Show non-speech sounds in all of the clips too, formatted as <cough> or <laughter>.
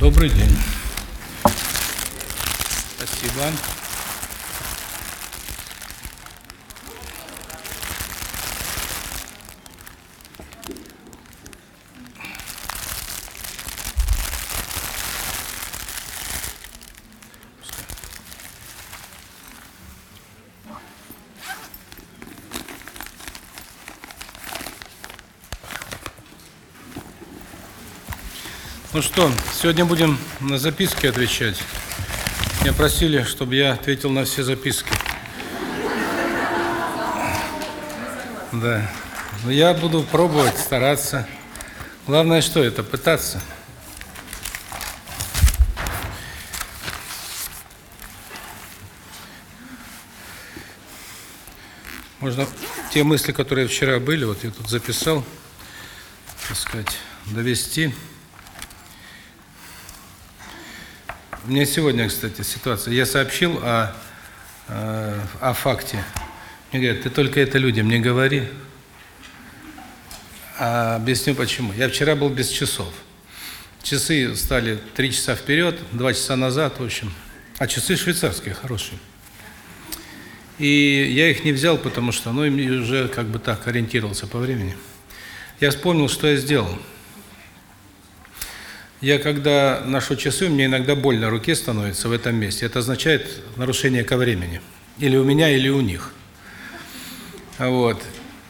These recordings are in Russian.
Добрый день. Спасибо. Что, сегодня будем на записки отвечать. Меня просили, чтобы я ответил на все записки. Да. Но я буду пробовать, стараться. Главное, что это? Пытаться. Можно те мысли, которые вчера были, вот я тут записал, так сказать, довести. У меня сегодня, кстати, ситуация. Я сообщил о, э, о факте. Мне говорят, ты только это людям не говори. А объясню почему. Я вчера был без часов. Часы стали три часа вперед, два часа назад, в общем. А часы швейцарские, хорошие. И я их не взял, потому что, ну, уже как бы так ориентировался по времени. Я вспомнил, что я сделал. Я когда ношу часы, меня иногда боль на руке становится в этом месте. Это означает нарушение ко времени. Или у меня, или у них. Вот.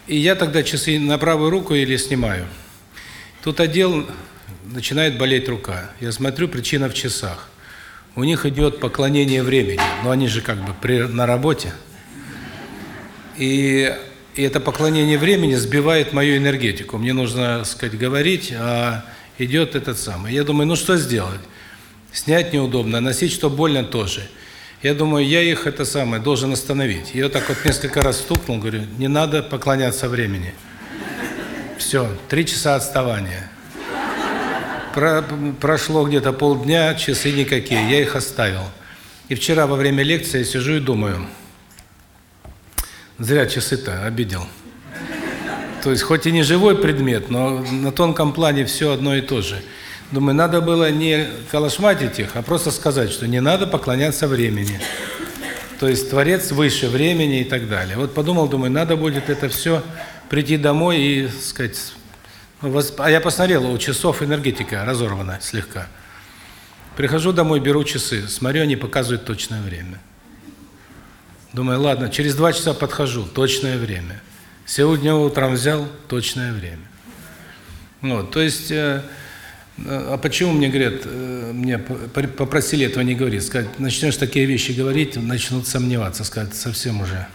И я тогда часы на правую руку или снимаю. Тут одел, начинает болеть рука. Я смотрю, причина в часах. У них идет поклонение времени, но они же как бы при, на работе. И, и это поклонение времени сбивает мою энергетику. Мне нужно, сказать, говорить, а идет этот самый. Я думаю, ну что сделать? Снять неудобно, носить что больно тоже. Я думаю, я их это самое должен остановить. Я так вот несколько раз стукнул, говорю, не надо поклоняться времени. Все, три часа отставания. Про, прошло где-то полдня, часы никакие, я их оставил. И вчера во время лекции я сижу и думаю, зря часы-то обидел. То есть хоть и не живой предмет, но на тонком плане все одно и то же. Думаю, надо было не калашматить их, а просто сказать, что не надо поклоняться времени. То есть Творец выше времени и так далее. Вот подумал, думаю, надо будет это все прийти домой и, сказать, а я посмотрел, у часов энергетика разорвана слегка. Прихожу домой, беру часы, смотрю, они показывают точное время. Думаю, ладно, через два часа подхожу, точное время. Сегодня утром взял точное время. Вот, то есть, э, а почему мне говорят, э, мне попросили этого не говорить, сказать, начнешь такие вещи говорить, начнут сомневаться, сказать, совсем уже.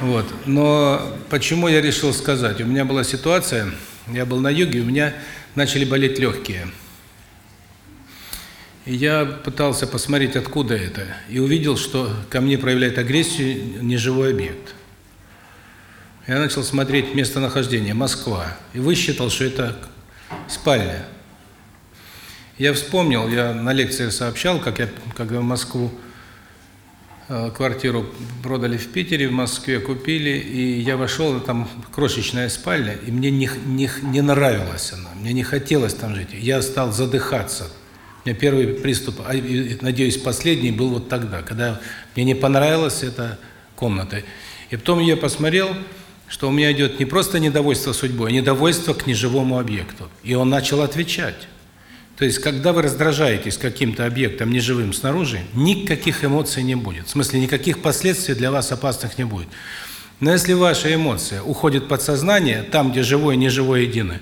Вот, но почему я решил сказать? У меня была ситуация, я был на юге, у меня начали болеть легкие. И я пытался посмотреть, откуда это, и увидел, что ко мне проявляет агрессию неживой объект. Я начал смотреть местонахождение Москва и высчитал, что это спальня. Я вспомнил, я на лекциях сообщал, как я когда в Москву э, квартиру продали в Питере, в Москве купили, и я вошел, там крошечная спальня, и мне не не не нравилась она, мне не хотелось там жить. Я стал задыхаться. У меня первый приступ, а, надеюсь, последний был вот тогда, когда мне не понравилась эта комната. И потом я посмотрел, что у меня идет не просто недовольство судьбой, а недовольство к неживому объекту. И он начал отвечать. То есть, когда вы раздражаетесь каким-то объектом неживым снаружи, никаких эмоций не будет. В смысле, никаких последствий для вас опасных не будет. Но если ваша эмоция уходит под сознание, там, где живое и неживое едины,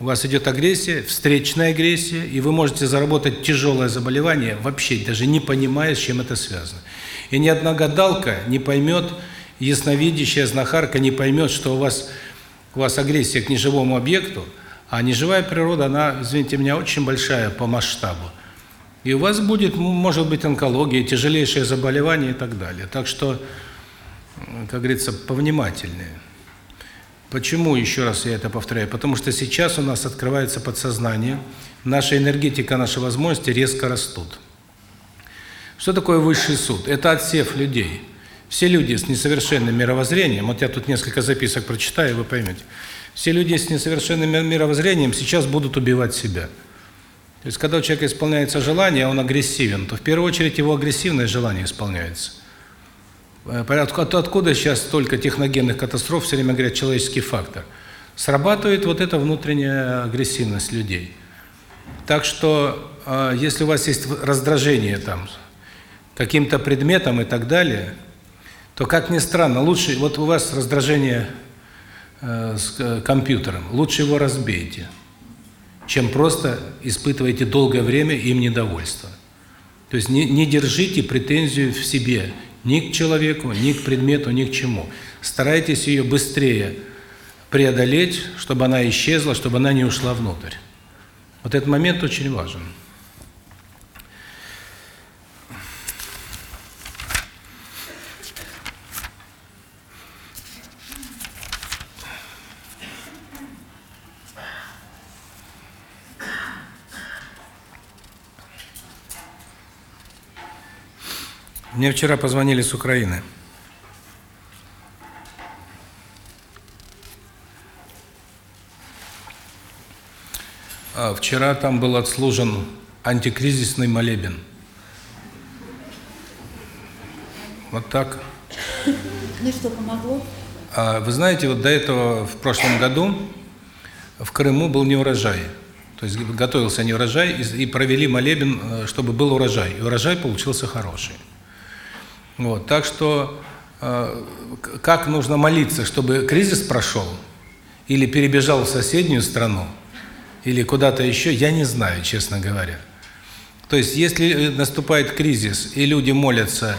у вас идет агрессия, встречная агрессия, и вы можете заработать тяжелое заболевание, вообще даже не понимая, с чем это связано. И ни одна гадалка не поймет, ясновидящая знахарка не поймет, что у вас у вас агрессия к неживому объекту, а неживая природа, она, извините меня, очень большая по масштабу. И у вас будет, может быть, онкология, тяжелейшее заболевание и так далее. Так что, как говорится, повнимательнее. Почему, еще раз я это повторяю? Потому что сейчас у нас открывается подсознание, наша энергетика, наши возможности резко растут. Что такое высший суд? Это отсев людей. Все люди с несовершенным мировоззрением, вот я тут несколько записок прочитаю, вы поймете. Все люди с несовершенным мировоззрением сейчас будут убивать себя. То есть, когда у человека исполняется желание, он агрессивен, то в первую очередь его агрессивное желание исполняется. Э, откуда сейчас столько техногенных катастроф, все время говорят, человеческий фактор? Срабатывает вот эта внутренняя агрессивность людей. Так что, э, если у вас есть раздражение там каким-то предметом и так далее, то, как ни странно, лучше, вот у вас раздражение э, с компьютером, лучше его разбейте чем просто испытываете долгое время им недовольство. То есть не, не держите претензию в себе ни к человеку, ни к предмету, ни к чему. Старайтесь ее быстрее преодолеть, чтобы она исчезла, чтобы она не ушла внутрь. Вот этот момент очень важен. Мне вчера позвонили с Украины. А вчера там был отслужен антикризисный молебен. Вот так. Ну что, помогло? А вы знаете, вот до этого в прошлом году в Крыму был неурожай. То есть готовился неурожай и провели молебен, э, чтобы был урожай. И урожай получился хороший. Вот, так что э, как нужно молиться, чтобы кризис прошел, или перебежал в соседнюю страну, или куда-то еще, я не знаю, честно говоря. То есть, если наступает кризис, и люди молятся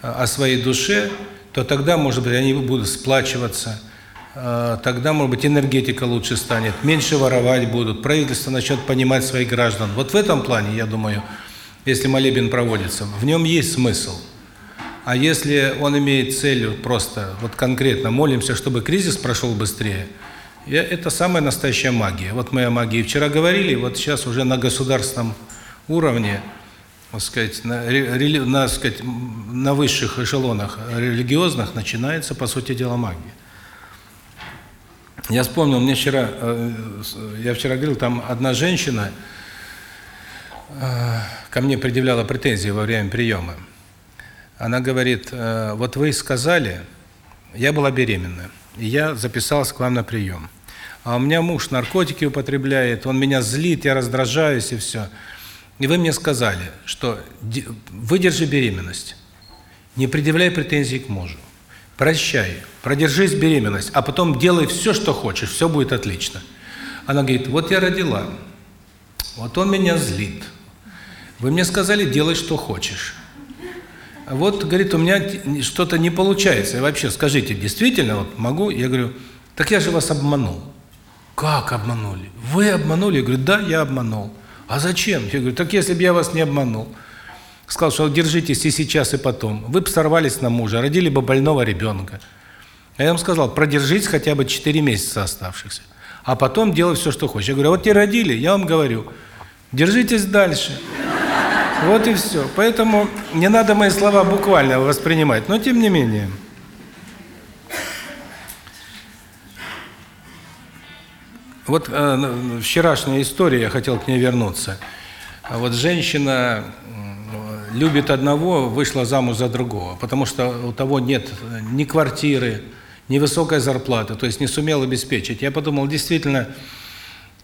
э, о своей душе, то тогда, может быть, они будут сплачиваться, э, тогда, может быть, энергетика лучше станет, меньше воровать будут, правительство начнет понимать своих граждан. Вот в этом плане, я думаю, если молебен проводится, в нем есть смысл – а если он имеет целью просто, вот конкретно, молимся, чтобы кризис прошел быстрее, это самая настоящая магия. Вот мы о магии вчера говорили, вот сейчас уже на государственном уровне, так сказать, на, рели, на, сказать, на высших эшелонах религиозных начинается, по сути дела, магия. Я вспомнил, мне вчера, э, я вчера говорил, там одна женщина э, ко мне предъявляла претензии во время приема. Она говорит, «Э, вот вы сказали, я была беременна, и я записалась к вам на прием. А у меня муж наркотики употребляет, он меня злит, я раздражаюсь и все. И вы мне сказали, что выдержи беременность, не предъявляй претензий к мужу, прощай, продержись беременность, а потом делай все, что хочешь, все будет отлично. Она говорит, вот я родила, вот он меня злит. Вы мне сказали, делай, что хочешь. Вот, говорит, у меня что-то не получается. И вообще, скажите, действительно, вот могу? Я говорю, так я же вас обманул. Как обманули? Вы обманули? Я говорю, да, я обманул. А зачем? Я говорю, так если бы я вас не обманул. Сказал, что держитесь и сейчас, и потом. Вы бы сорвались на мужа, родили бы больного ребенка. А я вам сказал, продержись хотя бы 4 месяца оставшихся. А потом делай все, что хочешь. Я говорю, вот те родили, я вам говорю, держитесь дальше. Вот и все. Поэтому не надо мои слова буквально воспринимать, но тем не менее. Вот э, вчерашняя история, я хотел к ней вернуться. Вот женщина любит одного, вышла замуж за другого, потому что у того нет ни квартиры, ни высокой зарплаты, то есть не сумел обеспечить. Я подумал, действительно,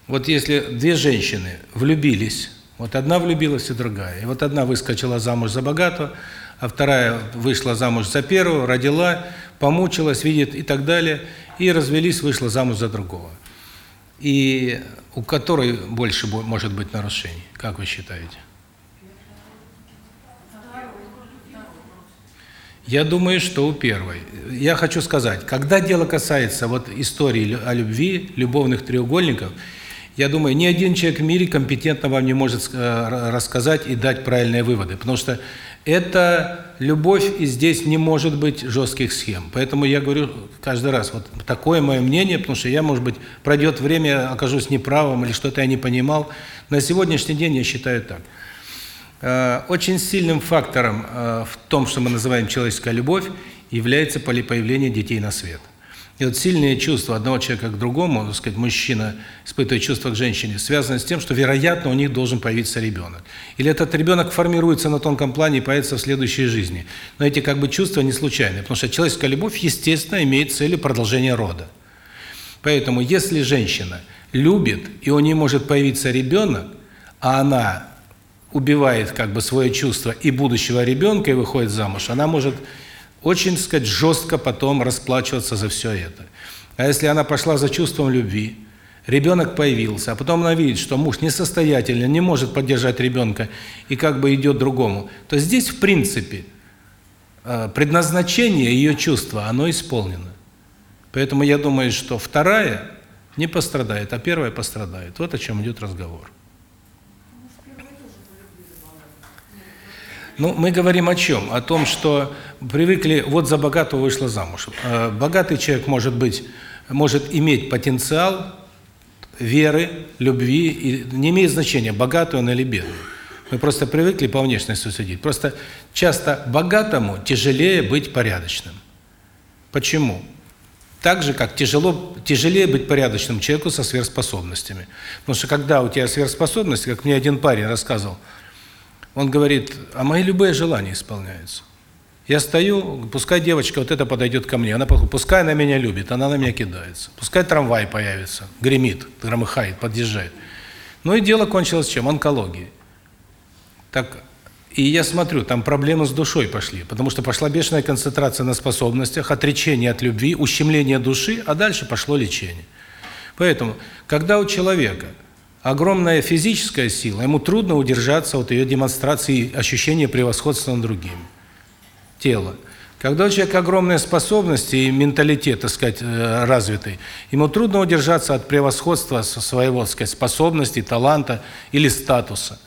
вот если две женщины влюбились, вот одна влюбилась и другая. И вот одна выскочила замуж за богатого, а вторая вышла замуж за первого, родила, помучилась, видит и так далее, и развелись, вышла замуж за другого. И у которой больше может быть нарушений, как вы считаете? Я думаю, что у первой. Я хочу сказать, когда дело касается вот истории о любви, любовных треугольников – я думаю, ни один человек в мире компетентно вам не может э, рассказать и дать правильные выводы, потому что это любовь, и здесь не может быть жестких схем. Поэтому я говорю каждый раз, вот такое мое мнение, потому что я, может быть, пройдет время, окажусь неправым или что-то я не понимал. На сегодняшний день я считаю так. Э, очень сильным фактором э, в том, что мы называем человеческая любовь, является появление детей на свет. И вот сильные чувства одного человека к другому, так сказать, мужчина испытывает чувства к женщине, связаны с тем, что, вероятно, у них должен появиться ребенок. Или этот ребенок формируется на тонком плане и появится в следующей жизни. Но эти как бы чувства не случайны, потому что человеческая любовь, естественно, имеет целью продолжения рода. Поэтому, если женщина любит, и у нее может появиться ребенок, а она убивает как бы свое чувство и будущего ребенка и выходит замуж, она может очень, так сказать, жестко потом расплачиваться за все это. А если она пошла за чувством любви, ребенок появился, а потом она видит, что муж несостоятельный, не может поддержать ребенка и как бы идет другому, то здесь, в принципе, э, предназначение ее чувства, оно исполнено. Поэтому я думаю, что вторая не пострадает, а первая пострадает. Вот о чем идет разговор. Ну, мы говорим о чем? О том, что привыкли, вот за богатого вышла замуж. Э, богатый человек может быть, может иметь потенциал веры, любви, и не имеет значения, богатый он или бедный. Мы просто привыкли по внешности судить. Просто часто богатому тяжелее быть порядочным. Почему? Так же, как тяжело, тяжелее быть порядочным человеку со сверхспособностями. Потому что когда у тебя сверхспособности, как мне один парень рассказывал, он говорит, а мои любые желания исполняются. Я стою, пускай девочка вот это подойдет ко мне, она пускай она меня любит, она на меня кидается. Пускай трамвай появится, гремит, громыхает, подъезжает. Ну и дело кончилось чем? Онкологией. Так, и я смотрю, там проблемы с душой пошли, потому что пошла бешеная концентрация на способностях, отречение от любви, ущемление души, а дальше пошло лечение. Поэтому, когда у человека огромная физическая сила, ему трудно удержаться от ее демонстрации ощущения превосходства над другими. Тело. Когда у человека огромные способности и менталитет, так сказать, э, развитый, ему трудно удержаться от превосходства своего, так сказать, способности, таланта или статуса.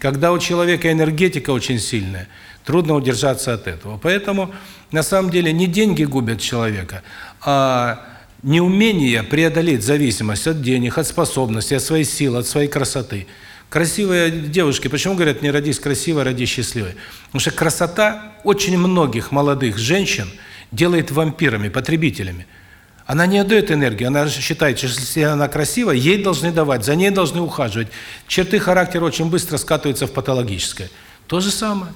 Когда у человека энергетика очень сильная, трудно удержаться от этого. Поэтому, на самом деле, не деньги губят человека, а неумение преодолеть зависимость от денег, от способностей, от своей силы, от своей красоты. Красивые девушки, почему говорят, не родись красивой, родись счастливой? Потому что красота очень многих молодых женщин делает вампирами, потребителями. Она не отдает энергию, она считает, что если она красивая, ей должны давать, за ней должны ухаживать. Черты характера очень быстро скатываются в патологическое. То же самое.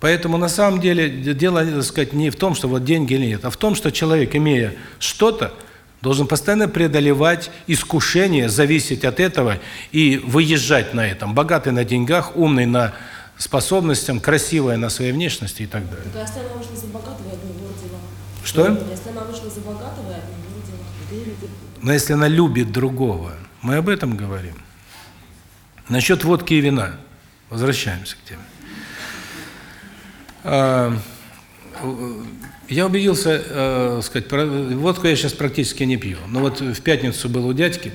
Поэтому на самом деле дело, так сказать, не в том, что вот деньги или нет, а в том, что человек, имея что-то, должен постоянно преодолевать искушение, зависеть от этого и выезжать на этом. Богатый на деньгах, умный на способностях, красивая на своей внешности и так далее. Так если она вышла за богатого, от него родила. Что? Если она вышла за богатого, от него родила. Но если она любит другого, мы об этом говорим. Насчет водки и вина. Возвращаемся к теме. А, я убедился, э, сказать, водку я сейчас практически не пью. Но вот в пятницу был у дядьки,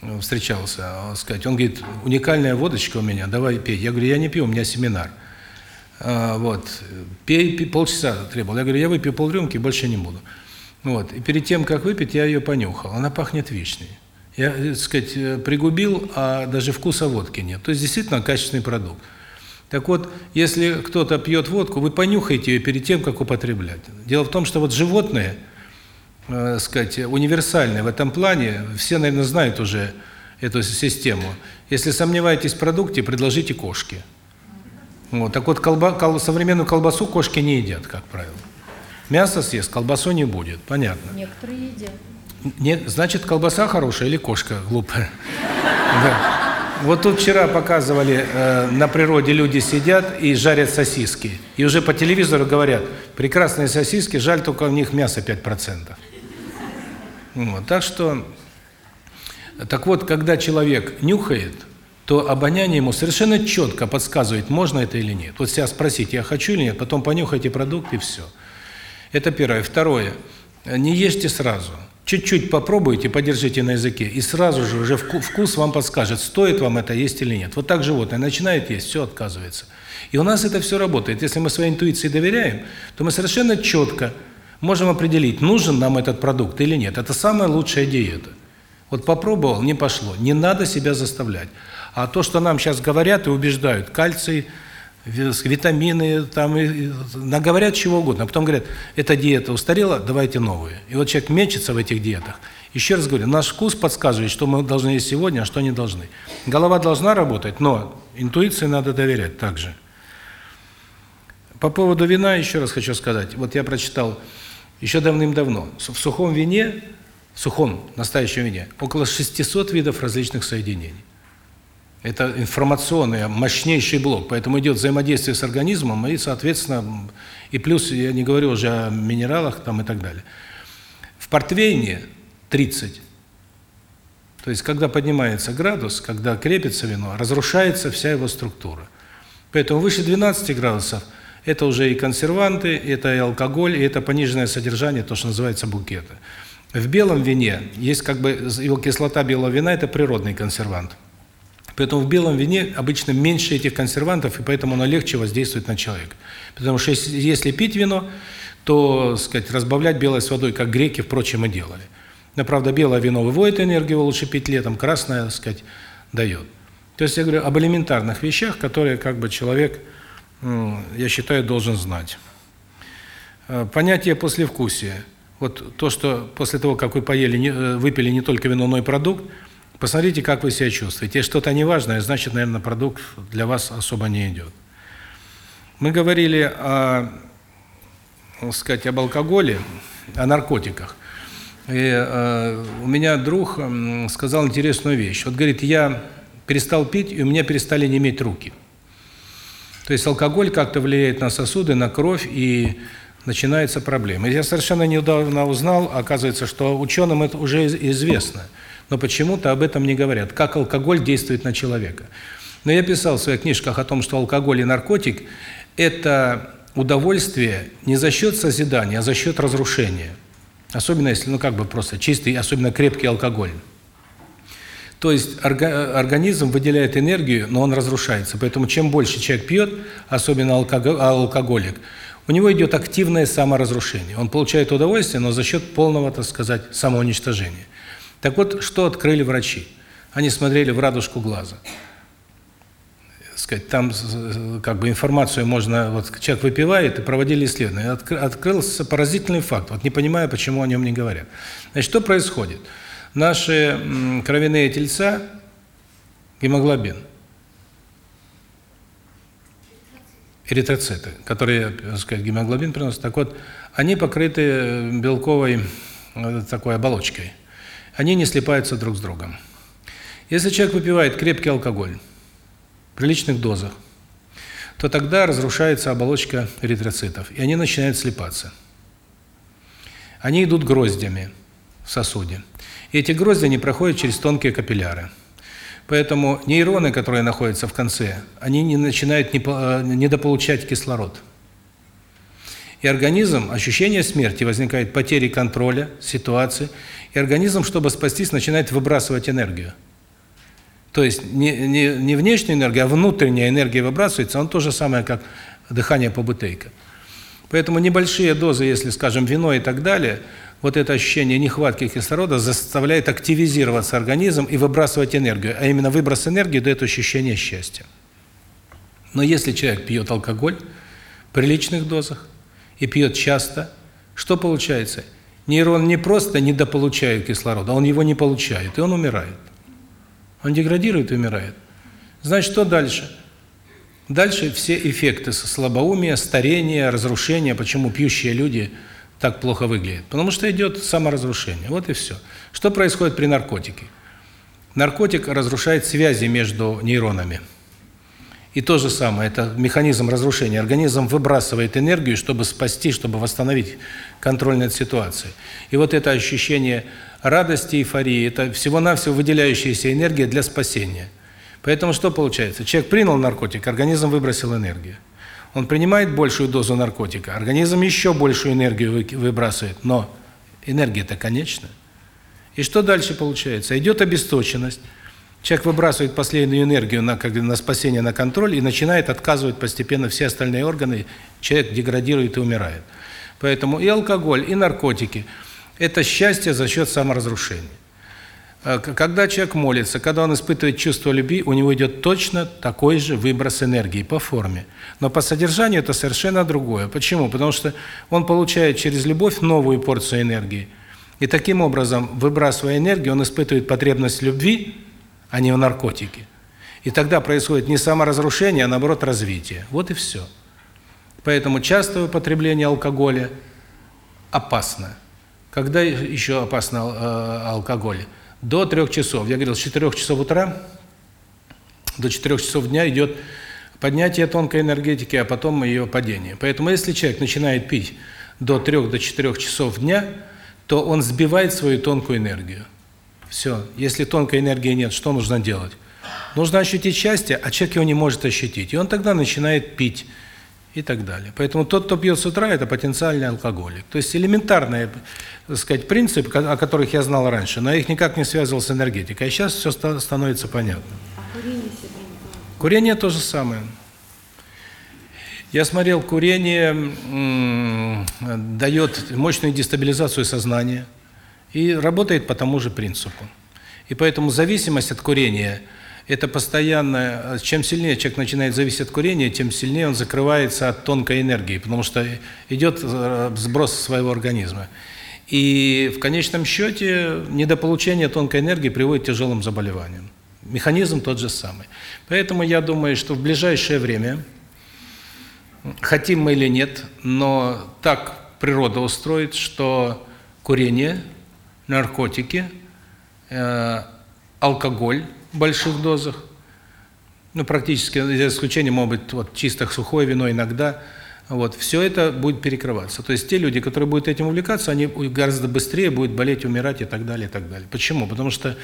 э, встречался, сказать, он говорит, уникальная водочка у меня, давай пей. Я говорю, я не пью, у меня семинар. А, вот, пей, пей полчаса требовал. Я говорю, я выпью полрюмки, больше не буду. Вот, и перед тем, как выпить, я ее понюхал. Она пахнет вишней. Я, так сказать, э, пригубил, а даже вкуса водки нет. То есть действительно качественный продукт. Так вот, если кто-то пьет водку, вы понюхайте ее перед тем, как употреблять. Дело в том, что вот животные, э, сказать, универсальные в этом плане, все, наверное, знают уже эту систему. Если сомневаетесь в продукте, предложите кошке. Вот. Так вот, колба, кол, современную колбасу кошки не едят, как правило. Мясо съест, колбасу не будет, понятно. Некоторые едят. Нет, значит, колбаса хорошая или кошка глупая? <laughs> Да. Вот тут вчера показывали, э, на природе люди сидят и жарят сосиски. И уже по телевизору говорят, прекрасные сосиски, жаль только в них мясо 5%. Вот, так что, так вот, когда человек нюхает, то обоняние ему совершенно четко подсказывает, можно это или нет. Вот сейчас спросите, я хочу или нет, потом понюхайте продукт и все. Это первое. Второе. Не ешьте сразу. Чуть-чуть попробуйте, подержите на языке, и сразу же уже вкус вам подскажет, стоит вам это есть или нет. Вот так животное начинает есть, все отказывается. И у нас это все работает. Если мы своей интуиции доверяем, то мы совершенно четко можем определить, нужен нам этот продукт или нет. Это самая лучшая диета. Вот попробовал, не пошло. Не надо себя заставлять. А то, что нам сейчас говорят и убеждают, кальций, витамины, там, и, наговорят чего угодно. А потом говорят, эта диета устарела, давайте новую. И вот человек мечется в этих диетах. Еще раз говорю, наш вкус подсказывает, что мы должны есть сегодня, а что не должны. Голова должна работать, но интуиции надо доверять также. По поводу вина еще раз хочу сказать. Вот я прочитал еще давным-давно. В сухом вине, в сухом настоящем вине, около 600 видов различных соединений. Это информационный, мощнейший блок, поэтому идет взаимодействие с организмом, и, соответственно, и плюс, я не говорю уже о минералах там и так далее. В портвейне 30. То есть, когда поднимается градус, когда крепится вино, разрушается вся его структура. Поэтому выше 12 градусов – это уже и консерванты, это и алкоголь, и это пониженное содержание, то, что называется букеты. В белом вине есть как бы, его кислота белого вина – это природный консервант. Поэтому в белом вине обычно меньше этих консервантов, и поэтому оно легче воздействует на человека. Потому что если пить вино, то, сказать, разбавлять белое с водой, как греки, впрочем, и делали. Но, правда, белое вино выводит энергию, лучше пить летом, красное, сказать, дает. То есть я говорю об элементарных вещах, которые как бы человек, я считаю, должен знать. Э, понятие послевкусия. Вот то, что после того, как вы поели, э, выпили не только вино, но и продукт, посмотрите, как вы себя чувствуете. Если что-то неважное, значит, наверное, продукт для вас особо не идет. Мы говорили о, сказать, об алкоголе, о наркотиках. И э, у меня друг сказал интересную вещь. Вот говорит, я перестал пить, и у меня перестали неметь руки. То есть алкоголь как-то влияет на сосуды, на кровь, и начинается проблема. И я совершенно недавно узнал, оказывается, что ученым это уже известно, но почему-то об этом не говорят, как алкоголь действует на человека. Но я писал в своих книжках о том, что алкоголь и наркотик – это удовольствие не за счет созидания, а за счет разрушения. Особенно если, ну как бы просто чистый, особенно крепкий алкоголь. То есть организм выделяет энергию, но он разрушается. Поэтому чем больше человек пьет, особенно алкоголик, у него идет активное саморазрушение. Он получает удовольствие, но за счет полного, так сказать, самоуничтожения. Так вот, что открыли врачи? Они смотрели в радужку глаза сказать, там как бы информацию можно, вот человек выпивает, и проводили исследования, открылся поразительный факт, вот не понимаю, почему о нем не говорят. Значит, что происходит? Наши кровяные тельца, гемоглобин, эритроциты, которые, так сказать, гемоглобин приносят, так вот, они покрыты белковой э, такой оболочкой. Они не слипаются друг с другом. Если человек выпивает крепкий алкоголь, приличных дозах, то тогда разрушается оболочка эритроцитов, и они начинают слипаться. Они идут гроздями в сосуде. И эти грозди не проходят через тонкие капилляры. Поэтому нейроны, которые находятся в конце, они не начинают недополучать кислород. И организм, ощущение смерти возникает, потери контроля ситуации, и организм, чтобы спастись, начинает выбрасывать энергию. То есть не, не, не внешняя энергия, а внутренняя энергия выбрасывается, он то же самое, как дыхание по бутейке. Поэтому небольшие дозы, если, скажем, вино и так далее, вот это ощущение нехватки кислорода заставляет активизироваться организм и выбрасывать энергию. А именно выброс энергии дает ощущение счастья. Но если человек пьет алкоголь в приличных дозах и пьет часто, что получается? Нейрон не просто недополучает кислорода, он его не получает, и он умирает. Он деградирует и умирает. Значит, что дальше? Дальше все эффекты слабоумия, старения, разрушения. Почему пьющие люди так плохо выглядят? Потому что идет саморазрушение. Вот и все. Что происходит при наркотике? Наркотик разрушает связи между нейронами. И то же самое, это механизм разрушения. Организм выбрасывает энергию, чтобы спасти, чтобы восстановить контроль над ситуацией. И вот это ощущение радости, эйфории, это всего-навсего выделяющаяся энергия для спасения. Поэтому что получается? Человек принял наркотик, организм выбросил энергию. Он принимает большую дозу наркотика, организм еще большую энергию выбрасывает, но энергия-то конечна. И что дальше получается? Идет обесточенность, Человек выбрасывает последнюю энергию на, как на спасение, на контроль и начинает отказывать постепенно все остальные органы, человек деградирует и умирает. Поэтому и алкоголь, и наркотики – это счастье за счет саморазрушения. Э, когда человек молится, когда он испытывает чувство любви, у него идет точно такой же выброс энергии по форме. Но по содержанию это совершенно другое. Почему? Потому что он получает через любовь новую порцию энергии. И таким образом, выбрасывая энергию, он испытывает потребность любви, а не в наркотике. И тогда происходит не саморазрушение, а наоборот развитие. Вот и все. Поэтому частое употребление алкоголя опасно. Когда еще опасно э, алкоголь? До 3 часов. Я говорил, с 4 часов утра до 4 часов дня идет поднятие тонкой энергетики, а потом ее падение. Поэтому если человек начинает пить до 3 до 4 часов дня, то он сбивает свою тонкую энергию. Все. Если тонкой энергии нет, что нужно делать? Нужно ощутить счастье, а человек его не может ощутить. И он тогда начинает пить и так далее. Поэтому тот, кто пьет с утра, это потенциальный алкоголик. То есть элементарные, так сказать, принципы, о которых я знал раньше, но я их никак не связывал с энергетикой. А сейчас все становится понятно. А курение Курение то же самое. Я смотрел, курение дает мощную дестабилизацию сознания и работает по тому же принципу. И поэтому зависимость от курения – это постоянно, чем сильнее человек начинает зависеть от курения, тем сильнее он закрывается от тонкой энергии, потому что идет э, сброс своего организма. И в конечном счете недополучение тонкой энергии приводит к тяжелым заболеваниям. Механизм тот же самый. Поэтому я думаю, что в ближайшее время, хотим мы или нет, но так природа устроит, что курение, наркотики, э, алкоголь – больших дозах. Ну, практически, за исключением, может быть, вот чисто сухое вино иногда. Вот, все это будет перекрываться. То есть те люди, которые будут этим увлекаться, они гораздо быстрее будут болеть, умирать и так далее, и так далее. Почему? Потому что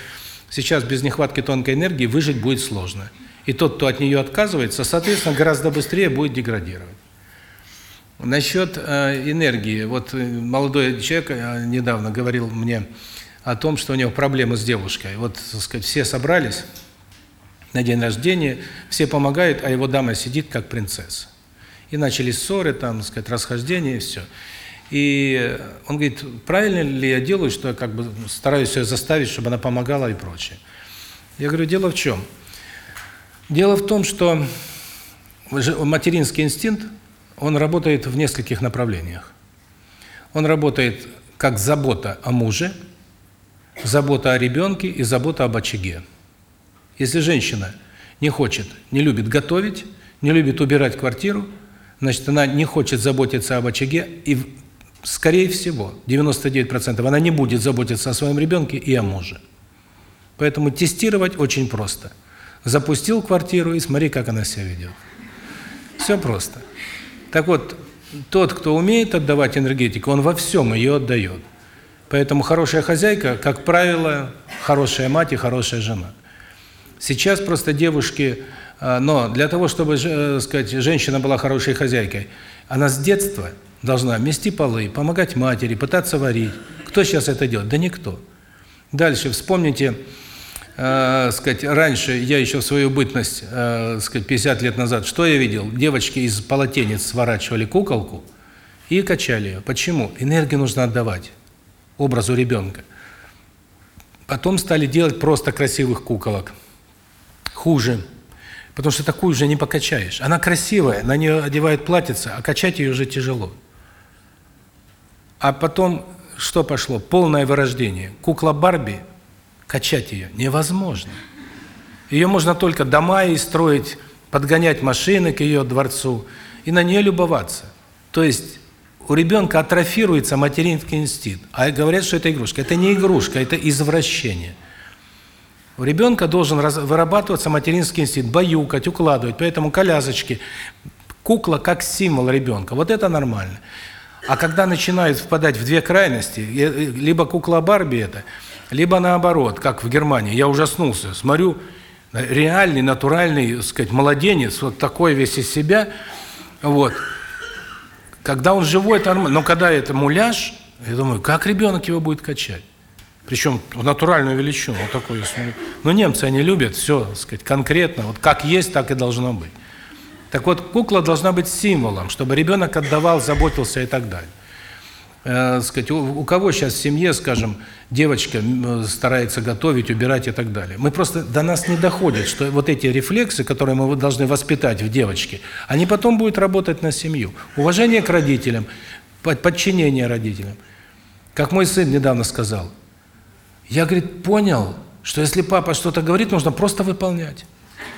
сейчас без нехватки тонкой энергии выжить будет сложно. И тот, кто от нее отказывается, соответственно, гораздо быстрее будет деградировать. Насчет э, энергии. Вот э, молодой человек э, недавно говорил мне, о том, что у него проблемы с девушкой. Вот, так сказать, все собрались на день рождения, все помогают, а его дама сидит как принцесса. И начались ссоры, там, так сказать, расхождения и все. И он говорит, правильно ли я делаю, что я как бы стараюсь ее заставить, чтобы она помогала и прочее. Я говорю, дело в чем? Дело в том, что материнский инстинкт, он работает в нескольких направлениях. Он работает как забота о муже – забота о ребенке и забота об очаге. Если женщина не хочет, не любит готовить, не любит убирать квартиру, значит, она не хочет заботиться об очаге, и, скорее всего, 99% она не будет заботиться о своем ребенке и о муже. Поэтому тестировать очень просто. Запустил квартиру и смотри, как она себя ведет. Все просто. Так вот, тот, кто умеет отдавать энергетику, он во всем ее отдает. Поэтому хорошая хозяйка, как правило, хорошая мать и хорошая жена. Сейчас просто девушки, а, но для того, чтобы, э, сказать, женщина была хорошей хозяйкой, она с детства должна мести полы, помогать матери, пытаться варить. Кто сейчас это делает? Да никто. Дальше вспомните, э, сказать, раньше я еще в свою бытность, э, сказать, 50 лет назад, что я видел? Девочки из полотенец сворачивали куколку и качали ее. Почему? Энергию нужно отдавать образу ребенка. Потом стали делать просто красивых куколок. Хуже. Потому что такую уже не покачаешь. Она красивая, на нее одевают платьице, а качать ее уже тяжело. А потом что пошло? Полное вырождение. Кукла Барби, качать ее невозможно. Ее можно только дома и строить, подгонять машины к ее дворцу и на нее любоваться. То есть у ребенка атрофируется материнский инстинкт. А говорят, что это игрушка. Это не игрушка, это извращение. У ребенка должен вырабатываться материнский инстинкт, баюкать, укладывать. Поэтому колясочки, кукла как символ ребенка. Вот это нормально. А когда начинают впадать в две крайности, либо кукла Барби это, либо наоборот, как в Германии, я ужаснулся, смотрю, реальный, натуральный, так сказать, младенец, вот такой весь из себя, вот, когда он живой, это нормально. Но когда это муляж, я думаю, как ребенок его будет качать? Причем в натуральную величину. Вот такой, Но немцы, они любят все, так сказать, конкретно. Вот как есть, так и должно быть. Так вот, кукла должна быть символом, чтобы ребенок отдавал, заботился и так далее. Э, сказать, у, у кого сейчас в семье, скажем, девочка старается готовить, убирать и так далее. Мы просто до нас не доходит, что вот эти рефлексы, которые мы должны воспитать в девочке, они потом будут работать на семью. Уважение к родителям, подчинение родителям. Как мой сын недавно сказал, я, говорит, понял, что если папа что-то говорит, нужно просто выполнять.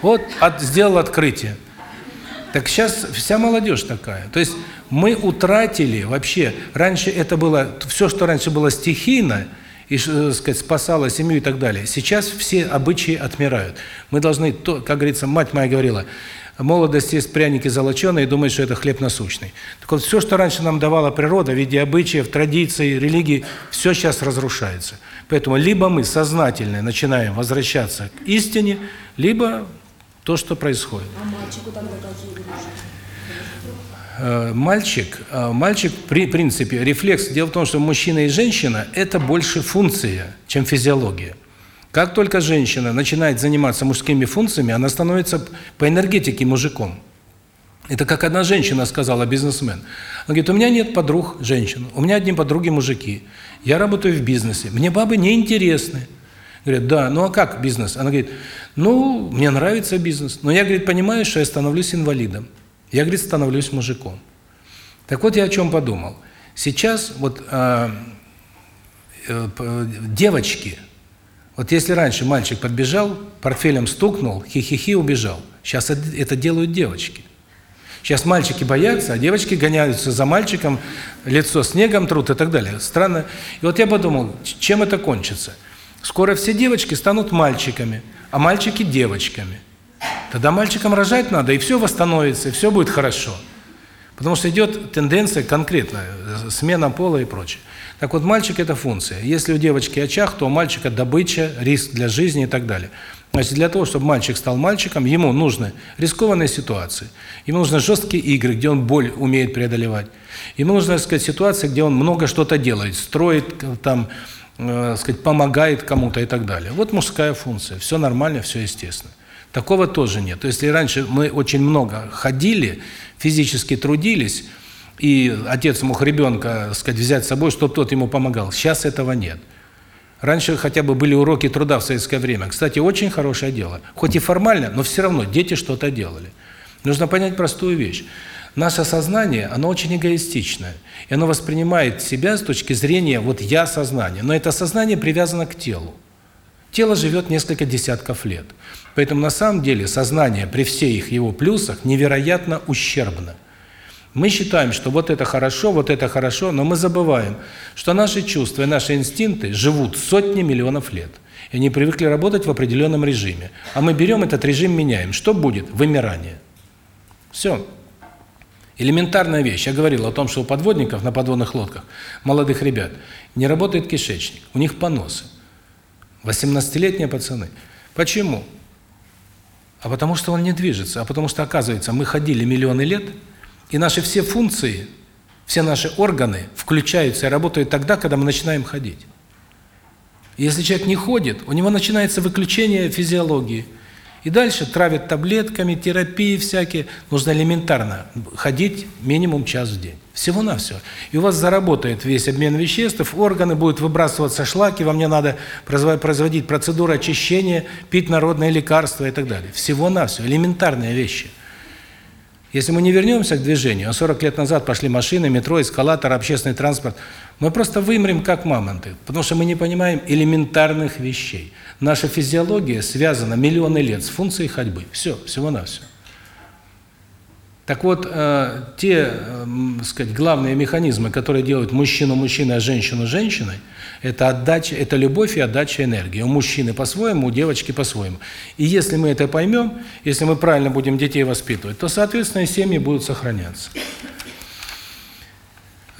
Вот от, сделал открытие. Так сейчас вся молодежь такая. То есть мы утратили вообще, раньше это было, все, что раньше было стихийно, и, так сказать, спасало семью и так далее. Сейчас все обычаи отмирают. Мы должны, то, как говорится, мать моя говорила, молодость есть пряники золоченые и думает, что это хлеб насущный. Так вот, все, что раньше нам давала природа в виде обычаев, традиций, религии, все сейчас разрушается. Поэтому либо мы сознательно начинаем возвращаться к истине, либо то, что происходит. А мальчику тогда какие э, Мальчик, э, мальчик, при принципе, рефлекс. Дело в том, что мужчина и женщина – это больше функция, чем физиология. Как только женщина начинает заниматься мужскими функциями, она становится по энергетике мужиком. Это как одна женщина сказала, бизнесмен. Она говорит, у меня нет подруг женщин, у меня одни подруги мужики. Я работаю в бизнесе, мне бабы не интересны. Говорят, да, ну а как бизнес? Она говорит, ну, мне нравится бизнес, но я, говорит, понимаю, что я становлюсь инвалидом. Я, говорит, становлюсь мужиком. Так вот я о чем подумал. Сейчас вот э, э, девочки, вот если раньше мальчик подбежал, портфелем стукнул, хи-хи-хи, убежал. Сейчас это делают девочки. Сейчас мальчики боятся, а девочки гоняются за мальчиком, лицо снегом трут и так далее. Странно. И вот я подумал, чем это кончится? Скоро все девочки станут мальчиками, а мальчики девочками. Тогда мальчикам рожать надо, и все восстановится, и все будет хорошо. Потому что идет тенденция конкретная, смена пола и прочее. Так вот, мальчик – это функция. Если у девочки очаг, то у мальчика добыча, риск для жизни и так далее. Значит, для того, чтобы мальчик стал мальчиком, ему нужны рискованные ситуации, ему нужны жесткие игры, где он боль умеет преодолевать. Ему нужна, так сказать, ситуация, где он много что-то делает, строит, там, э, сказать, помогает кому-то и так далее. Вот мужская функция. Все нормально, все естественно. Такого тоже нет. То есть, если раньше мы очень много ходили, физически трудились, и отец мог ребенка, сказать, взять с собой, чтобы тот ему помогал. Сейчас этого нет. Раньше хотя бы были уроки труда в советское время. Кстати, очень хорошее дело. Хоть и формально, но все равно дети что-то делали. Нужно понять простую вещь. Наше сознание, оно очень эгоистичное. И оно воспринимает себя с точки зрения вот я сознание. Но это сознание привязано к телу. Тело живет несколько десятков лет. Поэтому на самом деле сознание при всех его плюсах невероятно ущербно. Мы считаем, что вот это хорошо, вот это хорошо, но мы забываем, что наши чувства и наши инстинкты живут сотни миллионов лет. И они привыкли работать в определенном режиме. А мы берем этот режим, меняем. Что будет? Вымирание. Все. Элементарная вещь. Я говорил о том, что у подводников на подводных лодках, молодых ребят, не работает кишечник, у них поносы. 18-летние пацаны. Почему? А потому что он не движется. А потому что, оказывается, мы ходили миллионы лет – и наши все функции, все наши органы включаются и работают тогда, когда мы начинаем ходить. если человек не ходит, у него начинается выключение физиологии. И дальше травят таблетками, терапии всякие. Нужно элементарно ходить минимум час в день. Всего-навсего. И у вас заработает весь обмен веществ, органы будут выбрасываться шлаки, вам не надо производить процедуру очищения, пить народные лекарства и так далее. Всего-навсего. Элементарные вещи. Если мы не вернемся к движению, а 40 лет назад пошли машины, метро, эскалатор, общественный транспорт, мы просто вымрем как мамонты, потому что мы не понимаем элементарных вещей. Наша физиология связана миллионы лет с функцией ходьбы. Все, всего-навсего. Так вот, э, те, э, сказать, главные механизмы, которые делают мужчину мужчиной, а женщину женщиной, это отдача, это любовь и отдача энергии. У мужчины по-своему, у девочки по-своему. И если мы это поймем, если мы правильно будем детей воспитывать, то, соответственно, семьи будут сохраняться.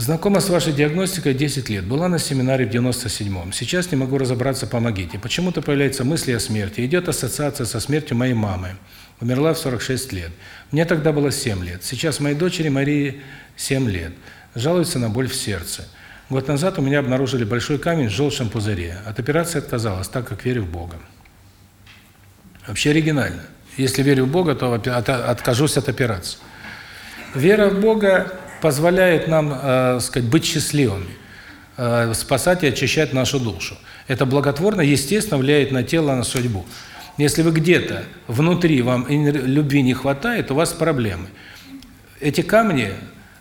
Знакома с вашей диагностикой 10 лет. Была на семинаре в 97-м. Сейчас не могу разобраться, помогите. Почему-то появляются мысли о смерти. Идет ассоциация со смертью моей мамы. Умерла в 46 лет. Мне тогда было 7 лет. Сейчас моей дочери Марии 7 лет. Жалуется на боль в сердце. Год назад у меня обнаружили большой камень в желчном пузыре. От операции отказалась, так как верю в Бога. Вообще оригинально. Если верю в Бога, то откажусь от операции. Вера в Бога позволяет нам, э, сказать, быть счастливыми, э, спасать и очищать нашу душу. Это благотворно, естественно, влияет на тело, на судьбу. Если вы где-то внутри вам любви не хватает, у вас проблемы. Эти камни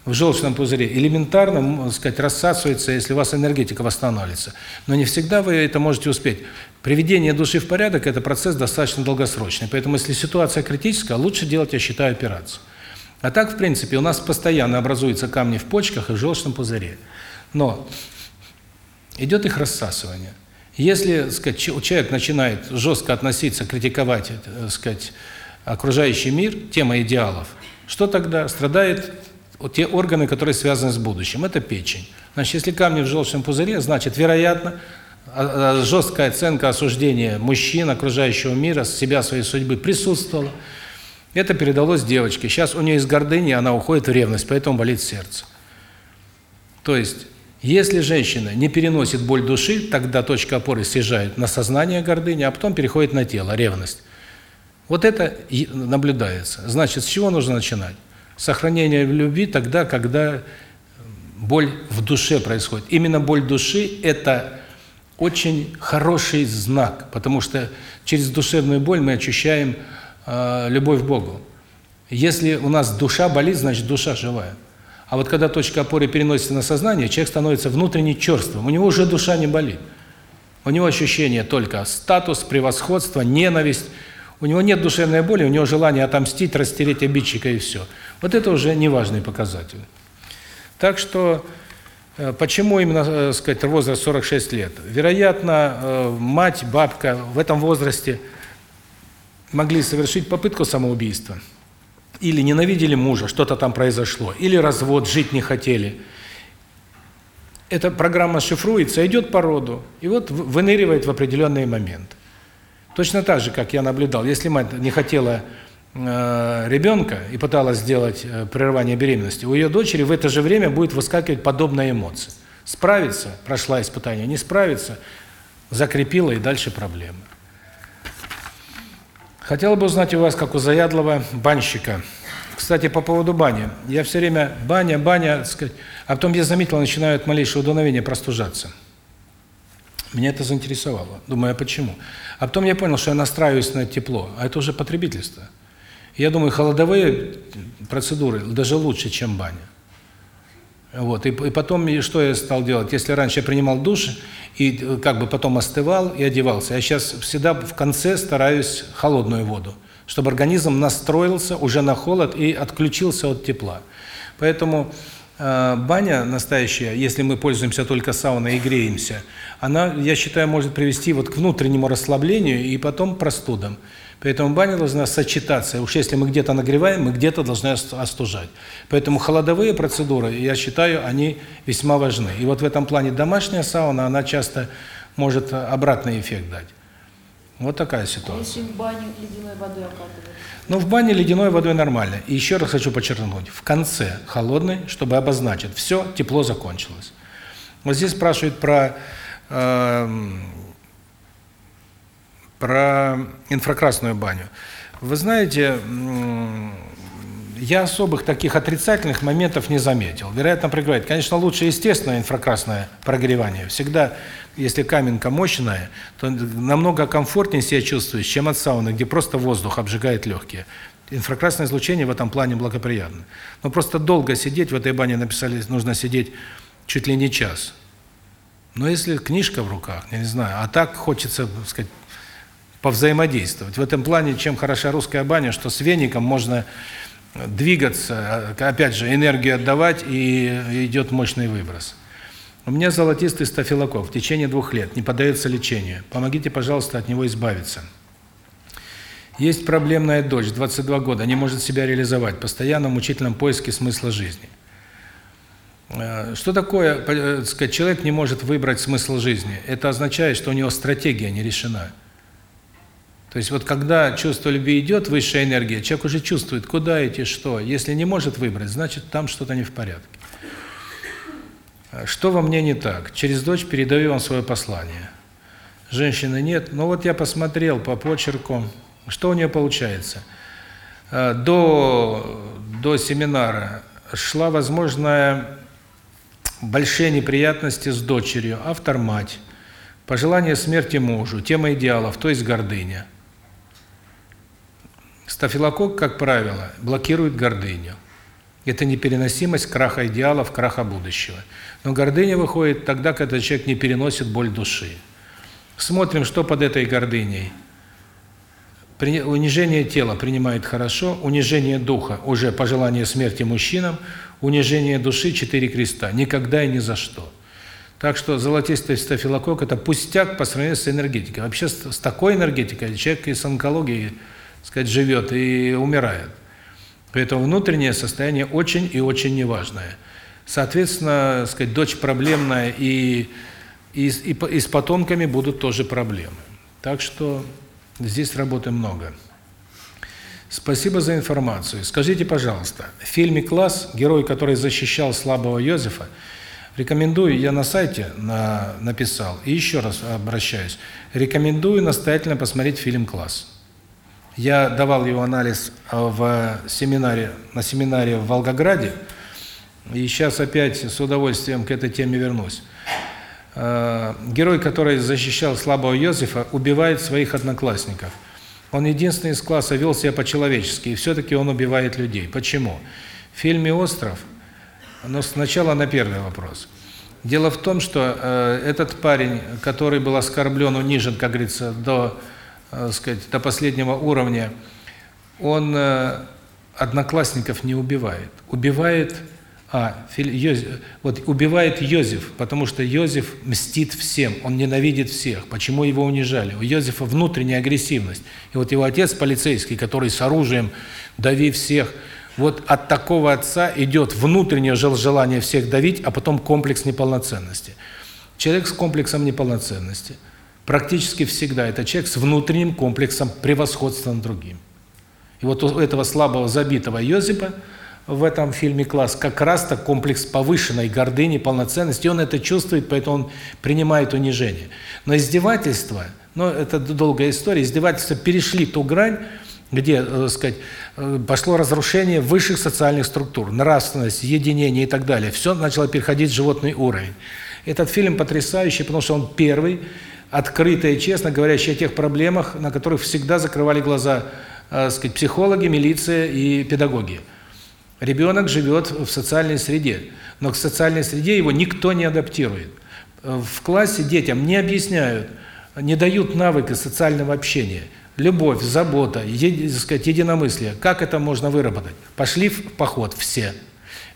в желчном пузыре элементарно, можно сказать, рассасываются, если у вас энергетика восстанавливается. Но не всегда вы это можете успеть. Приведение души в порядок – это процесс достаточно долгосрочный. Поэтому, если ситуация критическая, лучше делать, я считаю, операцию. А так, в принципе, у нас постоянно образуются камни в почках и в желчном пузыре. Но идет их рассасывание. Если, сказать, человек начинает жестко относиться, критиковать, э, сказать, окружающий мир, тема идеалов, что тогда? Страдает те органы, которые связаны с будущим. Это печень. Значит, если камни в желчном пузыре, значит, вероятно, а, а, жесткая оценка осуждения мужчин, окружающего мира, себя, своей судьбы присутствовала. Это передалось девочке. Сейчас у нее из гордыни она уходит в ревность, поэтому болит сердце. То есть, если женщина не переносит боль души, тогда точка опоры съезжает на сознание гордыни, а потом переходит на тело, ревность. Вот это наблюдается. Значит, с чего нужно начинать? Сохранение любви тогда, когда боль в душе происходит. Именно боль души – это очень хороший знак, потому что через душевную боль мы ощущаем э, любовь к Богу. Если у нас душа болит, значит душа живая. А вот когда точка опоры переносится на сознание, человек становится внутренне черствым, у него уже душа не болит. У него ощущение только статус, превосходство, ненависть. У него нет душевной боли, у него желание отомстить, растереть обидчика и все. Вот это уже неважный показатель. Так что Э, почему именно, э, сказать, возраст 46 лет? Вероятно, мать, бабка в этом возрасте могли совершить попытку самоубийства. Или ненавидели мужа, что-то там произошло. Или развод, жить не хотели. Эта программа шифруется, идет по роду. И вот выныривает в определенный момент. Точно так же, как я наблюдал. Если мать не хотела Э, ребенка и пыталась сделать э, прерывание беременности, у ее дочери в это же время будет выскакивать подобная эмоция. Справится, прошла испытание, не справится, закрепила и дальше проблемы. Хотел бы узнать у вас, как у заядлого банщика. Кстати, по поводу бани. Я все время баня, баня, сказать, а потом я заметил, начинают малейшее дуновение простужаться. Меня это заинтересовало. Думаю, а почему? А потом я понял, что я настраиваюсь на тепло, а это уже потребительство. Я думаю, холодовые процедуры даже лучше, чем баня. Вот. И, и потом что я стал делать? Если раньше я принимал душ и э, как бы потом остывал и одевался, я сейчас всегда в конце стараюсь холодную воду, чтобы организм настроился уже на холод и отключился от тепла. Поэтому э, баня настоящая, если мы пользуемся только сауной и греемся, она, я считаю, может привести вот к внутреннему расслаблению и потом простудам. Поэтому баня должна сочетаться. Уж если мы где-то нагреваем, мы где-то должны остужать. Поэтому холодовые процедуры, я считаю, они весьма важны. И вот в этом плане домашняя сауна, она часто может обратный эффект дать. Вот такая ситуация. Если в баню ледяной водой окатывать? Ну, в бане ледяной водой нормально. И еще раз хочу подчеркнуть, в конце холодной, чтобы обозначить, все, тепло закончилось. Вот здесь спрашивают про э, про инфракрасную баню. Вы знаете, я особых таких отрицательных моментов не заметил. Вероятно, прогревает. Конечно, лучше естественное инфракрасное прогревание. Всегда, если каменка мощная, то намного комфортнее себя чувствуешь, чем от сауны, где просто воздух обжигает легкие. Инфракрасное излучение в этом плане благоприятно. Но просто долго сидеть, в этой бане написали, нужно сидеть чуть ли не час. Но если книжка в руках, я не знаю, а так хочется, так сказать, повзаимодействовать. В этом плане чем хороша русская баня, что с веником можно двигаться, опять же, энергию отдавать, и идет мощный выброс. У меня золотистый стафилококк в течение двух лет, не поддается лечению. Помогите, пожалуйста, от него избавиться. Есть проблемная дочь, 22 года, не может себя реализовать, постоянно в мучительном поиске смысла жизни. Э, что такое, э, сказать, человек не может выбрать смысл жизни? Это означает, что у него стратегия не решена. То есть вот когда чувство любви идет, высшая энергия, человек уже чувствует, куда идти, что. Если не может выбрать, значит там что-то не в порядке. Что во мне не так? Через дочь передаю вам свое послание. Женщины нет. Но вот я посмотрел по почерку, что у нее получается. До, до семинара шла возможная большие неприятности с дочерью, автор-мать, пожелание смерти мужу, тема идеалов, то есть гордыня. Стафилококк, как правило, блокирует гордыню. Это непереносимость краха идеалов, краха будущего. Но гордыня выходит тогда, когда человек не переносит боль души. Смотрим, что под этой гордыней. Унижение тела принимает хорошо, унижение духа уже пожелание смерти мужчинам, унижение души четыре креста. Никогда и ни за что. Так что золотистый стафилококк – это пустяк по сравнению с энергетикой. Вообще с такой энергетикой человек из онкологии, сказать, живет и умирает. Поэтому внутреннее состояние очень и очень неважное. Соответственно, сказать, дочь проблемная, и, и, и, и с потомками будут тоже проблемы. Так что здесь работы много. Спасибо за информацию. Скажите, пожалуйста, в фильме «Класс» герой, который защищал слабого Йозефа, рекомендую, я на сайте на, написал, и еще раз обращаюсь, рекомендую настоятельно посмотреть фильм «Класс». Я давал его анализ в семинаре, на семинаре в Волгограде, и сейчас опять с удовольствием к этой теме вернусь. Э, герой, который защищал слабого Йозефа, убивает своих одноклассников. Он единственный из класса вел себя по-человечески, и все-таки он убивает людей. Почему? В фильме «Остров», но сначала на первый вопрос. Дело в том, что э, этот парень, который был оскорблен, унижен, как говорится, до, э, сказать, до последнего уровня, он э, одноклассников не убивает. Убивает а, Йозеф, вот убивает Йозеф, потому что Йозеф мстит всем, он ненавидит всех. Почему его унижали? У Йозефа внутренняя агрессивность. И вот его отец полицейский, который с оружием дави всех, вот от такого отца идет внутреннее желание всех давить, а потом комплекс неполноценности. Человек с комплексом неполноценности практически всегда это человек с внутренним комплексом превосходства над другим. И вот у этого слабого забитого Йозефа в этом фильме «Класс» как раз-то комплекс повышенной гордыни, полноценности. Он это чувствует, поэтому он принимает унижение. Но издевательство, ну, это долгая история, издевательства перешли ту грань, где, так э, сказать, э, пошло разрушение высших социальных структур, нравственность, единение и так далее. Все начало переходить в животный уровень. Этот фильм потрясающий, потому что он первый, открытый и честно говорящий о тех проблемах, на которых всегда закрывали глаза, так сказать, психологи, милиция и педагоги. Ребенок живет в социальной среде, но к социальной среде его никто не адаптирует. В классе детям не объясняют, не дают навыка социального общения. Любовь, забота, еди, сказать, единомыслие. Как это можно выработать? Пошли в поход все.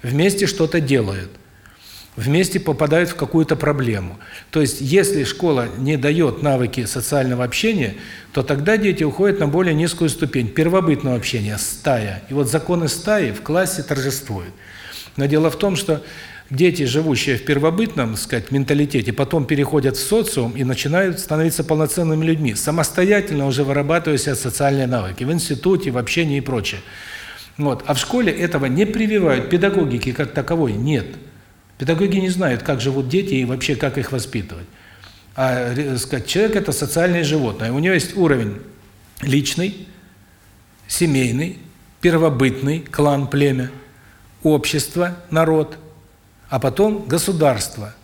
Вместе что-то делают вместе попадают в какую-то проблему. То есть, если школа не дает навыки социального общения, то тогда дети уходят на более низкую ступень первобытного общения, стая. И вот законы стаи в классе торжествуют. Но дело в том, что дети, живущие в первобытном, сказать, менталитете, потом переходят в социум и начинают становиться полноценными людьми, самостоятельно уже вырабатывая себе социальные навыки в институте, в общении и прочее. Вот. А в школе этого не прививают, педагогики как таковой нет. Педагоги не знают, как живут дети и вообще как их воспитывать. А сказать, человек это социальное животное. У него есть уровень личный, семейный, первобытный, клан, племя, общество, народ, а потом государство.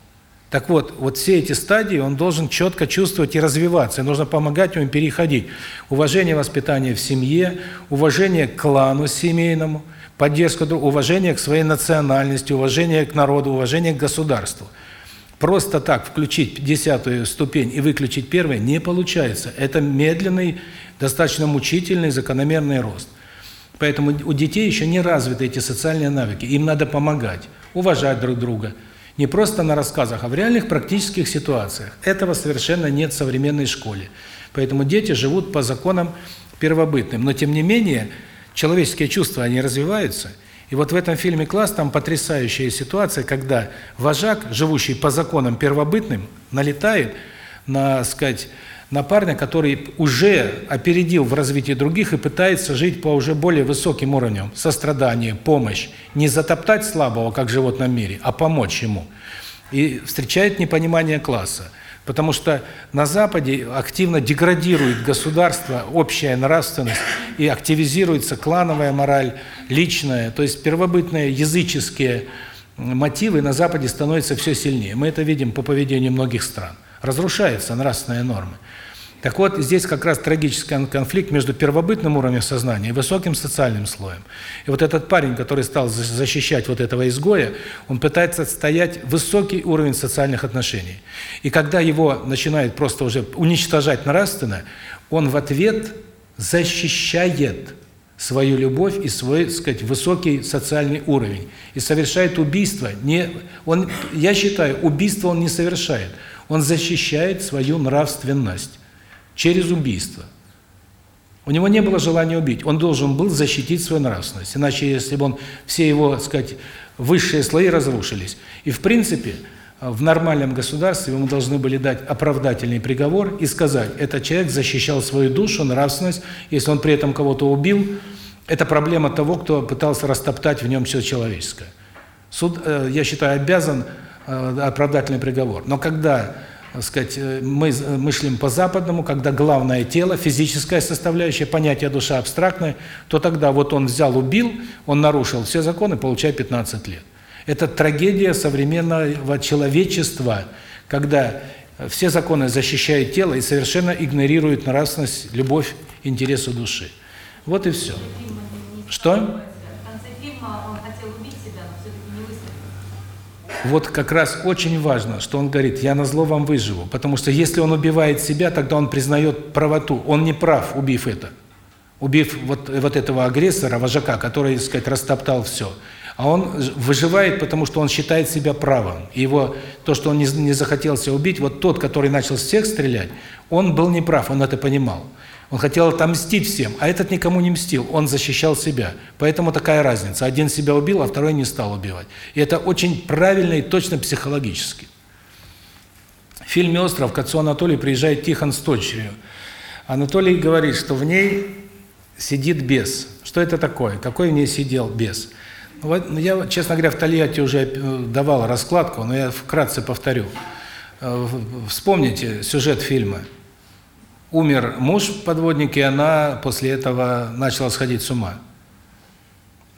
Так вот, вот все эти стадии он должен четко чувствовать и развиваться, и нужно помогать ему переходить. Уважение воспитания в семье, уважение к клану семейному – поддержка, уважение к своей национальности, уважение к народу, уважение к государству. Просто так включить десятую ступень и выключить первую не получается. Это медленный, достаточно мучительный, закономерный рост. Поэтому у детей еще не развиты эти социальные навыки. Им надо помогать, уважать друг друга. Не просто на рассказах, а в реальных практических ситуациях. Этого совершенно нет в современной школе. Поэтому дети живут по законам первобытным. Но тем не менее, человеческие чувства, они развиваются. И вот в этом фильме «Класс» там потрясающая ситуация, когда вожак, живущий по законам первобытным, налетает на, сказать, на парня, который уже опередил в развитии других и пытается жить по уже более высоким уровням, сострадание, помощь. Не затоптать слабого, как в животном мире, а помочь ему. И встречает непонимание класса. Потому что на Западе активно деградирует государство, общая нравственность, и активизируется клановая мораль, личная. То есть первобытные языческие мотивы на Западе становятся все сильнее. Мы это видим по поведению многих стран. Разрушаются нравственные нормы. Так вот, здесь как раз трагический конфликт между первобытным уровнем сознания и высоким социальным слоем. И вот этот парень, который стал защищать вот этого изгоя, он пытается отстоять высокий уровень социальных отношений. И когда его начинают просто уже уничтожать нравственно, он в ответ защищает свою любовь и свой, так сказать, высокий социальный уровень и совершает убийство. Не он я считаю, убийство он не совершает. Он защищает свою нравственность через убийство. У него не было желания убить, он должен был защитить свою нравственность. Иначе, если бы он, все его, так сказать, высшие слои разрушились. И, в принципе, в нормальном государстве ему должны были дать оправдательный приговор и сказать, этот человек защищал свою душу, нравственность, если он при этом кого-то убил, это проблема того, кто пытался растоптать в нем все человеческое. Суд, э, я считаю, обязан э, оправдательный приговор. Но когда так сказать, э, мы мыслим по-западному, когда главное тело, физическая составляющая, понятие душа абстрактное, то тогда вот он взял, убил, он нарушил все законы, получает 15 лет. Это трагедия современного человечества, когда все законы защищают тело и совершенно игнорируют нравственность, любовь, интересы души. Вот и все. Что? Вот как раз очень важно, что он говорит, я на зло вам выживу. Потому что если он убивает себя, тогда он признает правоту. Он не прав, убив это. Убив вот, вот этого агрессора, вожака, который, так сказать, растоптал все. А он выживает, потому что он считает себя правым. И его, то, что он не, не захотел себя убить, вот тот, который начал всех стрелять, он был неправ, он это понимал. Он хотел отомстить всем, а этот никому не мстил, он защищал себя. Поэтому такая разница. Один себя убил, а второй не стал убивать. И это очень правильно и точно психологически. В фильме «Остров» к отцу Анатолию приезжает Тихон с дочерью. Анатолий говорит, что в ней сидит бес. Что это такое? Какой в ней сидел бес? Вот я, честно говоря, в Тольятти уже э, давал раскладку, но я вкратце повторю. Э, вспомните сюжет фильма – умер муж подводник, и она после этого начала сходить с ума.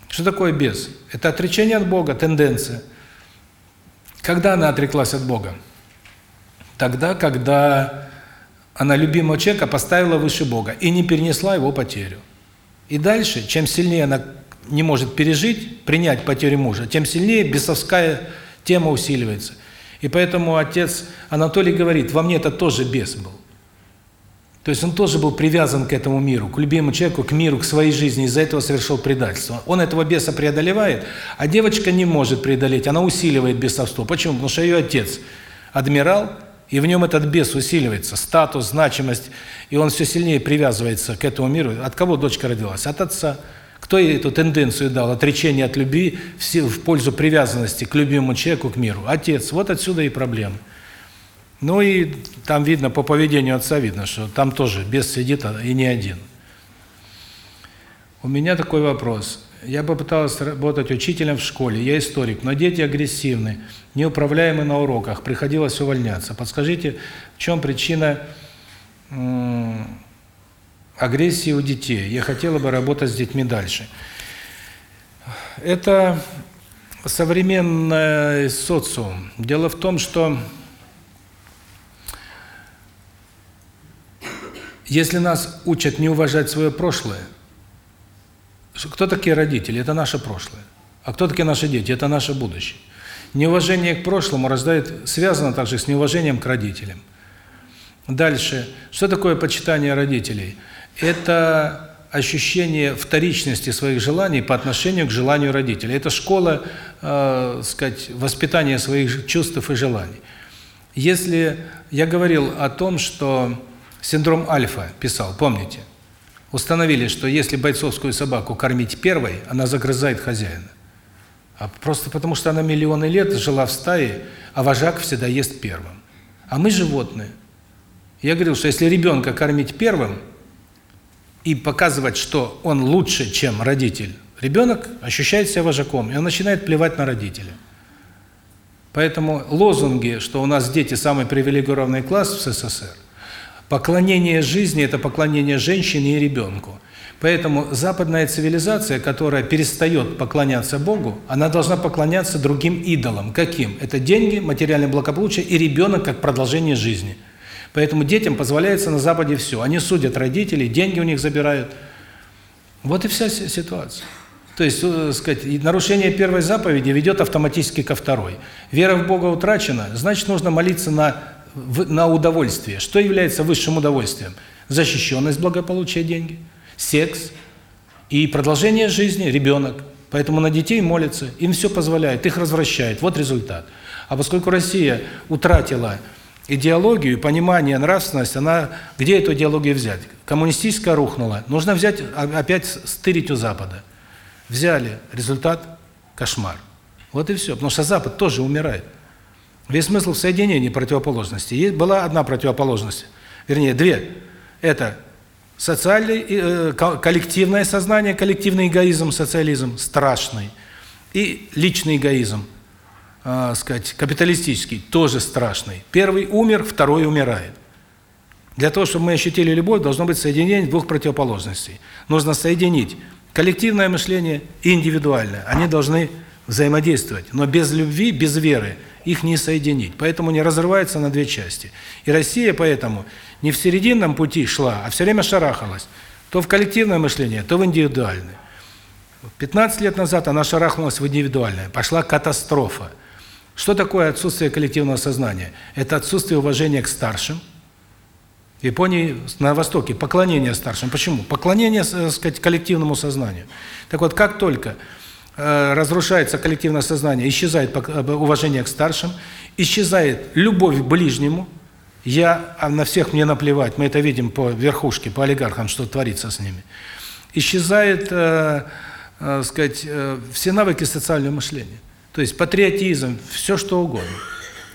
Что такое бес? Это отречение от Бога, тенденция. Когда она отреклась от Бога? Тогда, когда она любимого человека поставила выше Бога и не перенесла его потерю. И дальше, чем сильнее она не может пережить, принять потерю мужа, тем сильнее бесовская тема усиливается. И поэтому отец Анатолий говорит, во мне это тоже бес был. То есть он тоже был привязан к этому миру, к любимому человеку, к миру, к своей жизни, из-за этого совершил предательство. Он этого беса преодолевает, а девочка не может преодолеть, она усиливает бесовство. Почему? Потому что ее отец адмирал, и в нем этот бес усиливается, статус, значимость, и он все сильнее привязывается к этому миру. От кого дочка родилась? От отца. Кто ей эту тенденцию дал? Отречение от любви в пользу привязанности к любимому человеку, к миру. Отец. Вот отсюда и проблема. Ну и там видно, по поведению отца видно, что там тоже бес сидит, а и не один. У меня такой вопрос. Я попыталась работать учителем в школе, я историк, но дети агрессивны, неуправляемы на уроках, приходилось увольняться. Подскажите, в чем причина агрессии у детей? Я хотела бы работать с детьми дальше. Это современный социум. Дело в том, что Если нас учат не уважать свое прошлое, кто такие родители? Это наше прошлое. А кто такие наши дети? Это наше будущее. Неуважение к прошлому рождает, связано также с неуважением к родителям. Дальше. Что такое почитание родителей? Это ощущение вторичности своих желаний по отношению к желанию родителей. Это школа, э, сказать, воспитания своих чувств и желаний. Если я говорил о том, что Синдром альфа писал, помните? Установили, что если бойцовскую собаку кормить первой, она загрызает хозяина. А просто потому, что она миллионы лет жила в стае, а вожак всегда ест первым. А мы животные. Я говорил, что если ребенка кормить первым и показывать, что он лучше, чем родитель, ребенок ощущает себя вожаком, и он начинает плевать на родителя. Поэтому лозунги, что у нас дети самый привилегированный класс в СССР, поклонение жизни – это поклонение женщине и ребенку. Поэтому западная цивилизация, которая перестает поклоняться Богу, она должна поклоняться другим идолам. Каким? Это деньги, материальное благополучие и ребенок как продолжение жизни. Поэтому детям позволяется на Западе все. Они судят родителей, деньги у них забирают. Вот и вся ситуация. То есть, э, сказать, нарушение первой заповеди ведет автоматически ко второй. Вера в Бога утрачена, значит, нужно молиться на на удовольствие. Что является высшим удовольствием? Защищенность, благополучие, деньги – секс и продолжение жизни ребенок. Поэтому на детей молятся, им все позволяет, их развращает. Вот результат. А поскольку Россия утратила идеологию, понимание, нравственность, она где эту идеологию взять? Коммунистическая рухнула. Нужно взять опять стырить у Запада. Взяли, результат кошмар. Вот и все. Потому что Запад тоже умирает. Весь смысл в соединении противоположностей. Есть была одна противоположность, вернее, две. Это Социальный, э, коллективное сознание, коллективный эгоизм, социализм страшный. И личный эгоизм, э, сказать, капиталистический, тоже страшный. Первый умер, второй умирает. Для того, чтобы мы ощутили любовь, должно быть соединение двух противоположностей. Нужно соединить коллективное мышление и индивидуальное. Они должны взаимодействовать. Но без любви, без веры их не соединить. Поэтому не разрывается на две части. И Россия поэтому не в серединном пути шла, а все время шарахалась. То в коллективное мышление, то в индивидуальное. 15 лет назад она шарахнулась в индивидуальное. Пошла катастрофа. Что такое отсутствие коллективного сознания? Это отсутствие уважения к старшим. В Японии, на Востоке, поклонение старшим. Почему? Поклонение, так э, сказать, коллективному сознанию. Так вот, как только разрушается коллективное сознание, исчезает э, уважение к старшим, исчезает любовь к ближнему – я, а на всех мне наплевать, мы это видим по верхушке, по олигархам, что творится с ними. Исчезает, э, э, сказать, э, все навыки социального мышления. То есть патриотизм, все что угодно.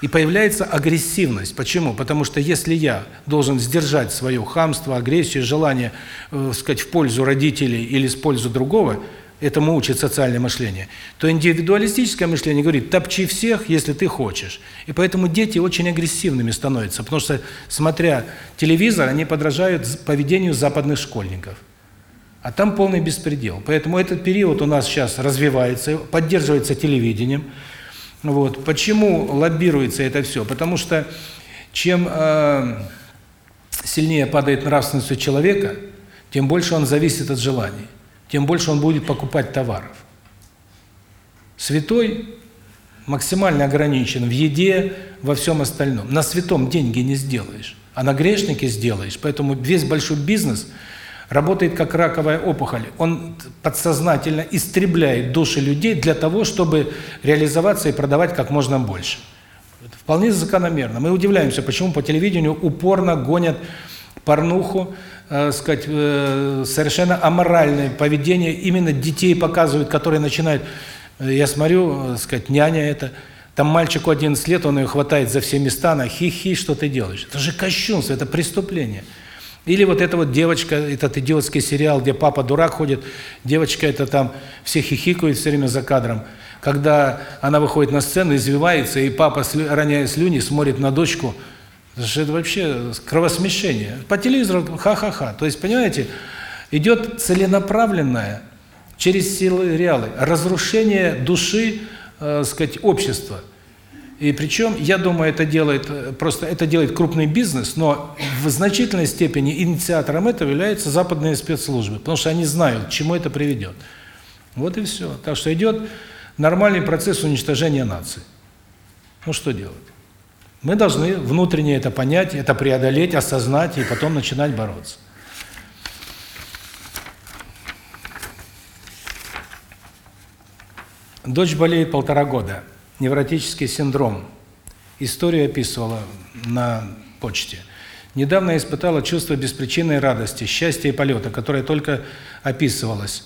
И появляется агрессивность. Почему? Потому что если я должен сдержать свое хамство, агрессию, желание, э, сказать, в пользу родителей или в пользу другого, этому учит социальное мышление, то индивидуалистическое мышление говорит, топчи всех, если ты хочешь. И поэтому дети очень агрессивными становятся, потому что, смотря телевизор, они подражают поведению западных школьников. А там полный беспредел. Поэтому этот период у нас сейчас развивается, поддерживается телевидением. Вот. Почему лоббируется это все? Потому что чем э, сильнее падает нравственность у человека, тем больше он зависит от желаний тем больше он будет покупать товаров. Святой максимально ограничен в еде, во всем остальном. На святом деньги не сделаешь, а на грешнике сделаешь. Поэтому весь большой бизнес работает как раковая опухоль. Он подсознательно истребляет души людей для того, чтобы реализоваться и продавать как можно больше. Это вполне закономерно. Мы удивляемся, почему по телевидению упорно гонят порнуху, э, сказать, э, совершенно аморальное поведение именно детей показывают, которые начинают, э, я смотрю, э, сказать, няня это, там мальчику 11 лет, он ее хватает за все места, она хи-хи, что ты делаешь? Это же кощунство, это преступление. Или вот эта вот девочка, этот идиотский сериал, где папа дурак ходит, девочка это там все хихикают все время за кадром. Когда она выходит на сцену, извивается, и папа, роняя слюни, смотрит на дочку, же это вообще кровосмешение. По телевизору ха-ха-ха. То есть, понимаете, идет целенаправленное через силы реалы разрушение души, э, сказать, общества. И причем, я думаю, это делает э, просто это делает крупный бизнес, но в значительной степени инициатором этого являются западные спецслужбы, потому что они знают, к чему это приведет. Вот и все. Так что идет нормальный процесс уничтожения нации. Ну что делать? Мы должны внутренне это понять, это преодолеть, осознать и потом начинать бороться. Дочь болеет полтора года. Невротический синдром. Историю описывала на почте. Недавно испытала чувство беспричинной радости, счастья и полета, которое только описывалось.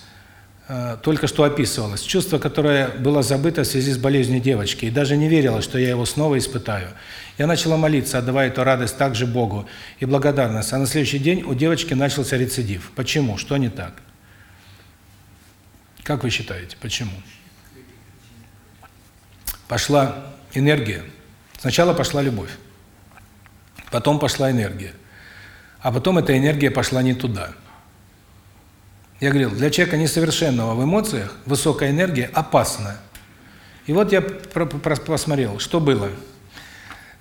Э, только что описывалось. Чувство, которое было забыто в связи с болезнью девочки, и даже не верила, что я его снова испытаю. Я начала молиться, отдавая эту радость также Богу и благодарность. А на следующий день у девочки начался рецидив. Почему? Что не так? Как вы считаете, почему? пошла энергия. Сначала пошла любовь, потом пошла энергия, а потом эта энергия пошла не туда. Я говорил, для человека несовершенного в эмоциях высокая энергия опасна. И вот я посмотрел, что было.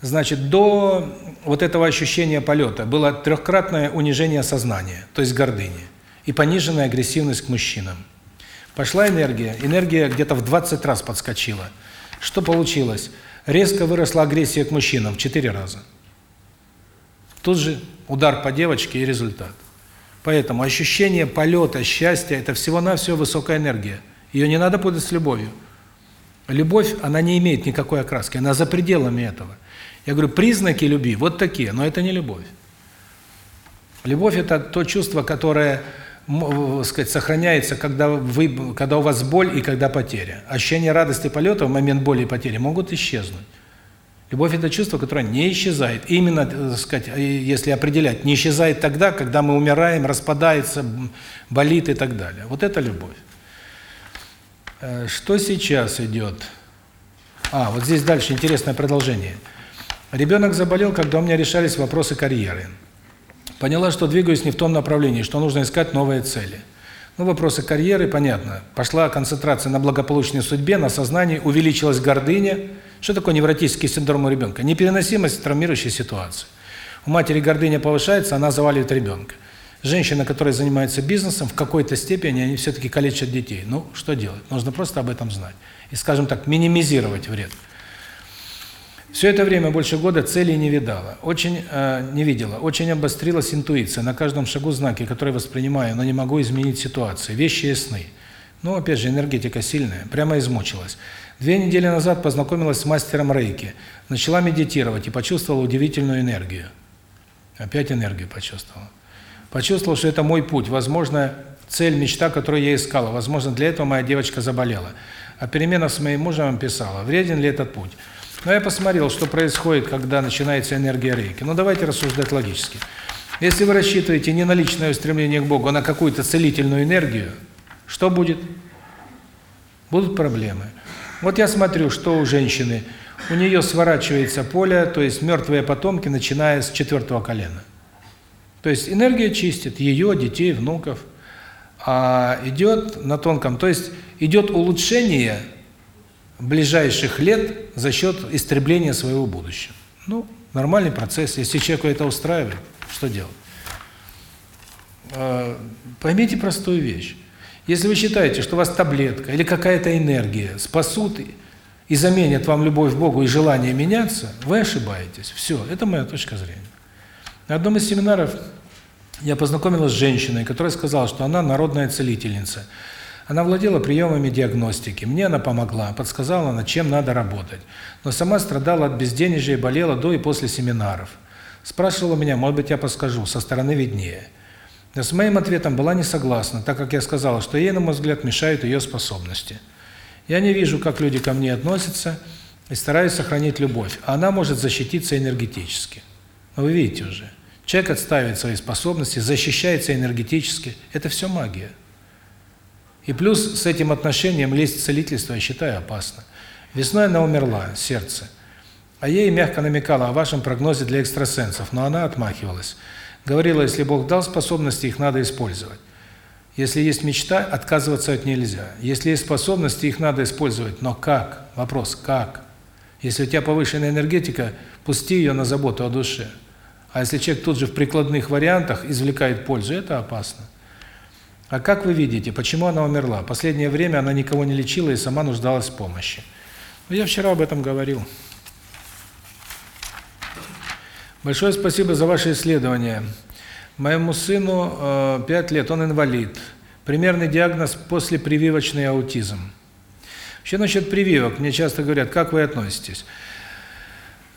Значит, до вот этого ощущения полета было трехкратное унижение сознания, то есть гордыни, и пониженная агрессивность к мужчинам. Пошла энергия, энергия где-то в 20 раз подскочила. Что получилось? Резко выросла агрессия к мужчинам в 4 раза. Тут же удар по девочке и результат. Поэтому ощущение полета, счастья – это всего-навсего высокая энергия. Ее не надо путать с любовью. Любовь, она не имеет никакой окраски, она за пределами этого. Я говорю, признаки любви вот такие, но это не любовь. Любовь – это то чувство, которое, сказать, сохраняется, когда вы, когда у вас боль и когда потеря. Ощущение радости полета в момент боли и потери могут исчезнуть. Любовь – это чувство, которое не исчезает. Именно, так сказать, если определять, не исчезает тогда, когда мы умираем, распадается, болит и так далее. Вот это любовь. Э, что сейчас идет? А, вот здесь дальше интересное продолжение. Ребенок заболел, когда у меня решались вопросы карьеры. Поняла, что двигаюсь не в том направлении, что нужно искать новые цели. Ну, вопросы карьеры, понятно. Пошла концентрация на благополучной судьбе, на сознании, увеличилась гордыня – что такое невротический синдром у ребенка? Непереносимость травмирующей ситуации. У матери гордыня повышается, она заваливает ребенка. Женщина, которая занимается бизнесом, в какой-то степени они все-таки калечат детей. Ну, что делать? Нужно просто об этом знать. И, скажем так, минимизировать вред. Все это время, больше года, целей не видала. Очень э, не видела. Очень обострилась интуиция. На каждом шагу знаки, которые воспринимаю, но не могу изменить ситуацию. Вещи и сны. Ну, опять же, энергетика сильная. Прямо измучилась. Две недели назад познакомилась с мастером рейки. Начала медитировать и почувствовала удивительную энергию. Опять энергию почувствовала. Почувствовал, что это мой путь. Возможно, цель, мечта, которую я искала. Возможно, для этого моя девочка заболела. А перемена с моим мужем писала, вреден ли этот путь. Но я посмотрел, что происходит, когда начинается энергия рейки. Ну, давайте рассуждать логически. Если вы рассчитываете не на личное устремление к Богу, а на какую-то целительную энергию, что будет? Будут проблемы. Вот я смотрю, что у женщины. У нее сворачивается поле, то есть мертвые потомки, начиная с четвертого колена. То есть энергия чистит ее, детей, внуков. А идет на тонком, то есть идет улучшение ближайших лет за счет истребления своего будущего. Ну, нормальный процесс. Если человеку это устраивает, что делать? А, поймите простую вещь. Если вы считаете, что вас таблетка или какая-то энергия спасут и заменят вам любовь к Богу и желание меняться, вы ошибаетесь. Все, это моя точка зрения. На одном из семинаров я познакомилась с женщиной, которая сказала, что она народная целительница. Она владела приемами диагностики. Мне она помогла, подсказала, над чем надо работать. Но сама страдала от безденежья и болела до и после семинаров. Спрашивала меня, может быть, я подскажу, со стороны виднее. С моим ответом была не согласна, так как я сказала, что ей, на мой взгляд, мешают ее способности. Я не вижу, как люди ко мне относятся, и стараюсь сохранить любовь, она может защититься энергетически. Но вы видите уже, человек отстаивает свои способности, защищается энергетически. Это все магия. И плюс с этим отношением лезть в целительство я считаю опасно. Весной она умерла, сердце. А ей мягко намекала о вашем прогнозе для экстрасенсов, но она отмахивалась. Говорила, если Бог дал способности, их надо использовать. Если есть мечта, отказываться от нельзя. Если есть способности, их надо использовать. Но как? Вопрос, как? Если у тебя повышенная энергетика, пусти ее на заботу о душе. А если человек тут же в прикладных вариантах извлекает пользу, это опасно. А как вы видите, почему она умерла? Последнее время она никого не лечила и сама нуждалась в помощи. Ну, я вчера об этом говорил. Большое спасибо за ваше исследование. Моему сыну 5 э, лет, он инвалид. Примерный диагноз после прививочный аутизм. Вообще насчет прививок, мне часто говорят, как вы относитесь?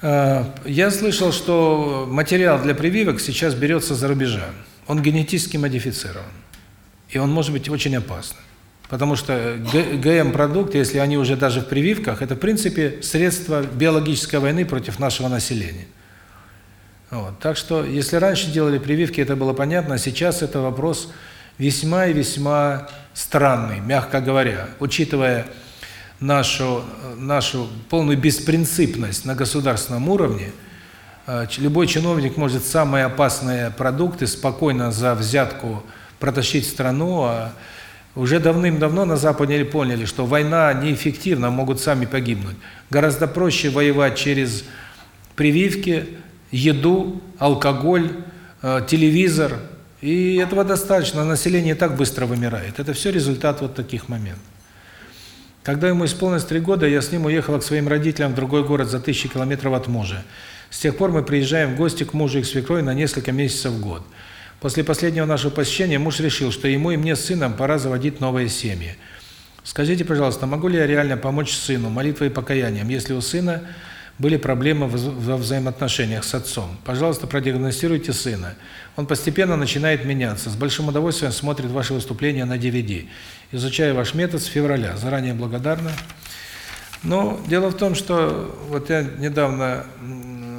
Э, я слышал, что материал для прививок сейчас берется за рубежа. Он генетически модифицирован. И он может быть очень опасным. Потому что ГМ-продукты, если они уже даже в прививках, это в принципе средство биологической войны против нашего населения. Вот. Так что, если раньше делали прививки, это было понятно, а сейчас это вопрос весьма и весьма странный, мягко говоря, учитывая нашу, нашу полную беспринципность на государственном уровне, э, любой чиновник может самые опасные продукты спокойно за взятку протащить страну, а уже давным-давно на Западе поняли, что война неэффективна, могут сами погибнуть. Гораздо проще воевать через прививки, еду, алкоголь, э, телевизор. И этого достаточно, население так быстро вымирает. Это все результат вот таких моментов. Когда ему исполнилось три года, я с ним уехала к своим родителям в другой город за тысячи километров от мужа. С тех пор мы приезжаем в гости к мужу и к свекрови на несколько месяцев в год. После последнего нашего посещения муж решил, что ему и мне с сыном пора заводить новые семьи. Скажите, пожалуйста, могу ли я реально помочь сыну молитвой и покаянием, если у сына были проблемы во взаимоотношениях с отцом? Пожалуйста, продиагностируйте сына. Он постепенно начинает меняться. С большим удовольствием смотрит ваши выступления на DVD. Изучаю ваш метод с февраля. Заранее благодарна. Но дело в том, что вот я недавно,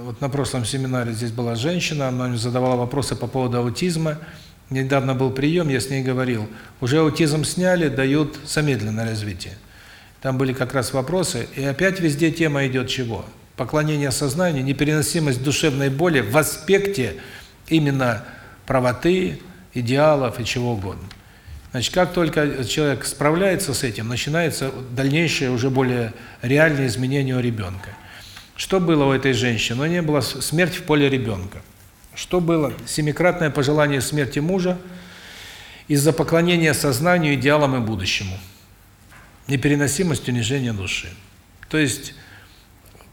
вот на прошлом семинаре здесь была женщина, она мне задавала вопросы по поводу аутизма. Недавно был прием, я с ней говорил, уже аутизм сняли, дают замедленное развитие. Там были как раз вопросы, и опять везде тема идет чего? Поклонение сознанию, непереносимость душевной боли в аспекте именно правоты, идеалов и чего угодно. Значит, как только человек справляется с этим, начинается дальнейшее, уже более реальное изменение у ребенка. Что было у этой женщины? У нее была смерть в поле ребенка. Что было? Семикратное пожелание смерти мужа из-за поклонения сознанию, идеалам и будущему. Непереносимость унижения души. То есть,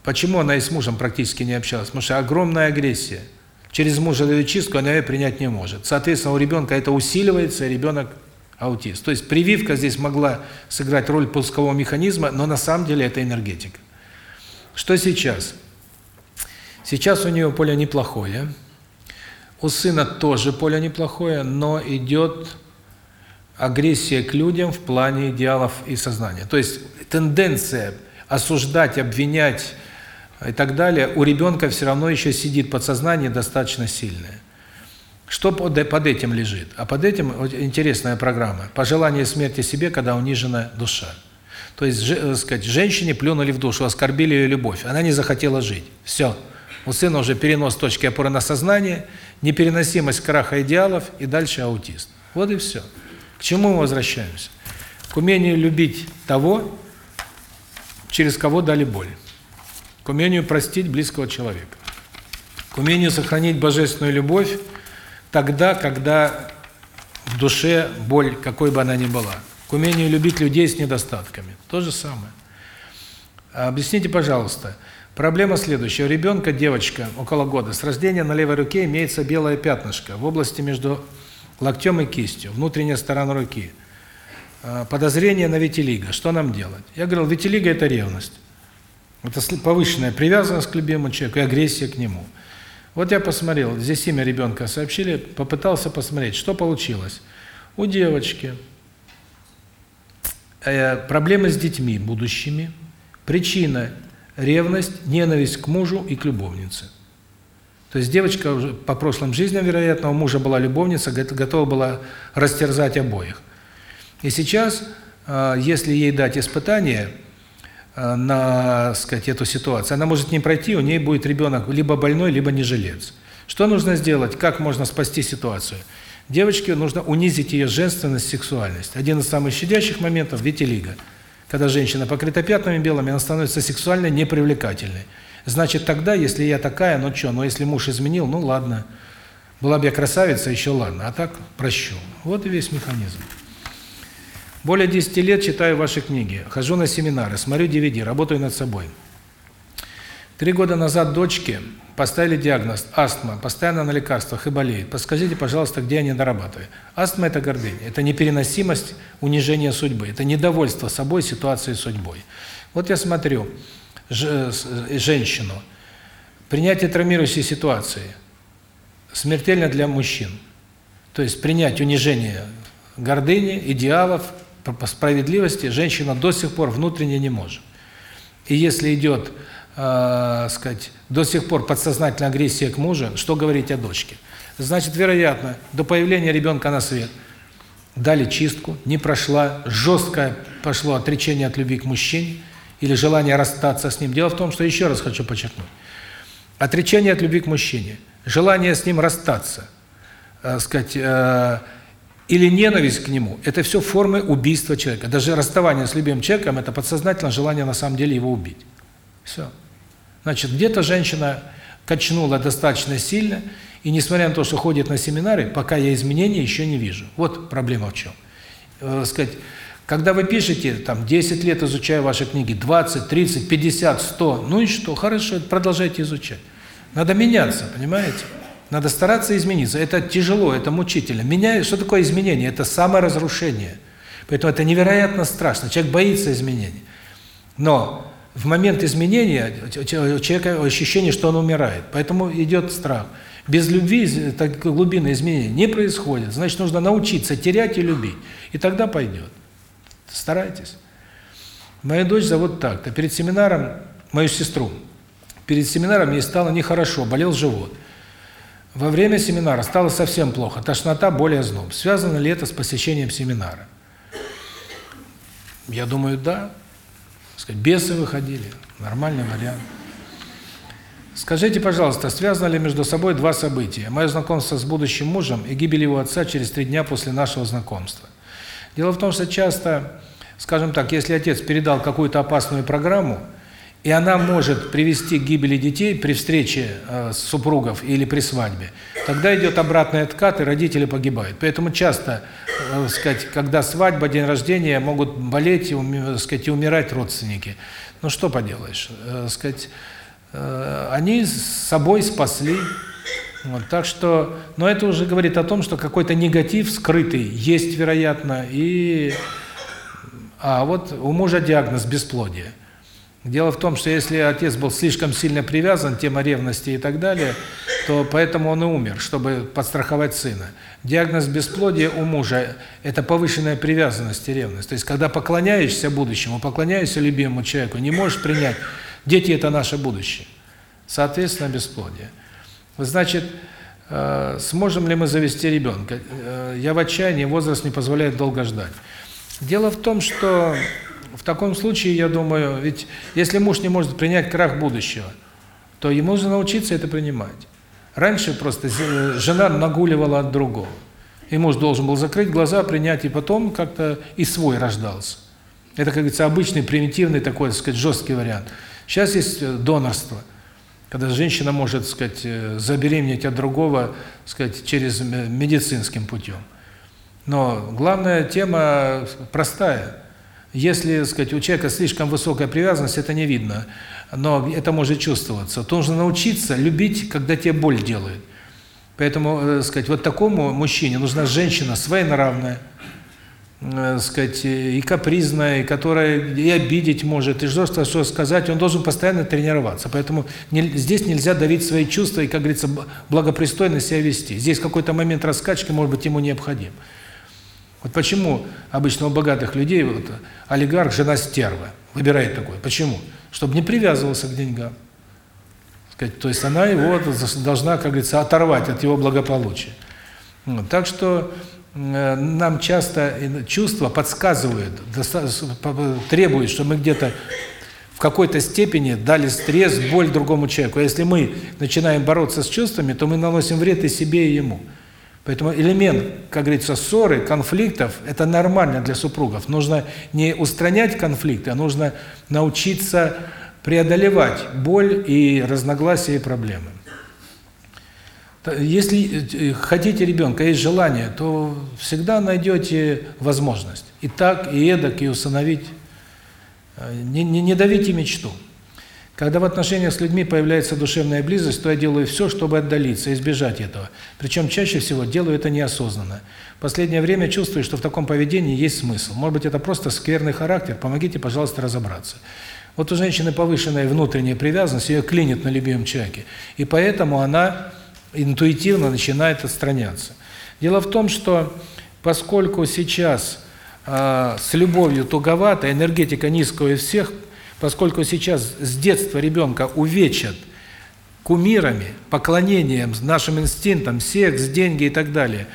почему она и с мужем практически не общалась? Потому что огромная агрессия – через мужа чистку она ее принять не может. Соответственно, у ребенка это усиливается, и ребенок аутист. То есть прививка здесь могла сыграть роль пускового механизма, но на самом деле это энергетика. Что сейчас? Сейчас у нее поле неплохое. У сына тоже поле неплохое, но идет агрессия к людям в плане идеалов и сознания. То есть тенденция осуждать, обвинять, и так далее, у ребенка все равно еще сидит подсознание достаточно сильное. Что под, этим лежит? А под этим интересная программа. Пожелание смерти себе, когда унижена душа. То есть, же, э, сказать, женщине плюнули в душу, оскорбили ее любовь. Она не захотела жить. Все. У сына уже перенос точки опоры на сознание, непереносимость краха идеалов и дальше аутист. Вот и все. К чему мы возвращаемся? К умению любить того, через кого дали боль к умению простить близкого человека, к умению сохранить божественную любовь тогда, когда в душе боль, какой бы она ни была, к умению любить людей с недостатками. То же самое. Объясните, пожалуйста, проблема следующая. У ребенка, девочка, около года, с рождения на левой руке имеется белое пятнышко в области между локтем и кистью, внутренняя сторона руки. А, подозрение на витилиго. Что нам делать? Я говорил, витилиго – это ревность. Это повышенная привязанность к любимому человеку и агрессия к нему. Вот я посмотрел, здесь имя ребенка сообщили, попытался посмотреть, что получилось. У девочки э, проблемы с детьми будущими, причина – ревность, ненависть к мужу и к любовнице. То есть девочка по прошлым жизням, вероятно, у мужа была любовница, готова была растерзать обоих. И сейчас, э, если ей дать испытание – на, сказать, эту ситуацию. Она может не пройти, у нее будет ребенок либо больной, либо не жилец. Что нужно сделать? Как можно спасти ситуацию? Девочке нужно унизить ее женственность, сексуальность. Один из самых щадящих моментов – витилиго. Когда женщина покрыта пятнами белыми, она становится сексуально непривлекательной. Значит, тогда, если я такая, ну что, ну если муж изменил, ну ладно. Была бы я красавица, еще ладно, а так прощу. Вот и весь механизм. Более 10 лет читаю ваши книги, хожу на семинары, смотрю DVD, работаю над собой. Три года назад дочке поставили диагноз астма, постоянно на лекарствах и болеет. Подскажите, пожалуйста, где я не дорабатываю? Астма – это гордыня, это непереносимость унижения судьбы, это недовольство собой, ситуацией, судьбой. Вот я смотрю женщину, принятие травмирующей ситуации смертельно для мужчин. То есть принять унижение гордыни, идеалов, справедливости женщина до сих пор внутренне не может. И если идет, э, сказать, до сих пор подсознательная агрессия к мужу, что говорить о дочке? Значит, вероятно, до появления ребенка на свет дали чистку, не прошла, жесткая пошло отречение от любви к мужчине или желание расстаться с ним. Дело в том, что еще раз хочу подчеркнуть. Отречение от любви к мужчине, желание с ним расстаться, э, сказать, э, или ненависть к нему – это все формы убийства человека. Даже расставание с любимым человеком – это подсознательное желание на самом деле его убить. Все. Значит, где-то женщина качнула достаточно сильно, и несмотря на то, что ходит на семинары, пока я изменений еще не вижу. Вот проблема в чем. Э, сказать, когда вы пишете, там, 10 лет изучаю ваши книги, 20, 30, 50, 100, ну и что, хорошо, продолжайте изучать. Надо меняться, понимаете? Надо стараться измениться. Это тяжело, это мучительно. Меня, что такое изменение? Это саморазрушение. Поэтому это невероятно страшно. Человек боится изменений. Но в момент изменения у человека ощущение, что он умирает. Поэтому идет страх. Без любви так глубинное изменение не происходит. Значит, нужно научиться терять и любить. И тогда пойдет. Старайтесь. Мою дочь зовут так-то. Перед семинаром, мою сестру, перед семинаром ей стало нехорошо, болел живот. Во время семинара стало совсем плохо, тошнота, боль, озноб. Связано ли это с посещением семинара? Я думаю, да. Сказать, бесы выходили, нормальный вариант. Скажите, пожалуйста, связано ли между собой два события? Мое знакомство с будущим мужем и гибель его отца через три дня после нашего знакомства. Дело в том, что часто, скажем так, если отец передал какую-то опасную программу, и она может привести к гибели детей при встрече э, супругов или при свадьбе. Тогда идет обратный откат, и родители погибают. Поэтому часто, э, сказать, когда свадьба, день рождения, могут болеть и, ум, сказать, и умирать родственники. Ну что поделаешь, э, сказать, э, они с собой спасли. Вот, так что, но это уже говорит о том, что какой-то негатив скрытый есть, вероятно, и а вот у мужа диагноз бесплодие. Дело в том, что если отец был слишком сильно привязан, тема ревности и так далее, то поэтому он и умер, чтобы подстраховать сына. Диагноз бесплодия у мужа – это повышенная привязанность и ревность. То есть, когда поклоняешься будущему, поклоняешься любимому человеку, не можешь принять, дети – это наше будущее. Соответственно, бесплодие. Значит, э, сможем ли мы завести ребенка? Э, я в отчаянии, возраст не позволяет долго ждать. Дело в том, что в таком случае, я думаю, ведь если муж не может принять крах будущего, то ему нужно научиться это принимать. Раньше просто жена нагуливала от другого. И муж должен был закрыть глаза, принять, и потом как-то и свой рождался. Это, как говорится, обычный, примитивный такой, так сказать, жесткий вариант. Сейчас есть э, донорство, когда женщина может, так сказать, э, забеременеть от другого, так сказать, через медицинским путем. Но главная тема простая. Если, так сказать, у человека слишком высокая привязанность, это не видно, но это может чувствоваться. То нужно научиться любить, когда тебе боль делает. Поэтому, так э, сказать, вот такому мужчине нужна женщина своенравная, э, сказать, и капризная, и которая и обидеть может, и жестко что сказать, он должен постоянно тренироваться. Поэтому не, здесь нельзя давить свои чувства и, как говорится, благопристойно себя вести. Здесь какой-то момент раскачки, может быть, ему необходим. Вот почему обычно у богатых людей вот, олигарх, жена стерва, выбирает такой. Почему? Чтобы не привязывался к деньгам. Сказать, то есть она его должна, как говорится, оторвать от его благополучия. Вот, так что э, нам часто чувства подсказывают, требуют, что мы где-то в какой-то степени дали стресс, боль другому человеку. А если мы начинаем бороться с чувствами, то мы наносим вред и себе, и ему. Поэтому элемент, как говорится, ссоры, конфликтов – это нормально для супругов. Нужно не устранять конфликты, а нужно научиться преодолевать боль и разногласия и проблемы. Если э, хотите ребенка, есть желание, то всегда найдете возможность. И так, и эдак, и усыновить. Э, не, не, не давите мечту. Когда в отношениях с людьми появляется душевная близость, то я делаю все, чтобы отдалиться, избежать этого. Причем чаще всего делаю это неосознанно. В последнее время чувствую, что в таком поведении есть смысл. Может быть, это просто скверный характер, помогите, пожалуйста, разобраться. Вот у женщины повышенная внутренняя привязанность, ее клинит на любимом человеке. И поэтому она интуитивно начинает отстраняться. Дело в том, что поскольку сейчас э, с любовью туговато, энергетика низкая у всех – поскольку сейчас с детства ребенка увечат кумирами, поклонением нашим инстинктам, секс, деньги и так далее,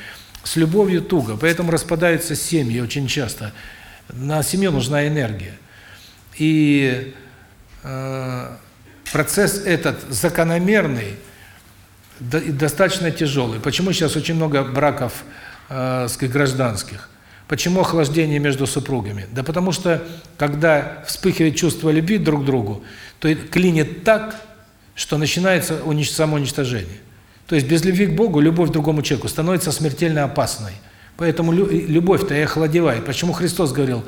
с любовью туго, поэтому распадаются семьи очень часто. На семью нужна энергия. И э, процесс этот закономерный достаточно тяжелый. Почему сейчас очень много браков э, гражданских? Почему охлаждение между супругами? Да потому что, когда вспыхивает чувство любви друг к другу, то клинит так, что начинается самоуничтожение. То есть без любви к Богу любовь к другому человеку становится смертельно опасной. Поэтому любовь-то и охладевает. Почему Христос говорил,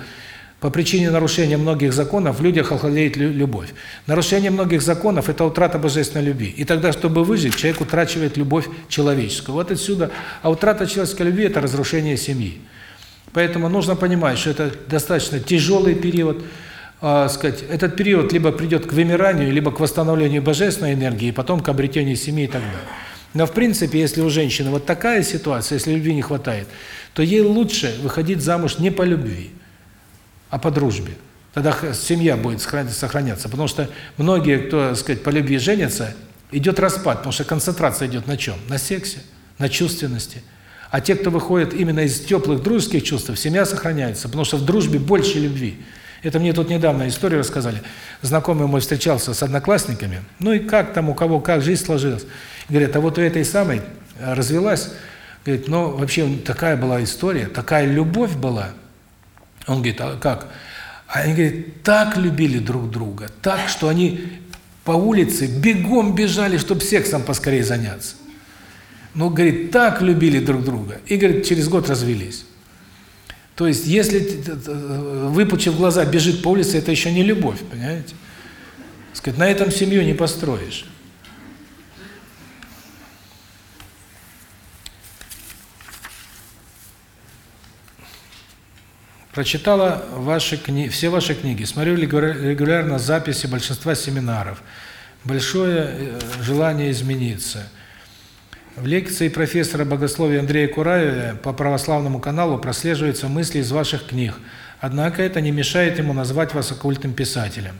по причине нарушения многих законов в людях охладеет любовь. Нарушение многих законов – это утрата божественной любви. И тогда, чтобы выжить, человек утрачивает любовь человеческую. Вот отсюда. А утрата человеческой любви – это разрушение семьи. Поэтому нужно понимать, что это достаточно тяжелый период. Э, сказать, этот период либо придет к вымиранию, либо к восстановлению божественной энергии, потом к обретению семьи и так далее. Но в принципе, если у женщины вот такая ситуация, если любви не хватает, то ей лучше выходить замуж не по любви, а по дружбе. Тогда семья будет сохраняться, потому что многие, кто, сказать, по любви женятся, идет распад, потому что концентрация идет на чем? На сексе, на чувственности. А те, кто выходит именно из теплых дружеских чувств, семья сохраняется, потому что в дружбе больше любви. Это мне тут недавно историю рассказали. Знакомый мой встречался с одноклассниками. Ну и как там, у кого как жизнь сложилась. Говорят, а вот у этой самой э, развелась, говорит, ну вообще такая была история, такая любовь была. Он говорит, а как? А они, говорят, так любили друг друга, так, что они по улице бегом бежали, чтобы сексом поскорее заняться. Ну, говорит, так любили друг друга. И, говорит, через год развелись. То есть, если, выпучив глаза, бежит по улице, это еще не любовь, понимаете? Сказать, на этом семью не построишь. Прочитала ваши книги, все ваши книги, смотрю регулярно записи большинства семинаров. Большое э, желание измениться – в лекции профессора богословия Андрея Кураева по православному каналу прослеживаются мысли из ваших книг. Однако это не мешает ему назвать вас оккультным писателем.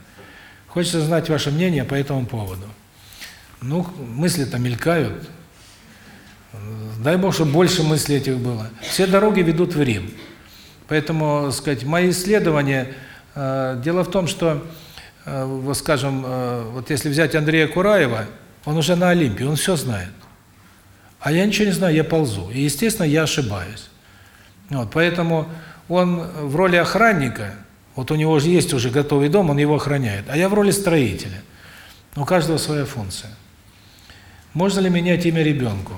Хочется знать ваше мнение по этому поводу. Ну, мысли-то мелькают. Дай Бог, чтобы больше мыслей этих было. Все дороги ведут в Рим. Поэтому, сказать, мои исследования э, дело в том, что э, вот скажем, э, вот если взять Андрея Кураева, он уже на Олимпе, он все знает. А я ничего не знаю, я ползу. И, естественно, я ошибаюсь. Вот, поэтому он в роли охранника, вот у него же есть уже готовый дом, он его охраняет, а я в роли строителя. У каждого своя функция. Можно ли менять имя ребенку?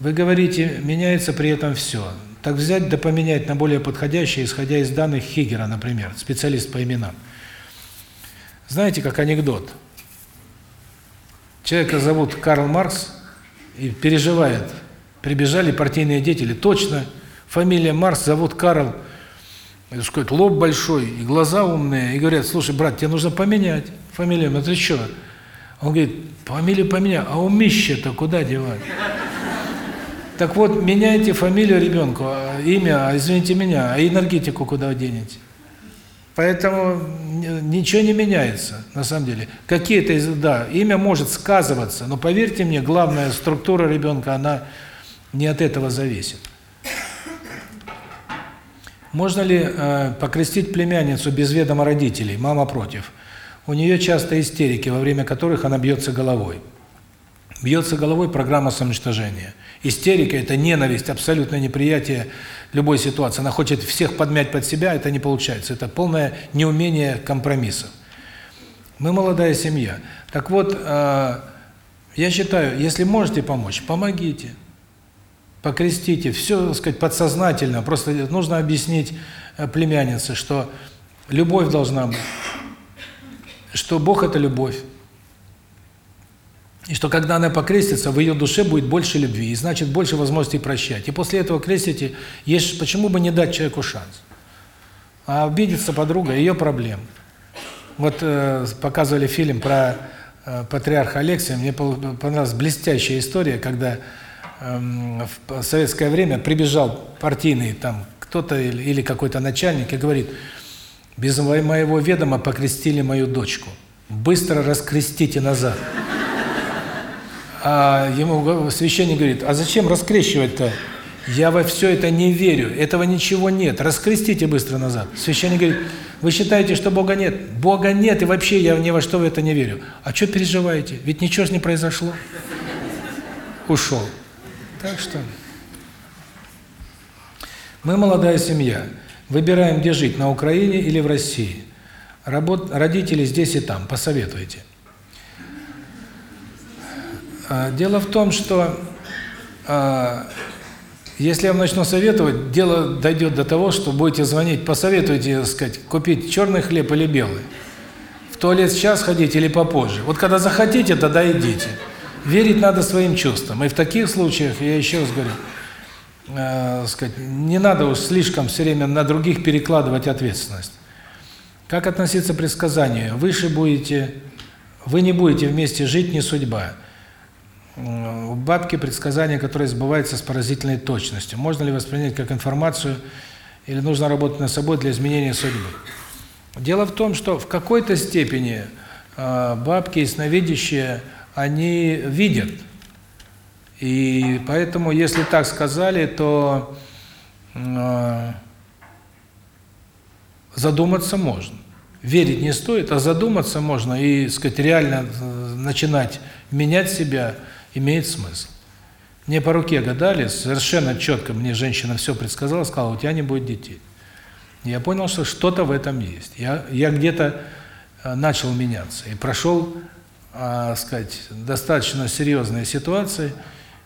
Вы говорите, меняется при этом все. Так взять да поменять на более подходящее, исходя из данных Хигера, например, специалист по именам. Знаете, как анекдот. Человека зовут Карл Маркс, и переживает. Прибежали партийные деятели, точно, фамилия Марс, зовут Карл, сказать, лоб большой, и глаза умные, и говорят, слушай, брат, тебе нужно поменять фамилию, ну ты что? Он говорит, фамилию поменяй, а умище-то куда девать? Так вот, меняйте фамилию ребенку, а имя, а, извините меня, а энергетику куда денете? Поэтому ничего не меняется, на самом деле. Какие-то, да, имя может сказываться, но поверьте мне, главная структура ребенка, она не от этого зависит. Можно ли э, покрестить племянницу без ведома родителей? Мама против. У нее часто истерики, во время которых она бьется головой. Бьется головой программа самоуничтожения. Истерика – это ненависть, абсолютное неприятие любой ситуации. Она хочет всех подмять под себя, это не получается. Это полное неумение компромиссов. Мы молодая семья. Так вот, э, я считаю, если можете помочь, помогите. Покрестите. Все, так сказать, подсознательно. Просто нужно объяснить э, племяннице, что любовь должна быть. Что Бог – это любовь. И что когда она покрестится, в ее душе будет больше любви, и значит больше возможностей прощать. И после этого крестите, есть почему бы не дать человеку шанс? А обидится подруга, ее проблем. Вот э, показывали фильм про э, патриарха Алексия, мне понравилась блестящая история, когда э, в советское время прибежал партийный там кто-то или, или какой-то начальник и говорит, без моего ведома покрестили мою дочку, быстро раскрестите назад. А ему священник говорит, а зачем раскрещивать-то? Я во все это не верю, этого ничего нет. Раскрестите быстро назад. Священник говорит, вы считаете, что Бога нет? Бога нет, и вообще я ни во что в это не верю. А что переживаете? Ведь ничего же не произошло. Ушел. Так что... Мы молодая семья. Выбираем, где жить, на Украине или в России. Работ... Родители здесь и там. Посоветуйте. А, дело в том, что а, если я вам начну советовать, дело дойдет до того, что будете звонить, посоветуйте, сказать, купить черный хлеб или белый. В туалет сейчас ходить или попозже. Вот когда захотите, тогда идите. Верить надо своим чувствам. И в таких случаях, я еще раз говорю, э, сказать, не надо уж слишком все время на других перекладывать ответственность. Как относиться к предсказанию? Выше будете, вы не будете вместе жить, не судьба. У бабки предсказания, которые сбываются с поразительной точностью. Можно ли воспринять как информацию или нужно работать над собой для изменения судьбы? Дело в том, что в какой-то степени э, бабки и сновидящие, они видят. И поэтому, если так сказали, то э, задуматься можно. Верить не стоит, а задуматься можно и, сказать, реально э, начинать менять себя – имеет смысл. Мне по руке гадали, совершенно четко мне женщина все предсказала, сказала, у тебя не будет детей. Я понял, что что-то в этом есть. Я, я где-то э, начал меняться и прошел, э, сказать, достаточно серьезные ситуации,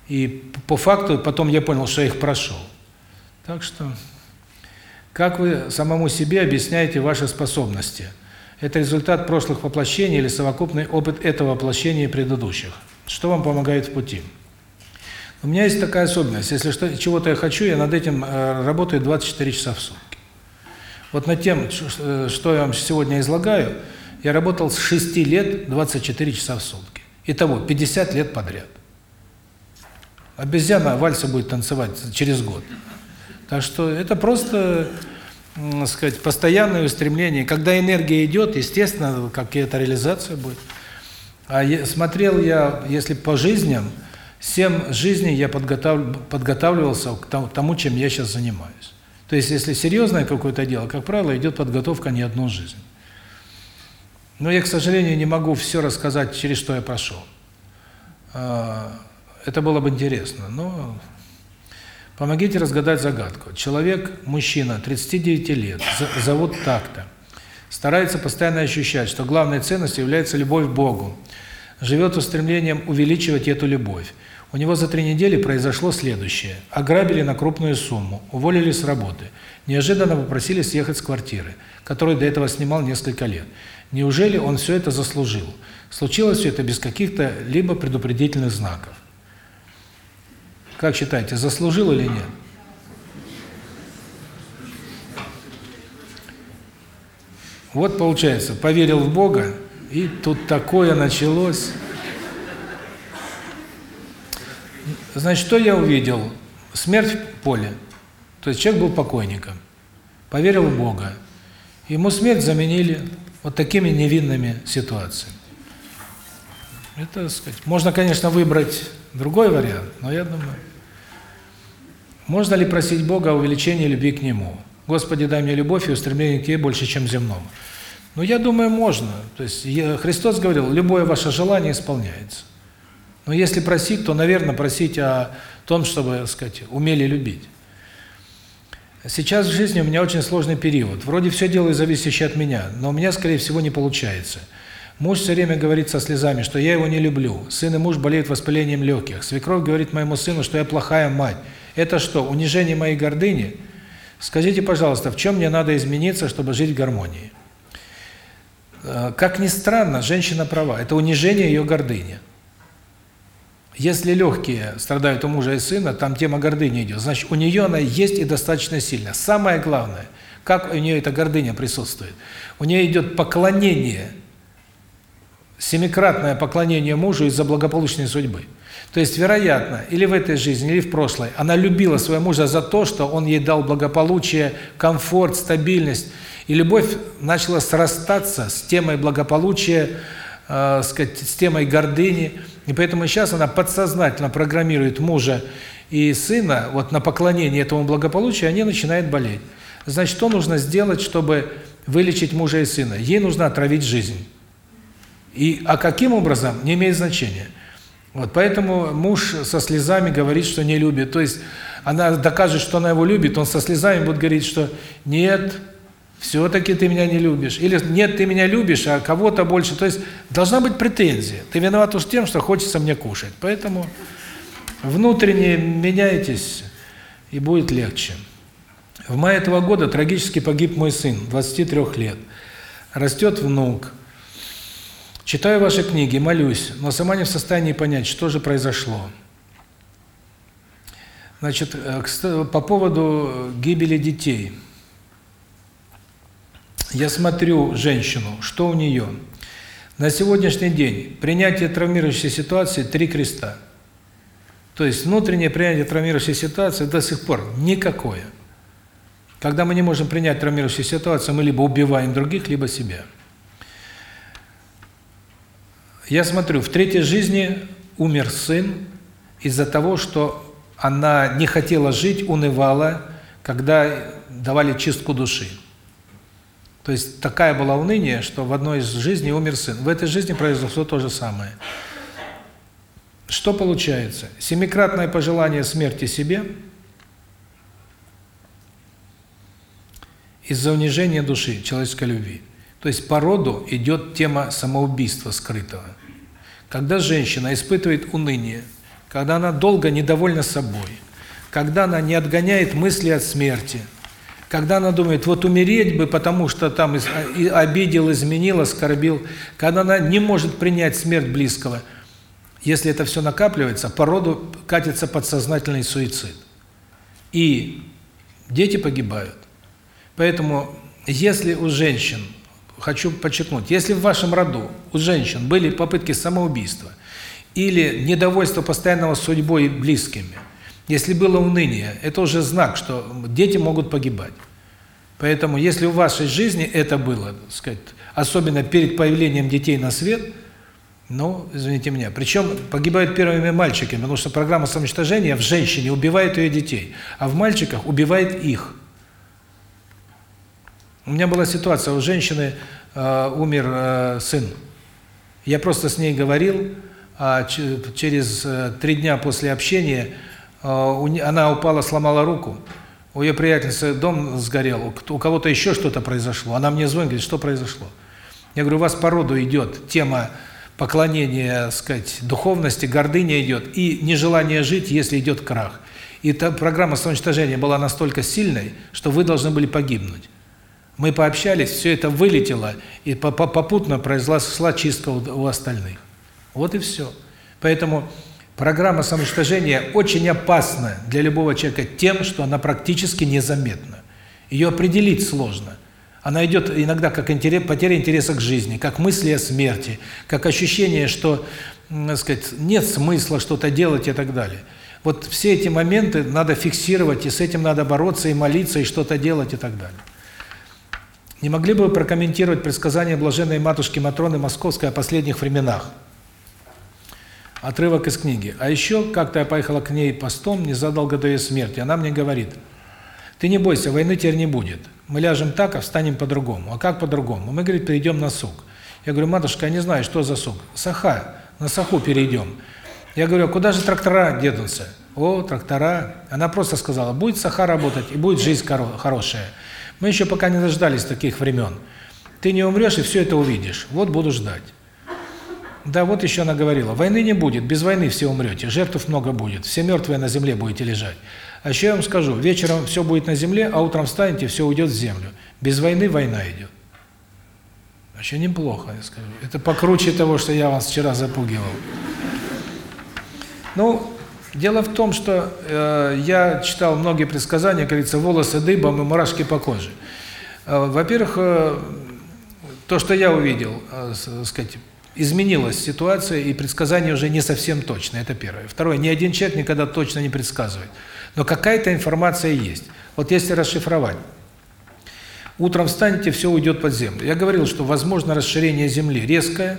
и по факту потом я понял, что я их прошел. Так что, как вы самому себе объясняете ваши способности? Это результат прошлых воплощений или совокупный опыт этого воплощения и предыдущих? Что вам помогает в пути? У меня есть такая особенность. Если что чего-то я хочу, я над этим э, работаю 24 часа в сутки. Вот над тем, э, что я вам сегодня излагаю, я работал с 6 лет 24 часа в сутки. Итого 50 лет подряд. Обезьяна вальса будет танцевать через год. Так что это просто, так сказать, постоянное устремление. Когда энергия идет, естественно, какая-то реализация будет. А смотрел я, если по жизням, семь жизней я подготав, подготавливался к тому, чем я сейчас занимаюсь. То есть, если серьезное какое-то дело, как правило, идет подготовка не одну жизнь. Но я, к сожалению, не могу все рассказать, через что я прошел. А, это было бы интересно, но помогите разгадать загадку. Человек, мужчина, 39 лет, зовут так-то старается постоянно ощущать, что главной ценностью является любовь к Богу, живет устремлением увеличивать эту любовь. У него за три недели произошло следующее. Ограбили на крупную сумму, уволили с работы. Неожиданно попросили съехать с квартиры, которую до этого снимал несколько лет. Неужели он все это заслужил? Случилось все это без каких-то либо предупредительных знаков. Как считаете, заслужил или нет? Вот получается, поверил в Бога, и тут такое началось. Значит, что я увидел? Смерть в поле. То есть человек был покойником. Поверил в Бога. Ему смерть заменили вот такими невинными ситуациями. Это, сказать, можно, конечно, выбрать другой вариант, но я думаю, можно ли просить Бога о увеличении любви к Нему? Господи, дай мне любовь и устремление к Тебе больше, чем земному. Ну, я думаю, можно. То есть Христос говорил, любое ваше желание исполняется. Но если просить, то, наверное, просить о том, чтобы, так сказать, умели любить. Сейчас в жизни у меня очень сложный период. Вроде все делаю зависящее от меня, но у меня, скорее всего, не получается. Муж все время говорит со слезами, что я его не люблю. Сын и муж болеют воспалением легких. Свекровь говорит моему сыну, что я плохая мать. Это что, унижение моей гордыни? Скажите, пожалуйста, в чем мне надо измениться, чтобы жить в гармонии? Э, как ни странно, женщина права. Это унижение ее гордыни. Если легкие страдают у мужа и сына, там тема гордыни идет. Значит, у нее она есть и достаточно сильно. Самое главное, как у нее эта гордыня присутствует. У нее идет поклонение, семикратное поклонение мужу из-за благополучной судьбы. То есть, вероятно, или в этой жизни, или в прошлой, она любила своего мужа за то, что он ей дал благополучие, комфорт, стабильность. И любовь начала срастаться с темой благополучия, э, сказать, с темой гордыни. И поэтому сейчас она подсознательно программирует мужа и сына вот на поклонение этому благополучию, они начинают болеть. Значит, что нужно сделать, чтобы вылечить мужа и сына? Ей нужно отравить жизнь. И а каким образом, не имеет значения. Вот поэтому муж со слезами говорит, что не любит. То есть она докажет, что она его любит, он со слезами будет говорить, что нет, все-таки ты меня не любишь. Или нет, ты меня любишь, а кого-то больше. То есть должна быть претензия. Ты виноват уж тем, что хочется мне кушать. Поэтому внутренне меняйтесь, и будет легче. В мае этого года трагически погиб мой сын, 23 лет. Растет внук. Читаю ваши книги, молюсь, но сама не в состоянии понять, что же произошло. Значит, э, по поводу гибели детей. Я смотрю женщину, что у нее. На сегодняшний день принятие травмирующей ситуации три креста. То есть внутреннее принятие травмирующей ситуации до сих пор никакое. Когда мы не можем принять травмирующую ситуацию, мы либо убиваем других, либо себя. Я смотрю, в третьей жизни умер сын из-за того, что она не хотела жить, унывала, когда давали чистку души. То есть такая была уныние, что в одной из жизней умер сын. В этой жизни произошло то же самое. Что получается? Семикратное пожелание смерти себе из-за унижения души, человеческой любви. То есть по роду идет тема самоубийства скрытого. Когда женщина испытывает уныние, когда она долго недовольна собой, когда она не отгоняет мысли от смерти, когда она думает, вот умереть бы, потому что там обидел, изменил, оскорбил, когда она не может принять смерть близкого, если это все накапливается, по роду катится подсознательный суицид. И дети погибают. Поэтому, если у женщин хочу подчеркнуть, если в вашем роду у женщин были попытки самоубийства или недовольство постоянного судьбой и близкими, если было уныние, это уже знак, что дети могут погибать. Поэтому, если в вашей жизни это было, так сказать, особенно перед появлением детей на свет, ну, извините меня, причем погибают первыми мальчиками, потому что программа самоуничтожения в женщине убивает ее детей, а в мальчиках убивает их. У меня была ситуация, у женщины э, умер э, сын. Я просто с ней говорил, а через э, три дня после общения э, у, она упала, сломала руку. У ее приятельницы дом сгорел, у кого-то еще что-то произошло. Она мне звонит, говорит, что произошло. Я говорю, у вас по роду идет тема поклонения, сказать, духовности, гордыня идет, и нежелание жить, если идет крах. И та программа самоуничтожения была настолько сильной, что вы должны были погибнуть. Мы пообщались, все это вылетело, и попутно произошла чистка у остальных. Вот и все. Поэтому программа самоуничтожения очень опасна для любого человека тем, что она практически незаметна. Ее определить сложно. Она идет иногда как интерес, потеря интереса к жизни, как мысли о смерти, как ощущение, что, так сказать, нет смысла что-то делать и так далее. Вот все эти моменты надо фиксировать, и с этим надо бороться, и молиться, и что-то делать и так далее. Не могли бы вы прокомментировать предсказание блаженной матушки Матроны Московской о последних временах? Отрывок из книги. А еще как-то я поехала к ней постом незадолго до ее смерти. Она мне говорит, ты не бойся, войны теперь не будет. Мы ляжем так, а встанем по-другому. А как по-другому? Мы, говорит, перейдем на сук. Я говорю, матушка, я не знаю, что за сук. Саха, на саху перейдем. Я говорю, а куда же трактора денутся? О, трактора. Она просто сказала, будет саха работать, и будет жизнь хорошая. Мы еще пока не дождались таких времен. Ты не умрешь и все это увидишь. Вот буду ждать. Да, вот еще она говорила, войны не будет, без войны все умрете, жертв много будет, все мертвые на земле будете лежать. А еще я вам скажу, вечером все будет на земле, а утром встанете, все уйдет в землю. Без войны война идет. Вообще неплохо, я скажу. Это покруче того, что я вас вчера запугивал. Ну, Дело в том, что э, я читал многие предсказания, говорится, волосы дыбом и мурашки по коже. Э, Во-первых, э, то, что я увидел, э, сказать, изменилась ситуация, и предсказания уже не совсем точные, это первое. Второе, ни один человек никогда точно не предсказывает. Но какая-то информация есть. Вот если расшифровать. Утром встанете, все уйдет под землю. Я говорил, что возможно расширение Земли резкое,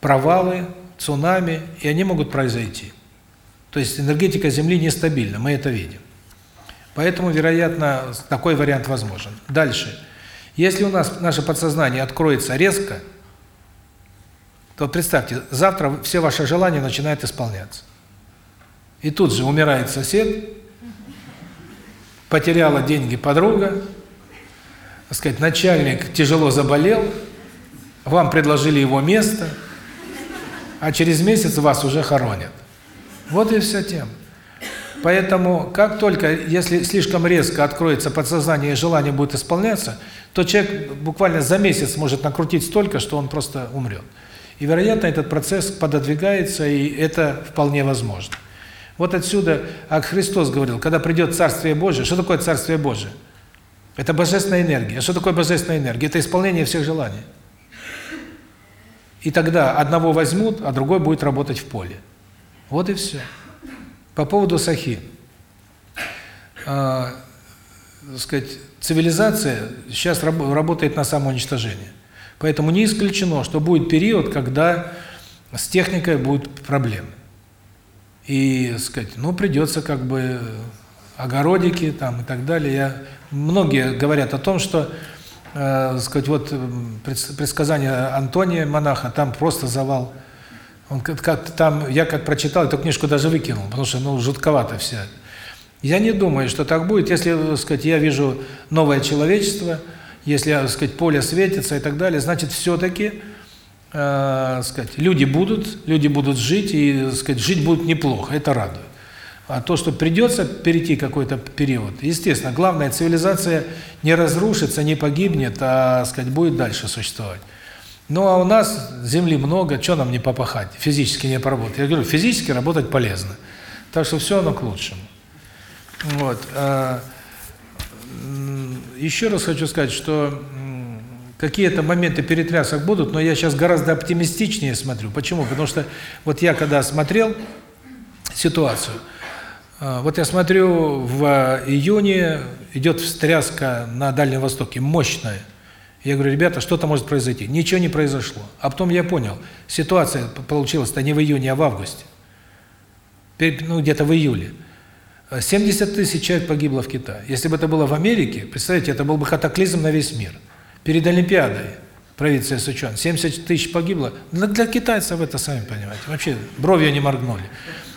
провалы, цунами, и они могут произойти. То есть энергетика Земли нестабильна, мы это видим. Поэтому, вероятно, такой вариант возможен. Дальше. Если у нас наше подсознание откроется резко, то представьте, завтра все ваши желания начинают исполняться. И тут же умирает сосед, потеряла деньги подруга, так сказать, начальник тяжело заболел, вам предложили его место, а через месяц вас уже хоронят. Вот и вся тема. Поэтому, как только, если слишком резко откроется подсознание и желание будет исполняться, то человек буквально за месяц может накрутить столько, что он просто умрет. И, вероятно, этот процесс пододвигается, и это вполне возможно. Вот отсюда, а Христос говорил, когда придет Царствие Божие, что такое Царствие Божие? Это божественная энергия. Что такое божественная энергия? Это исполнение всех желаний. И тогда одного возьмут, а другой будет работать в поле. Вот и все. По поводу сахи. А, сказать, цивилизация сейчас работает на самоуничтожение. Поэтому не исключено, что будет период, когда с техникой будут проблемы. И, сказать, ну, придется как бы огородики там и так далее. Я, многие говорят о том, что, э, сказать, вот предсказание Антония, монаха, там просто завал. Он как там, я как прочитал, эту книжку даже выкинул, потому что, ну, жутковато вся. Я не думаю, что так будет, если, сказать, я вижу новое человечество, если, так сказать, поле светится и так далее, значит, все-таки э, сказать, люди будут, люди будут жить, и, сказать, жить будут неплохо, это радует. А то, что придется перейти какой-то период, естественно, главная цивилизация не разрушится, не погибнет, а, сказать, будет дальше существовать. Ну, а у нас земли много, что нам не попахать, физически не поработать. Я говорю, физически работать полезно. Так что все оно к лучшему. Вот. А, еще раз хочу сказать, что какие-то моменты перетрясок будут, но я сейчас гораздо оптимистичнее смотрю. Почему? Потому что вот я когда смотрел ситуацию, а, вот я смотрю, в июне идет встряска на Дальнем Востоке, мощная. Я говорю, ребята, что-то может произойти. Ничего не произошло. А потом я понял, ситуация получилась-то не в июне, а в августе. Ну, где-то в июле. 70 тысяч человек погибло в Китае. Если бы это было в Америке, представьте, это был бы катаклизм на весь мир. Перед Олимпиадой провинция Сычуан, 70 тысяч погибло. Для, для китайцев это, сами понимаете, вообще бровью не моргнули.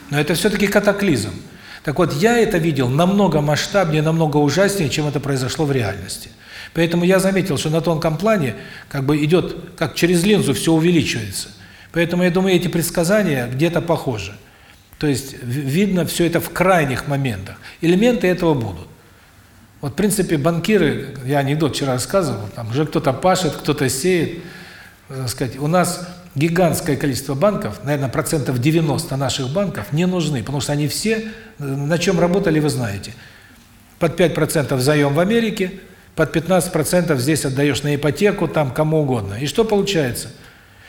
Но это все-таки катаклизм. Так вот, я это видел намного масштабнее, намного ужаснее, чем это произошло в реальности. Поэтому я заметил, что на тонком плане как бы идет, как через линзу все увеличивается. Поэтому я думаю, эти предсказания где-то похожи. То есть видно все это в крайних моментах. Элементы этого будут. Вот, в принципе, банкиры, я анекдот вчера рассказывал, там уже кто-то пашет, кто-то сеет, так сказать, у нас гигантское количество банков, наверное, процентов 90 наших банков не нужны, потому что они все, на чем работали, вы знаете. Под 5% заем в Америке, под 15% здесь отдаешь на ипотеку, там, кому угодно. И что получается?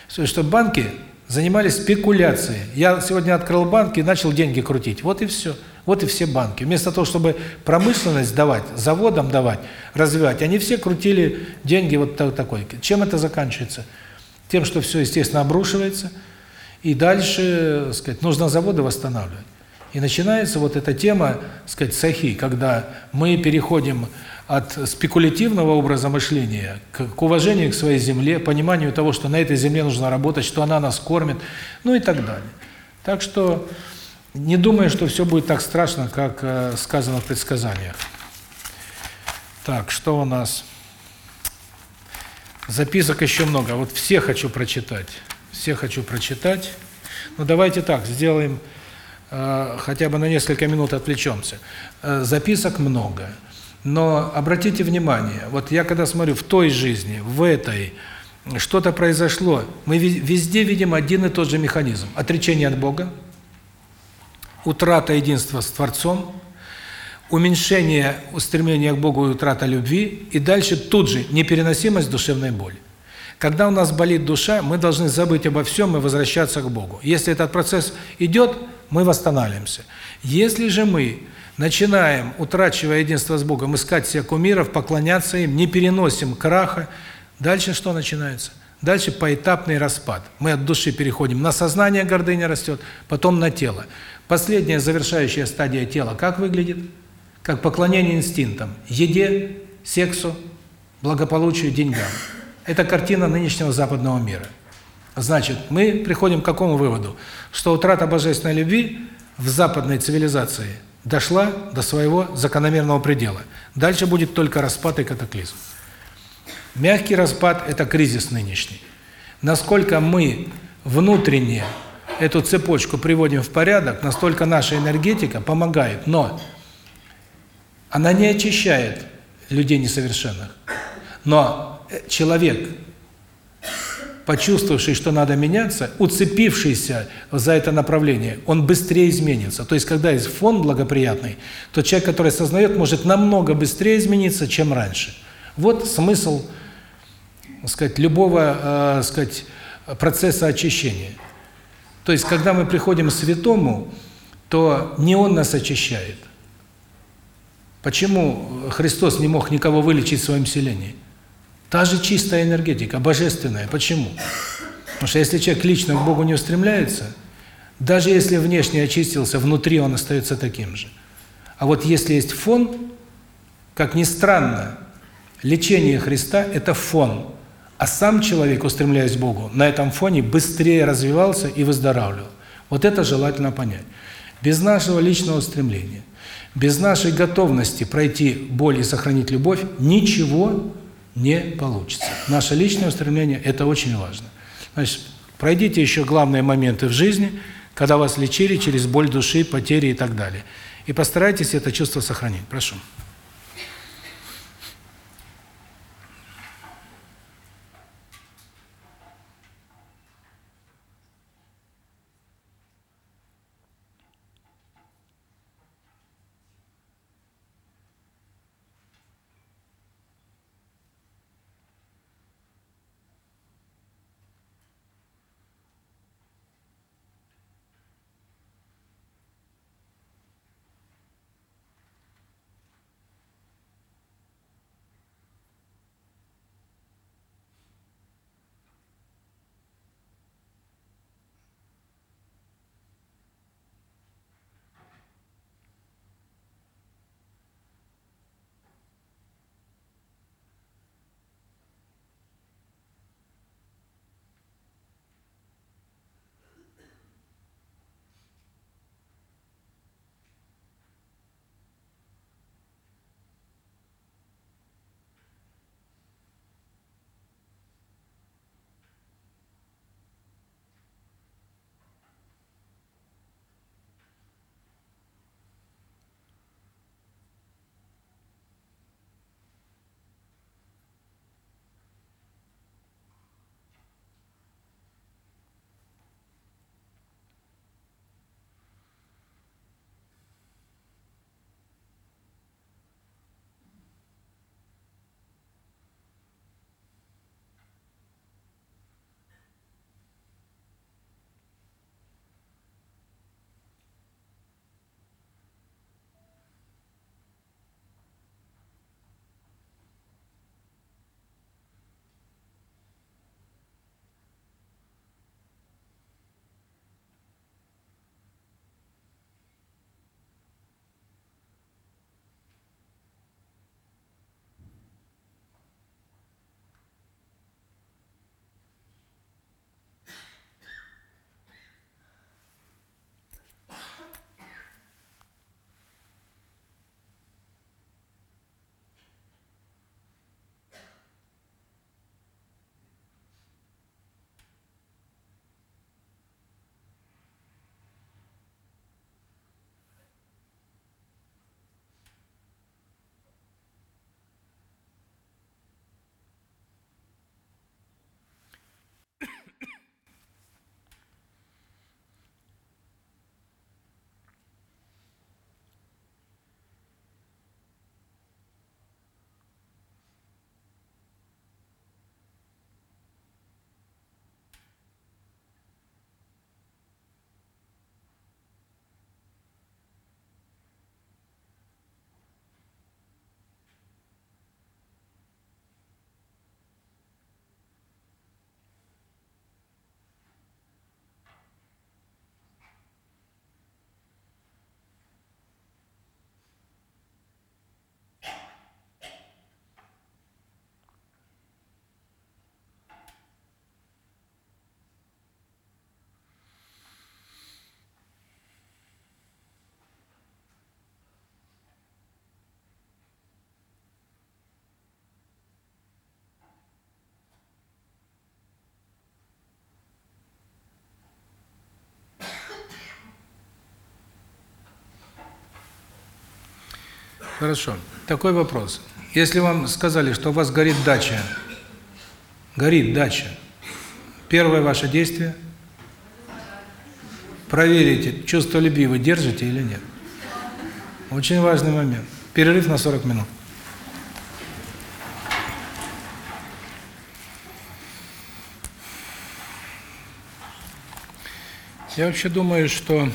Что банки занимались спекуляцией. Я сегодня открыл банк и начал деньги крутить. Вот и все. Вот и все банки. Вместо того, чтобы промышленность давать, заводам давать, развивать, они все крутили деньги вот такой. Чем это заканчивается? Тем, что все, естественно, обрушивается, и дальше, сказать, нужно заводы восстанавливать. И начинается вот эта тема, сказать, сахи, когда мы переходим от спекулятивного образа мышления к, к уважению к своей земле, пониманию того, что на этой земле нужно работать, что она нас кормит, ну и так далее. Так что не думаю, что все будет так страшно, как э, сказано в предсказаниях. Так, что у нас? Записок еще много. Вот все хочу прочитать. Все хочу прочитать. Ну давайте так, сделаем э, хотя бы на несколько минут отвлечемся. Э, записок много. Но обратите внимание, вот я когда смотрю в той жизни, в этой, что-то произошло, мы везде видим один и тот же механизм. Отречение от Бога, утрата единства с Творцом, уменьшение устремления к Богу и утрата любви, и дальше тут же непереносимость душевной боли. Когда у нас болит душа, мы должны забыть обо всем и возвращаться к Богу. Если этот процесс идет, мы восстанавливаемся. Если же мы начинаем, утрачивая единство с Богом, искать себе кумиров, поклоняться им, не переносим краха, дальше что начинается? Дальше поэтапный распад. Мы от души переходим на сознание, гордыня растет, потом на тело. Последняя завершающая стадия тела как выглядит? Как поклонение инстинктам, еде, сексу, благополучию, деньгам. Это картина нынешнего западного мира. Значит, мы приходим к какому выводу? Что утрата божественной любви в западной цивилизации дошла до своего закономерного предела. Дальше будет только распад и катаклизм. Мягкий распад – это кризис нынешний. Насколько мы внутренне эту цепочку приводим в порядок, настолько наша энергетика помогает. Но она не очищает людей несовершенных. Но человек, почувствовавший, что надо меняться, уцепившийся за это направление, он быстрее изменится. То есть, когда есть фон благоприятный, то человек, который осознает, может намного быстрее измениться, чем раньше. Вот смысл, сказать, любого, э, сказать, процесса очищения. То есть, когда мы приходим к святому, то не он нас очищает. Почему Христос не мог никого вылечить в своем селении? Та же чистая энергетика, божественная. Почему? Потому что если человек лично к Богу не устремляется, даже если внешне очистился, внутри он остается таким же. А вот если есть фон, как ни странно, лечение Христа – это фон. А сам человек, устремляясь к Богу, на этом фоне быстрее развивался и выздоравливал. Вот это желательно понять. Без нашего личного устремления, без нашей готовности пройти боль и сохранить любовь, ничего не получится. Наше личное устремление – это очень важно. Значит, пройдите еще главные моменты в жизни, когда вас лечили через боль души, потери и так далее. И постарайтесь это чувство сохранить. Прошу. Хорошо. Такой вопрос. Если вам сказали, что у вас горит дача, горит дача, первое ваше действие – проверите, чувство любви вы держите или нет. Очень важный момент. Перерыв на 40 минут. Я вообще думаю, что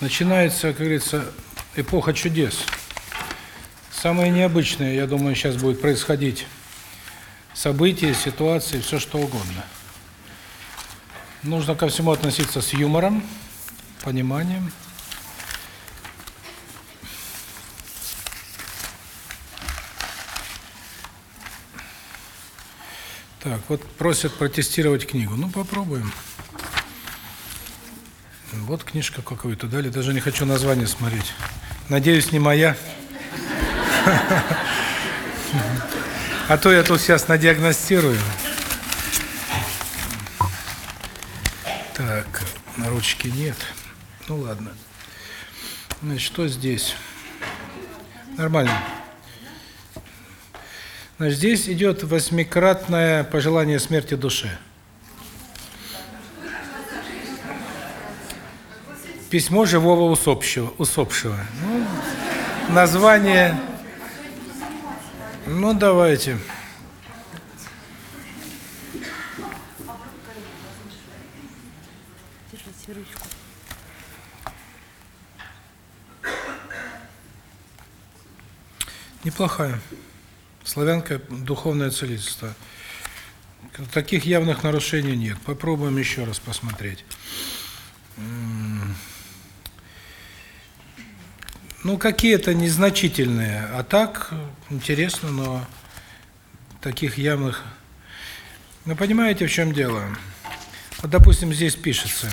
начинается, как говорится, эпоха чудес. Самое необычное, я думаю, сейчас будет происходить события, ситуации, все что угодно. Нужно ко всему относиться с юмором, пониманием. Так, вот просят протестировать книгу. Ну, попробуем. Вот книжка какую-то дали, даже не хочу название смотреть. Надеюсь, не моя. А то я тут сейчас надиагностирую. Так, ручки нет. Ну ладно. Значит, что здесь? Нормально. Значит, здесь идет восьмикратное пожелание смерти душе. Письмо живого усопшего. усопшего. Ну, название... Ну, давайте. Неплохая. Славянка духовное целительство. Таких явных нарушений нет. Попробуем еще раз посмотреть. Ну, какие-то незначительные. А так, интересно, но таких явных... Ну, понимаете, в чем дело? Вот, допустим, здесь пишется...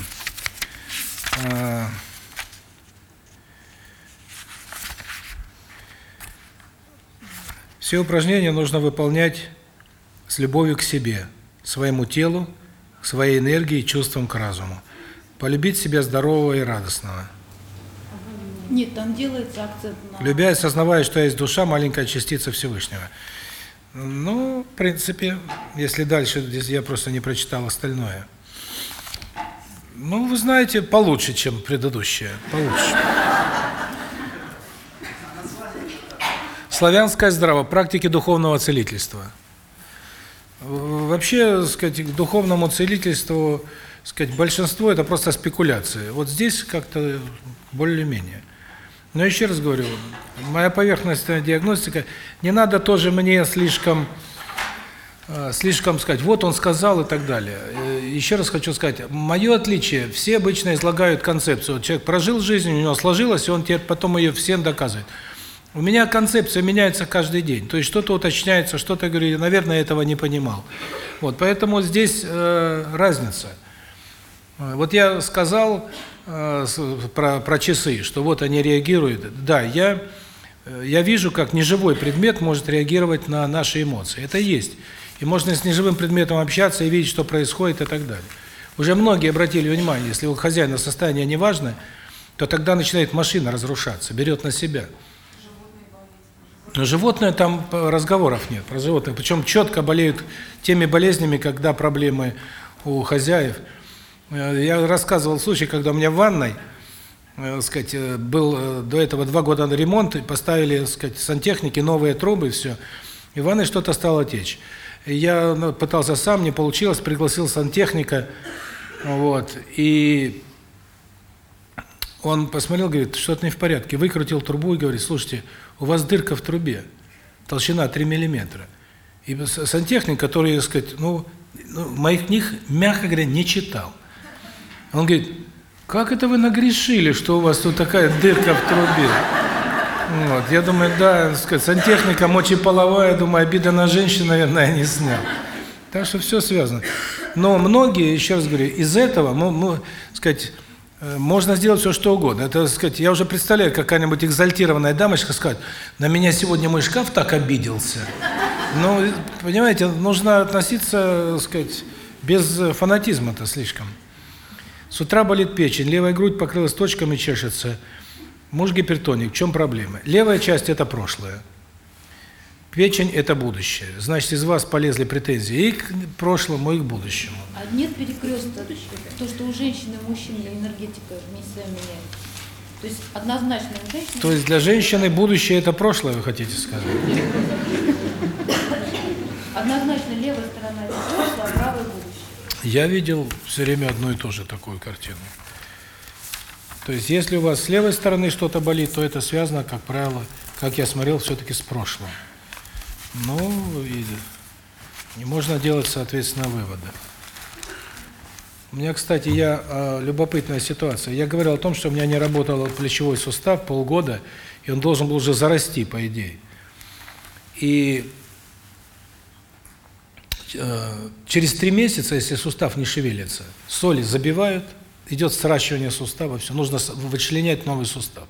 А, Все упражнения нужно выполнять с любовью к себе, своему телу, своей энергии и чувствам к разуму. Полюбить себя здорового и радостного. Нет, там делается акцент на... Любя и осознавая, что есть душа, маленькая частица Всевышнего. Ну, в принципе, если дальше, здесь я просто не прочитал остальное. Ну, вы знаете, получше, чем предыдущее. Получше. Славянское здраво, практики духовного целительства. Вообще, сказать, к духовному целительству, сказать, большинство это просто спекуляции. Вот здесь как-то более-менее. Но еще раз говорю, моя поверхностная диагностика, не надо тоже мне слишком слишком сказать, вот он сказал и так далее. Еще раз хочу сказать, мое отличие, все обычно излагают концепцию. Человек прожил жизнь, у него сложилось, и он теперь потом ее всем доказывает. У меня концепция меняется каждый день. То есть что-то уточняется, что-то, говорю, наверное, этого не понимал. Вот, поэтому здесь э, разница. Вот я сказал э, про, про часы, что вот они реагируют. Да, я, э, я вижу, как неживой предмет может реагировать на наши эмоции. Это есть. И можно с неживым предметом общаться и видеть, что происходит и так далее. Уже многие обратили внимание, если у хозяина состояние неважное, то тогда начинает машина разрушаться, берет на себя. Но животное там разговоров нет про животных, причем четко болеют теми болезнями, когда проблемы у хозяев. Э, я рассказывал случай, когда у меня в ванной, э, сказать, э, был до этого два года на ремонт, и поставили, сказать, сантехники новые трубы, все. И в ванной что-то стало течь. Я ну, пытался сам, не получилось, пригласил сантехника, вот, и он посмотрел, говорит, что-то не в порядке, выкрутил трубу и говорит, слушайте, у вас дырка в трубе, толщина 3 миллиметра. И сантехник, который, так сказать, ну, ну, моих книг, мягко говоря, не читал. Он говорит, как это вы нагрешили, что у вас тут такая дырка в трубе? Вот, я думаю, да, сказать, сантехника мочеполовая, думаю, обида на женщину, наверное, не снял. Так что все связано. Но многие, еще раз говорю, из этого, мы, мы сказать, Э, можно сделать все что угодно. Это, сказать, я уже представляю, какая-нибудь экзальтированная дамочка скажет: "На меня сегодня мой шкаф так обиделся". Ну, понимаете, нужно относиться, сказать, без фанатизма-то слишком. С утра болит печень, левая грудь покрылась точками, чешется. Муж гипертоник. В чем проблема? Левая часть – это прошлое. Печень – это будущее. Значит, из вас полезли претензии и к прошлому, и к будущему. А нет перекрестка, то, что у женщины и мужчины энергетика местами меняется. То есть однозначно у женщины... То есть для женщины будущее – это прошлое, вы хотите сказать? Однозначно левая сторона – это прошлое, а правая. Я видел все время одну и ту же такую картину. То есть если у вас с левой стороны что-то болит, то это связано, как правило, как я смотрел, все-таки с прошлым. Ну, и, и можно делать, соответственно, выводы. У меня, кстати, я э, любопытная ситуация. Я говорил о том, что у меня не работал плечевой сустав полгода, и он должен был уже зарасти, по идее. И через три месяца, если сустав не шевелится, соли забивают, идет сращивание сустава, все, нужно вычленять новый сустав.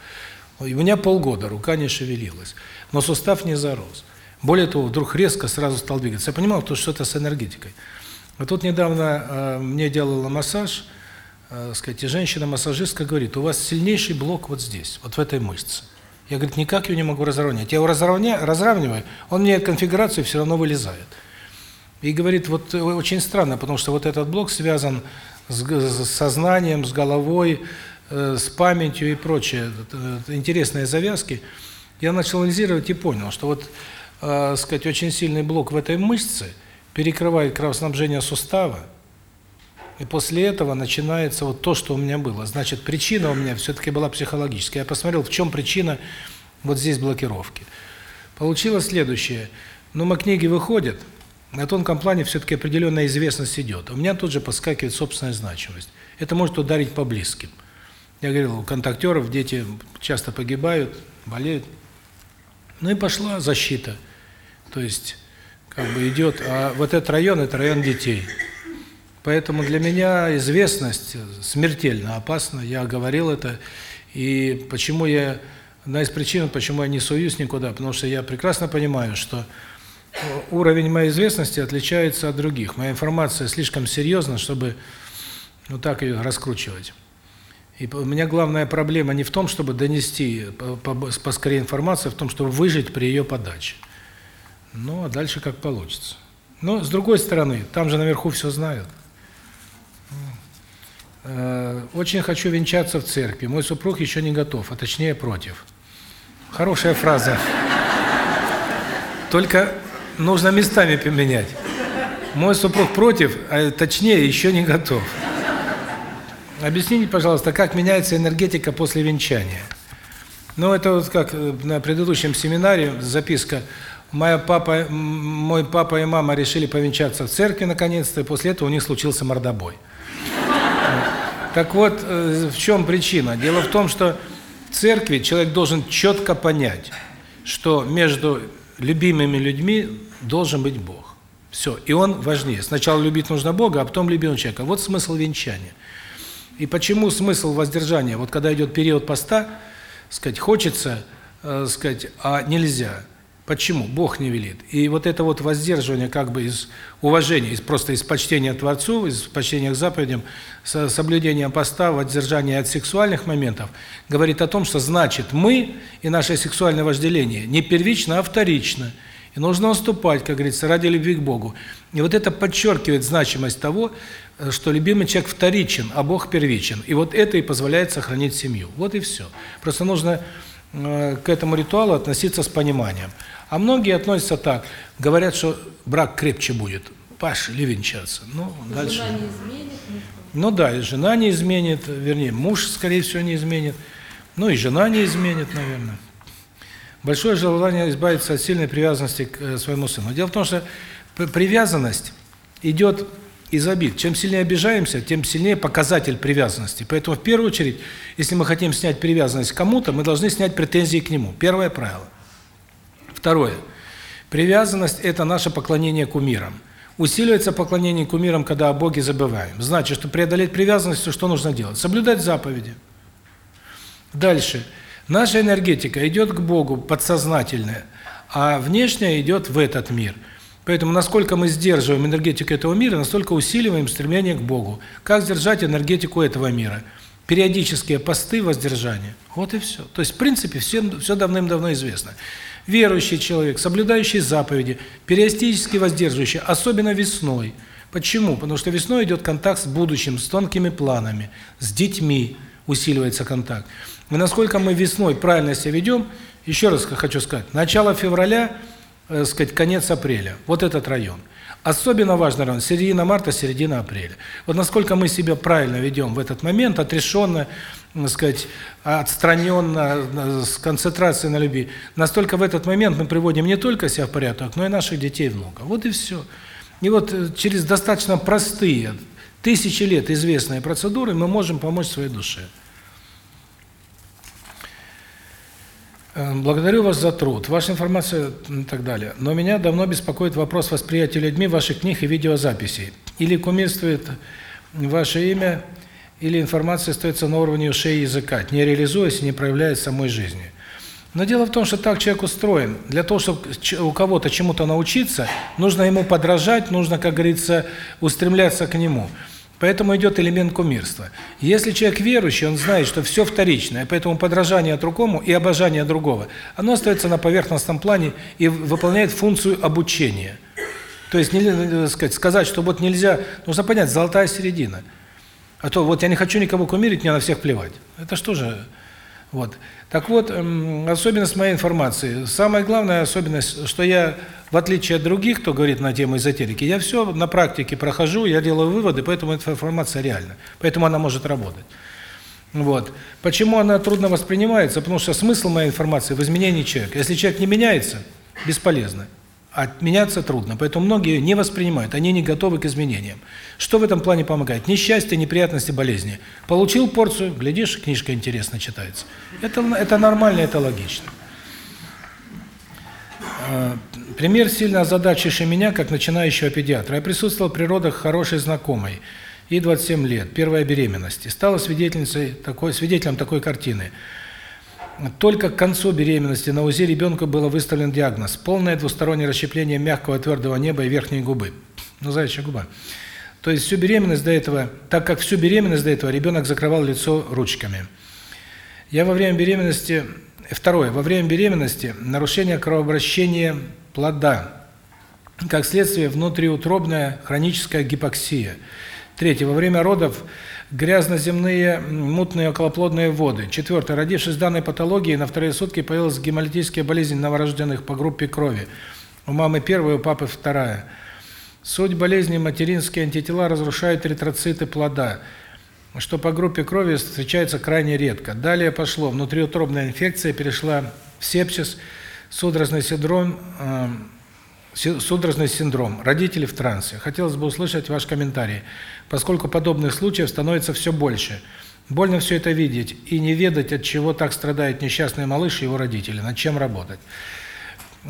И у меня полгода рука не шевелилась, но сустав не зарос. Более того, вдруг резко сразу стал двигаться. Я понимал, что это с энергетикой. А тут недавно э, мне делала массаж, э, сказать, и женщина-массажистка говорит, у вас сильнейший блок вот здесь, вот в этой мышце. Я, говорит, никак ее не могу разровнять. Я его разровняю, разравниваю, он меняет конфигурацию, все равно вылезает. И говорит, вот э, очень странно, потому что вот этот блок связан с, с сознанием, с головой, э, с памятью и прочее. Это интересные завязки. Я начал анализировать и понял, что вот, э, сказать, очень сильный блок в этой мышце – перекрывает кровоснабжение сустава, и после этого начинается вот то, что у меня было. Значит, причина у меня все-таки была психологическая. Я посмотрел, в чем причина вот здесь блокировки. Получилось следующее. Ну, мы книги выходят, на тонком плане все-таки определенная известность идет. У меня тут же подскакивает собственная значимость. Это может ударить по близким. Я говорил, у контактеров дети часто погибают, болеют. Ну и пошла защита. То есть как бы идет, а вот этот район это район детей. Поэтому для меня известность смертельно опасна. Я говорил это. И почему я одна из причин, почему я не суюсь никуда, потому что я прекрасно понимаю, что уровень моей известности отличается от других. Моя информация слишком серьезна, чтобы ну так ее раскручивать. И у меня главная проблема не в том, чтобы донести поскорее информацию, а в том, чтобы выжить при ее подаче. Ну, а дальше как получится. Но, с другой стороны, там же наверху все знают. Э, очень хочу венчаться в церкви. Мой супруг еще не готов, а точнее против. Хорошая фраза. Только нужно местами поменять. Мой супруг против, а точнее еще не готов. Объясните, пожалуйста, как меняется энергетика после венчания? Ну, это вот как на предыдущем семинаре записка Моя папа, мой папа и мама решили повенчаться в церкви наконец-то, и после этого у них случился мордобой. Так вот, э, в чем причина? Дело в том, что в церкви человек должен четко понять, что между любимыми людьми должен быть Бог. Все, и он важнее. Сначала любить нужно Бога, а потом любимого человека. Вот смысл венчания. И почему смысл воздержания? Вот когда идет период поста, сказать, хочется, э, сказать, а нельзя – Почему? Бог не велит. И вот это вот воздерживание как бы из уважения, из просто из почтения Творцу, из почтения к заповедям, с соблюдением поста, воздержания от сексуальных моментов, говорит о том, что значит мы и наше сексуальное вожделение не первично, а вторично. И нужно уступать, как говорится, ради любви к Богу. И вот это подчеркивает значимость того, что любимый человек вторичен, а Бог первичен. И вот это и позволяет сохранить семью. Вот и все. Просто нужно э, к этому ритуалу относиться с пониманием. А многие относятся так, говорят, что брак крепче будет. Пошли венчаться. Ну, дальше. Жена не изменит. Ну да, и жена не изменит, вернее, муж, скорее всего, не изменит. Ну и жена не изменит, наверное. Большое желание избавиться от сильной привязанности к э, своему сыну. Дело в том, что привязанность идет из обид. Чем сильнее обижаемся, тем сильнее показатель привязанности. Поэтому в первую очередь, если мы хотим снять привязанность к кому-то, мы должны снять претензии к нему. Первое правило. Второе. Привязанность – это наше поклонение кумирам. Усиливается поклонение кумирам, когда о Боге забываем. Значит, что преодолеть привязанность, что нужно делать? Соблюдать заповеди. Дальше. Наша энергетика идет к Богу, подсознательная, а внешняя идет в этот мир. Поэтому насколько мы сдерживаем энергетику этого мира, настолько усиливаем стремление к Богу. Как сдержать энергетику этого мира? периодические посты воздержания. Вот и все. То есть, в принципе, всем все давным-давно известно. Верующий человек, соблюдающий заповеди, периодически воздерживающий, особенно весной. Почему? Потому что весной идет контакт с будущим, с тонкими планами, с детьми усиливается контакт. И насколько мы весной правильно себя ведем, еще раз хочу сказать, начало февраля, э, сказать, конец апреля. Вот этот район. Особенно важный район середина марта, середина апреля. Вот насколько мы себя правильно ведем в этот момент, отрешенно, так сказать, отстраненно, с концентрацией на любви, настолько в этот момент мы приводим не только себя в порядок, но и наших детей и внуков. Вот и все. И вот э, через достаточно простые, тысячи лет известные процедуры мы можем помочь своей душе. Благодарю вас за труд, ваша информация и так далее. Но меня давно беспокоит вопрос восприятия людьми ваших книг и видеозаписей. Или кумирствует ваше имя, или информация остается на уровне ушей и языка, не реализуясь и не проявляясь в самой жизни. Но дело в том, что так человек устроен. Для того, чтобы у кого-то чему-то научиться, нужно ему подражать, нужно, как говорится, устремляться к нему. Поэтому идет элемент кумирства. Если человек верующий, он знает, что все вторичное, поэтому подражание другому и обожание другого, оно остается на поверхностном плане и выполняет функцию обучения. То есть, нельзя э, сказать, сказать, что вот нельзя, нужно понять, золотая середина. А то вот я не хочу никого кумирить, мне на всех плевать. Это что же... Вот. Так вот, эм, особенность моей информации. Самая главная особенность, что я в отличие от других, кто говорит на тему эзотерики, я все на практике прохожу, я делаю выводы, поэтому эта информация реальна. Поэтому она может работать. Вот. Почему она трудно воспринимается? Потому что смысл моей информации в изменении человека. Если человек не меняется, бесполезно. А меняться трудно. Поэтому многие не воспринимают, они не готовы к изменениям. Что в этом плане помогает? Несчастье, неприятности, болезни. Получил порцию, глядишь, книжка интересно читается. Это, это нормально, это логично. А, пример сильно озадачивший меня, как начинающего педиатра. Я присутствовал при родах хорошей знакомой, ей 27 лет, первая беременность, и стала свидетельницей такой, свидетелем такой картины. Только к концу беременности на УЗИ ребенку было выставлен диагноз – полное двустороннее расщепление мягкого твердого неба и верхней губы. Ну, заячья губа. То есть всю беременность до этого, так как всю беременность до этого ребенок закрывал лицо ручками. Я во время беременности Второе. Во время беременности нарушение кровообращения плода. Как следствие, внутриутробная хроническая гипоксия. Третье. Во время родов грязно-земные мутные околоплодные воды. Четвертое. Родившись с данной патологией, на вторые сутки появилась гемолитическая болезнь новорожденных по группе крови. У мамы первая, у папы вторая. Суть болезни – материнские антитела разрушают эритроциты плода – что по группе крови встречается крайне редко. Далее пошло внутриутробная инфекция, перешла в сепсис, судорожный синдром, э, судорожный синдром. Родители в трансе. Хотелось бы услышать ваш комментарий, поскольку подобных случаев становится все больше. Больно все это видеть и не ведать, от чего так страдает несчастный малыш и его родители, над чем работать.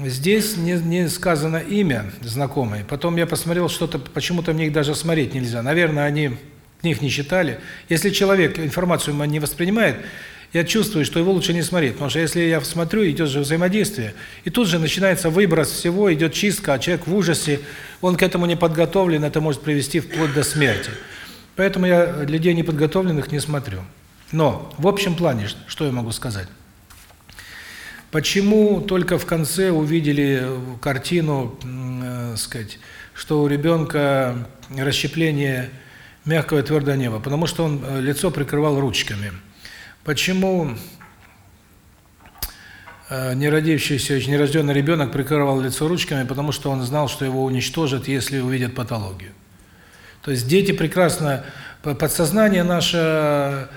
Здесь не, не сказано имя знакомой. Потом я посмотрел, что-то почему-то мне их даже смотреть нельзя. Наверное, они книг не читали. Если человек информацию не воспринимает, я чувствую, что его лучше не смотреть, потому что если я смотрю, идет же взаимодействие, и тут же начинается выброс всего, идет чистка, а человек в ужасе, он к этому не подготовлен, это может привести вплоть до смерти. Поэтому я людей неподготовленных не смотрю. Но в общем плане, что я могу сказать? Почему только в конце увидели картину, э, сказать, что у ребенка расщепление мягкого твердое небо, потому что он э, лицо прикрывал ручками. Почему э, неродившийся, нерожденный ребенок прикрывал лицо ручками? Потому что он знал, что его уничтожат, если увидят патологию. То есть дети прекрасно, подсознание наше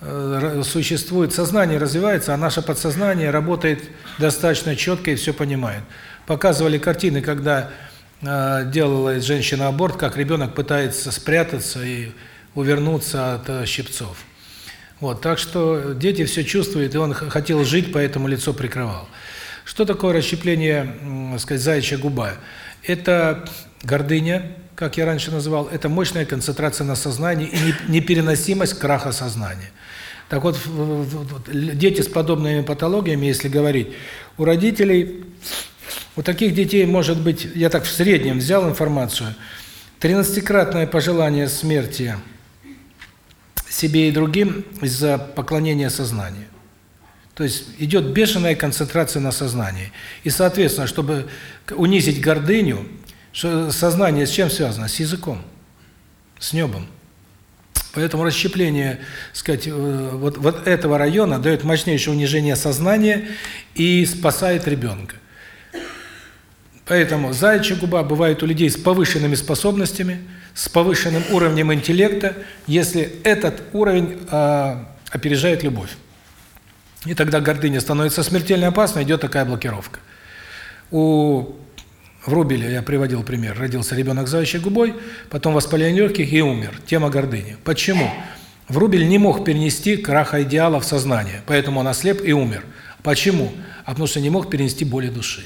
э, существует, сознание развивается, а наше подсознание работает достаточно четко и все понимает. Показывали картины, когда Э, делала женщина аборт, как ребенок пытается спрятаться и увернуться от щипцов. Вот, так что дети все чувствуют, и он хотел жить, поэтому лицо прикрывал. Что такое расщепление, сказать, заячья губа? Это гордыня, как я раньше называл, это мощная концентрация на сознании и непереносимость краха сознания. Так вот, дети с подобными патологиями, если говорить, у родителей у таких детей может быть, я так в среднем взял информацию, 13-кратное пожелание смерти себе и другим из-за поклонения сознанию. То есть идет бешеная концентрация на сознании. И, соответственно, чтобы унизить гордыню, сознание с чем связано? С языком, с небом. Поэтому расщепление, сказать, э, вот, вот этого района дает мощнейшее унижение сознания и спасает ребенка. Поэтому заячья губа бывает у людей с повышенными способностями, с повышенным уровнем интеллекта, если этот уровень э, опережает любовь. И тогда гордыня становится смертельно опасной, идет такая блокировка. У Врубеля, я приводил пример, родился ребенок с заячьей губой, потом воспаление легких и умер. Тема гордыни. Почему? Врубель не мог перенести краха идеала в сознание, поэтому он ослеп и умер. Почему? А потому что не мог перенести боли души.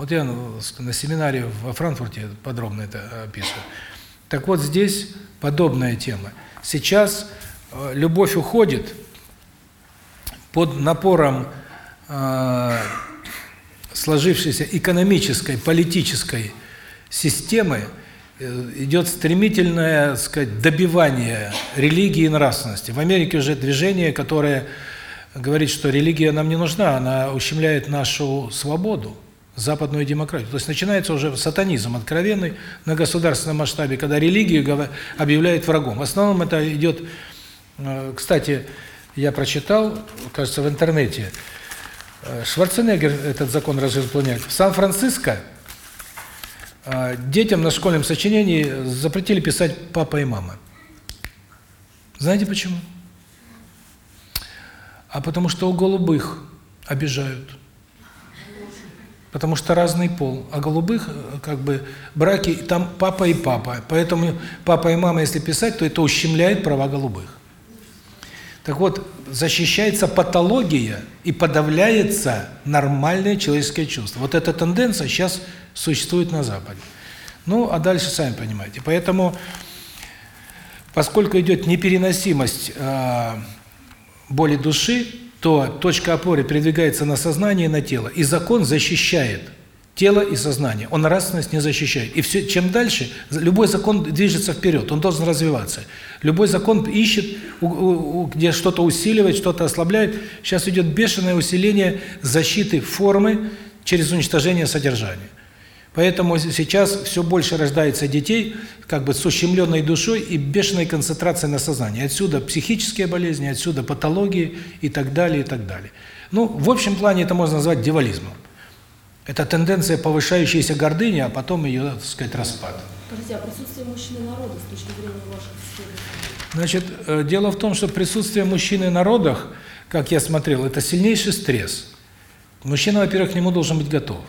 Вот я на семинаре во Франкфурте подробно это описываю. Так вот здесь подобная тема. Сейчас э, любовь уходит под напором э, сложившейся экономической, политической системы э, идет стремительное, сказать, добивание религии и нравственности. В Америке уже движение, которое говорит, что религия нам не нужна, она ущемляет нашу свободу западную демократию. То есть начинается уже сатанизм откровенный на государственном масштабе, когда религию объявляют врагом. В основном это идет, э, кстати, я прочитал, кажется, в интернете, э, Шварценеггер этот закон распространяет. В Сан-Франциско э, детям на школьном сочинении запретили писать папа и мама. Знаете почему? А потому что у голубых обижают. Потому что разный пол. А голубых, э, как бы, браки, там папа и папа. Поэтому папа и мама, если писать, то это ущемляет права голубых. Так вот, защищается патология и подавляется нормальное человеческое чувство. Вот эта тенденция сейчас существует на Западе. Ну, а дальше сами понимаете. Поэтому, поскольку идет непереносимость э, боли души, то точка опоры передвигается на сознание и на тело. И закон защищает тело и сознание. Он нравственность не защищает. И все, чем дальше, любой закон движется вперед, он должен развиваться. Любой закон ищет, где что-то усиливает, что-то ослабляет. Сейчас идет бешеное усиление защиты формы через уничтожение содержания. Поэтому сейчас все больше рождается детей как бы с ущемленной душой и бешеной концентрацией на сознании. Отсюда психические болезни, отсюда патологии и так далее, и так далее. Ну, в общем плане это можно назвать дьяволизмом. Это тенденция повышающейся гордыни, а потом ее, так сказать, распад. Скажите, а присутствие мужчины народа с точки зрения ваших исследований? Значит, э, дело в том, что присутствие мужчины на родах, как я смотрел, это сильнейший стресс. Мужчина, во-первых, к нему должен быть готов.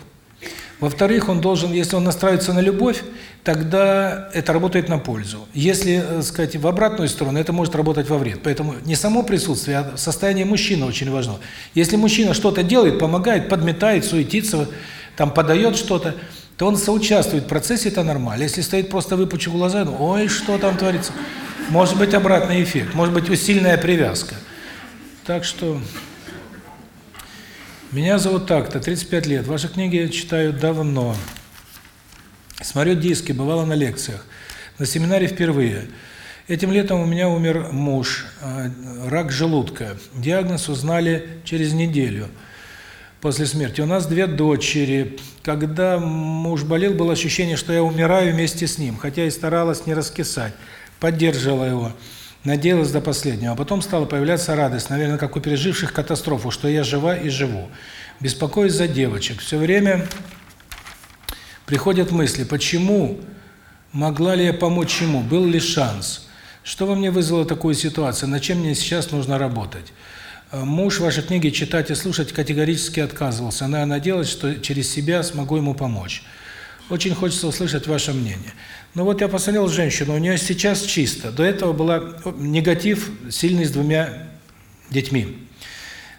Во-вторых, он должен, если он настраивается на любовь, тогда это работает на пользу. Если, э, сказать, в обратную сторону, это может работать во вред. Поэтому не само присутствие, а состояние мужчины очень важно. Если мужчина что-то делает, помогает, подметает, суетится, там подает что-то, то он соучаствует в процессе, это нормально. Если стоит просто выпучив глаза, ну, ой, что там творится. Может быть обратный эффект, может быть усиленная привязка. Так что... Меня зовут так-то, 35 лет. Ваши книги читаю давно. Смотрю диски, бывало на лекциях. На семинаре впервые. Этим летом у меня умер муж, а, рак желудка. Диагноз узнали через неделю после смерти. У нас две дочери. Когда муж болел, было ощущение, что я умираю вместе с ним, хотя и старалась не раскисать. Поддерживала его. Надеялась до последнего, а потом стала появляться радость, наверное, как у переживших катастрофу, что я жива и живу. Беспокоюсь за девочек. Все время приходят мысли, почему, могла ли я помочь ему, был ли шанс. Что во мне вызвало такую ситуацию, над чем мне сейчас нужно работать? Муж ваши книги читать и слушать категорически отказывался, я надеялась, что через себя смогу ему помочь. Очень хочется услышать ваше мнение. Ну вот я посмотрел женщину, у нее сейчас чисто. До этого была негатив сильный с двумя детьми.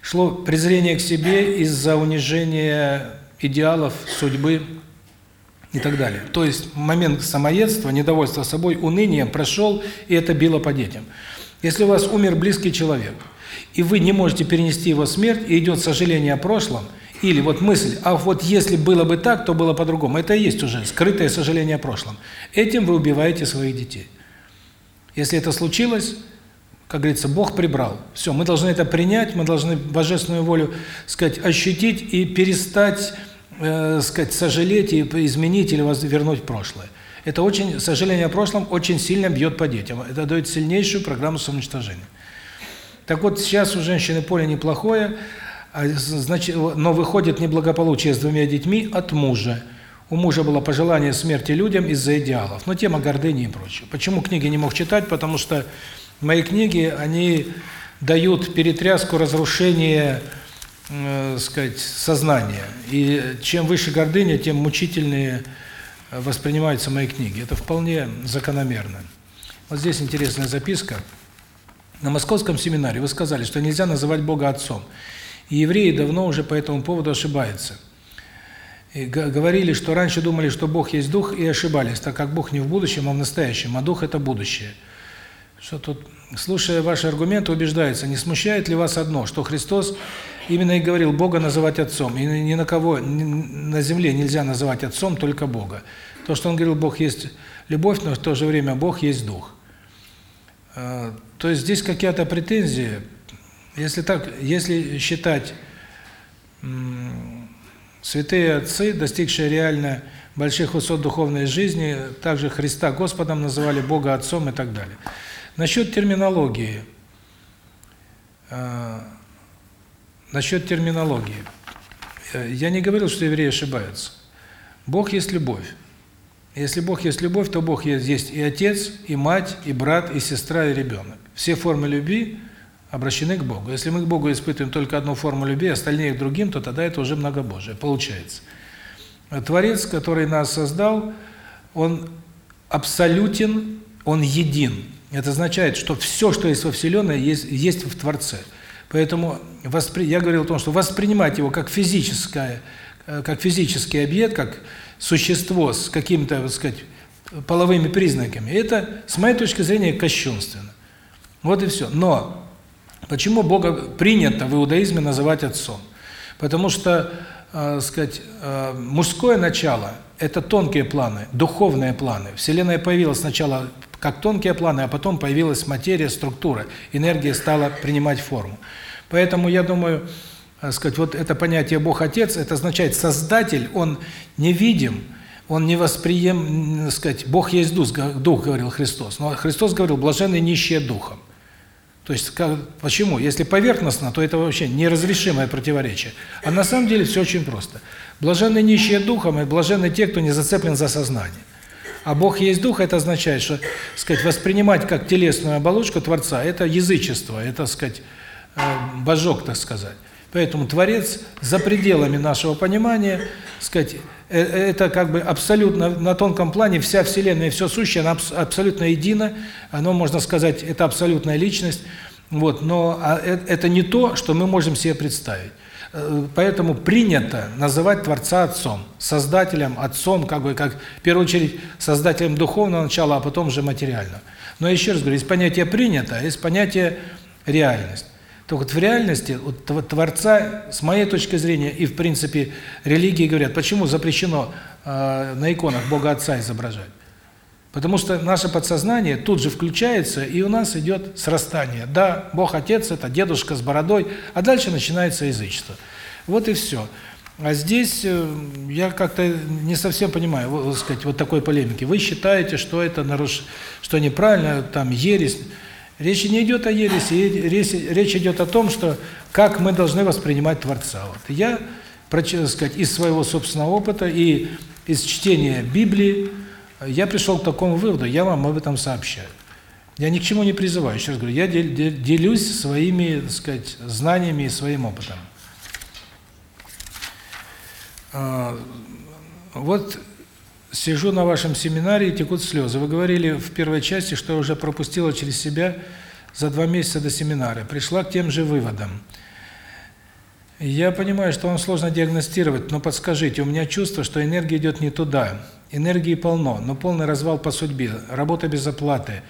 Шло презрение к себе из-за унижения идеалов, судьбы и так далее. То есть момент самоедства, недовольства собой, унынием прошел, и это било по детям. Если у вас умер близкий человек, и вы не можете перенести его смерть, и идет сожаление о прошлом – или вот мысль, а вот если было бы так, то было по-другому. Это и есть уже скрытое сожаление о прошлом. Этим вы убиваете своих детей. Если это случилось, как говорится, Бог прибрал. Все, мы должны это принять, мы должны божественную волю, сказать, ощутить и перестать, э, сказать, сожалеть и изменить или вернуть прошлое. Это очень, сожаление о прошлом очень сильно бьет по детям. Это дает сильнейшую программу самоуничтожения. Так вот, сейчас у женщины поле неплохое, значит, но выходит неблагополучие с двумя детьми от мужа. У мужа было пожелание смерти людям из-за идеалов. Но тема гордыни и прочее. Почему книги не мог читать? Потому что мои книги, они дают перетряску разрушения, э, сказать, сознания. И чем выше гордыня, тем мучительнее воспринимаются мои книги. Это вполне закономерно. Вот здесь интересная записка. На московском семинаре вы сказали, что нельзя называть Бога Отцом. И евреи давно уже по этому поводу ошибаются. И говорили, что раньше думали, что Бог есть Дух, и ошибались, так как Бог не в будущем, а в настоящем, а Дух – это будущее. Что тут, слушая ваши аргументы, убеждается, не смущает ли вас одно, что Христос именно и говорил Бога называть Отцом, и ни на кого на земле нельзя называть Отцом, только Бога. То, что Он говорил, Бог есть любовь, но в то же время Бог есть Дух. А, то есть здесь какие-то претензии, если так, если считать святые отцы, достигшие реально больших высот духовной жизни, также Христа Господом называли Бога Отцом и так далее. Насчет терминологии. Э, насчет терминологии. Э, я не говорил, что евреи ошибаются. Бог есть любовь. Если Бог есть любовь, то Бог есть и отец, и мать, и брат, и сестра, и ребенок. Все формы любви обращены к Богу. Если мы к Богу испытываем только одну форму любви, остальные к другим, то тогда это уже многобожие, получается. Творец, который нас создал, он абсолютен, он един. Это означает, что все, что есть во Вселенной, есть, есть в Творце. Поэтому воспри... я говорил о том, что воспринимать его как физическое, э, как физический объект, как существо с какими-то, так сказать, половыми признаками, это, с моей точки зрения, кощунственно. Вот и все. Но почему Бога принято в иудаизме называть отцом? Потому что, э, сказать, э, мужское начало это тонкие планы, духовные планы. Вселенная появилась сначала как тонкие планы, а потом появилась материя, структура, энергия стала принимать форму. Поэтому я думаю, э, сказать, вот это понятие Бог Отец, это означает создатель, он невидим, он не восприем, сказать, Бог есть дух, дух говорил Христос. Но Христос говорил: "Блаженны нищие духом". То есть, как, почему? Если поверхностно, то это вообще неразрешимое противоречие. А на самом деле все очень просто. Блаженны нищие духом, и блаженны те, кто не зацеплен за сознание. А Бог есть дух, это означает, что, сказать, воспринимать как телесную оболочку Творца – это язычество, это, сказать, э, божок, так сказать. Поэтому Творец за пределами нашего понимания, сказать, это как бы абсолютно на тонком плане вся Вселенная, все сущее, она абсолютно едина, оно, можно сказать, это абсолютная личность, вот, но а, э, это не то, что мы можем себе представить. Э, поэтому принято называть Творца Отцом, Создателем, Отцом, как бы, как в первую очередь, Создателем духовного начала, а потом же материального. Но еще раз говорю, есть понятие «принято», а есть понятие «реальность». То вот в реальности вот, Творца, с моей точки зрения, и в принципе религии говорят, почему запрещено э, на иконах Бога Отца изображать? Потому что наше подсознание тут же включается, и у нас идет срастание. Да, Бог Отец – это дедушка с бородой, а дальше начинается язычество. Вот и все. А здесь э, я как-то не совсем понимаю, вот, сказать, вот такой полемики. Вы считаете, что это наруш... что неправильно, там ересь. Речь не идет о ереси, речь, идет о том, что как мы должны воспринимать Творца. Вот я, сказать, из своего собственного опыта и из чтения Библии, я пришел к такому выводу, я вам об этом сообщаю. Я ни к чему не призываю, раз говорю, я делюсь своими, так сказать, знаниями и своим опытом. А, вот Сижу на вашем семинаре, и текут слезы. Вы говорили в первой части, что уже пропустила через себя за два месяца до семинара. Пришла к тем же выводам. Я понимаю, что вам сложно диагностировать, но подскажите, у меня чувство, что энергия идет не туда. Энергии полно, но полный развал по судьбе, работа без оплаты,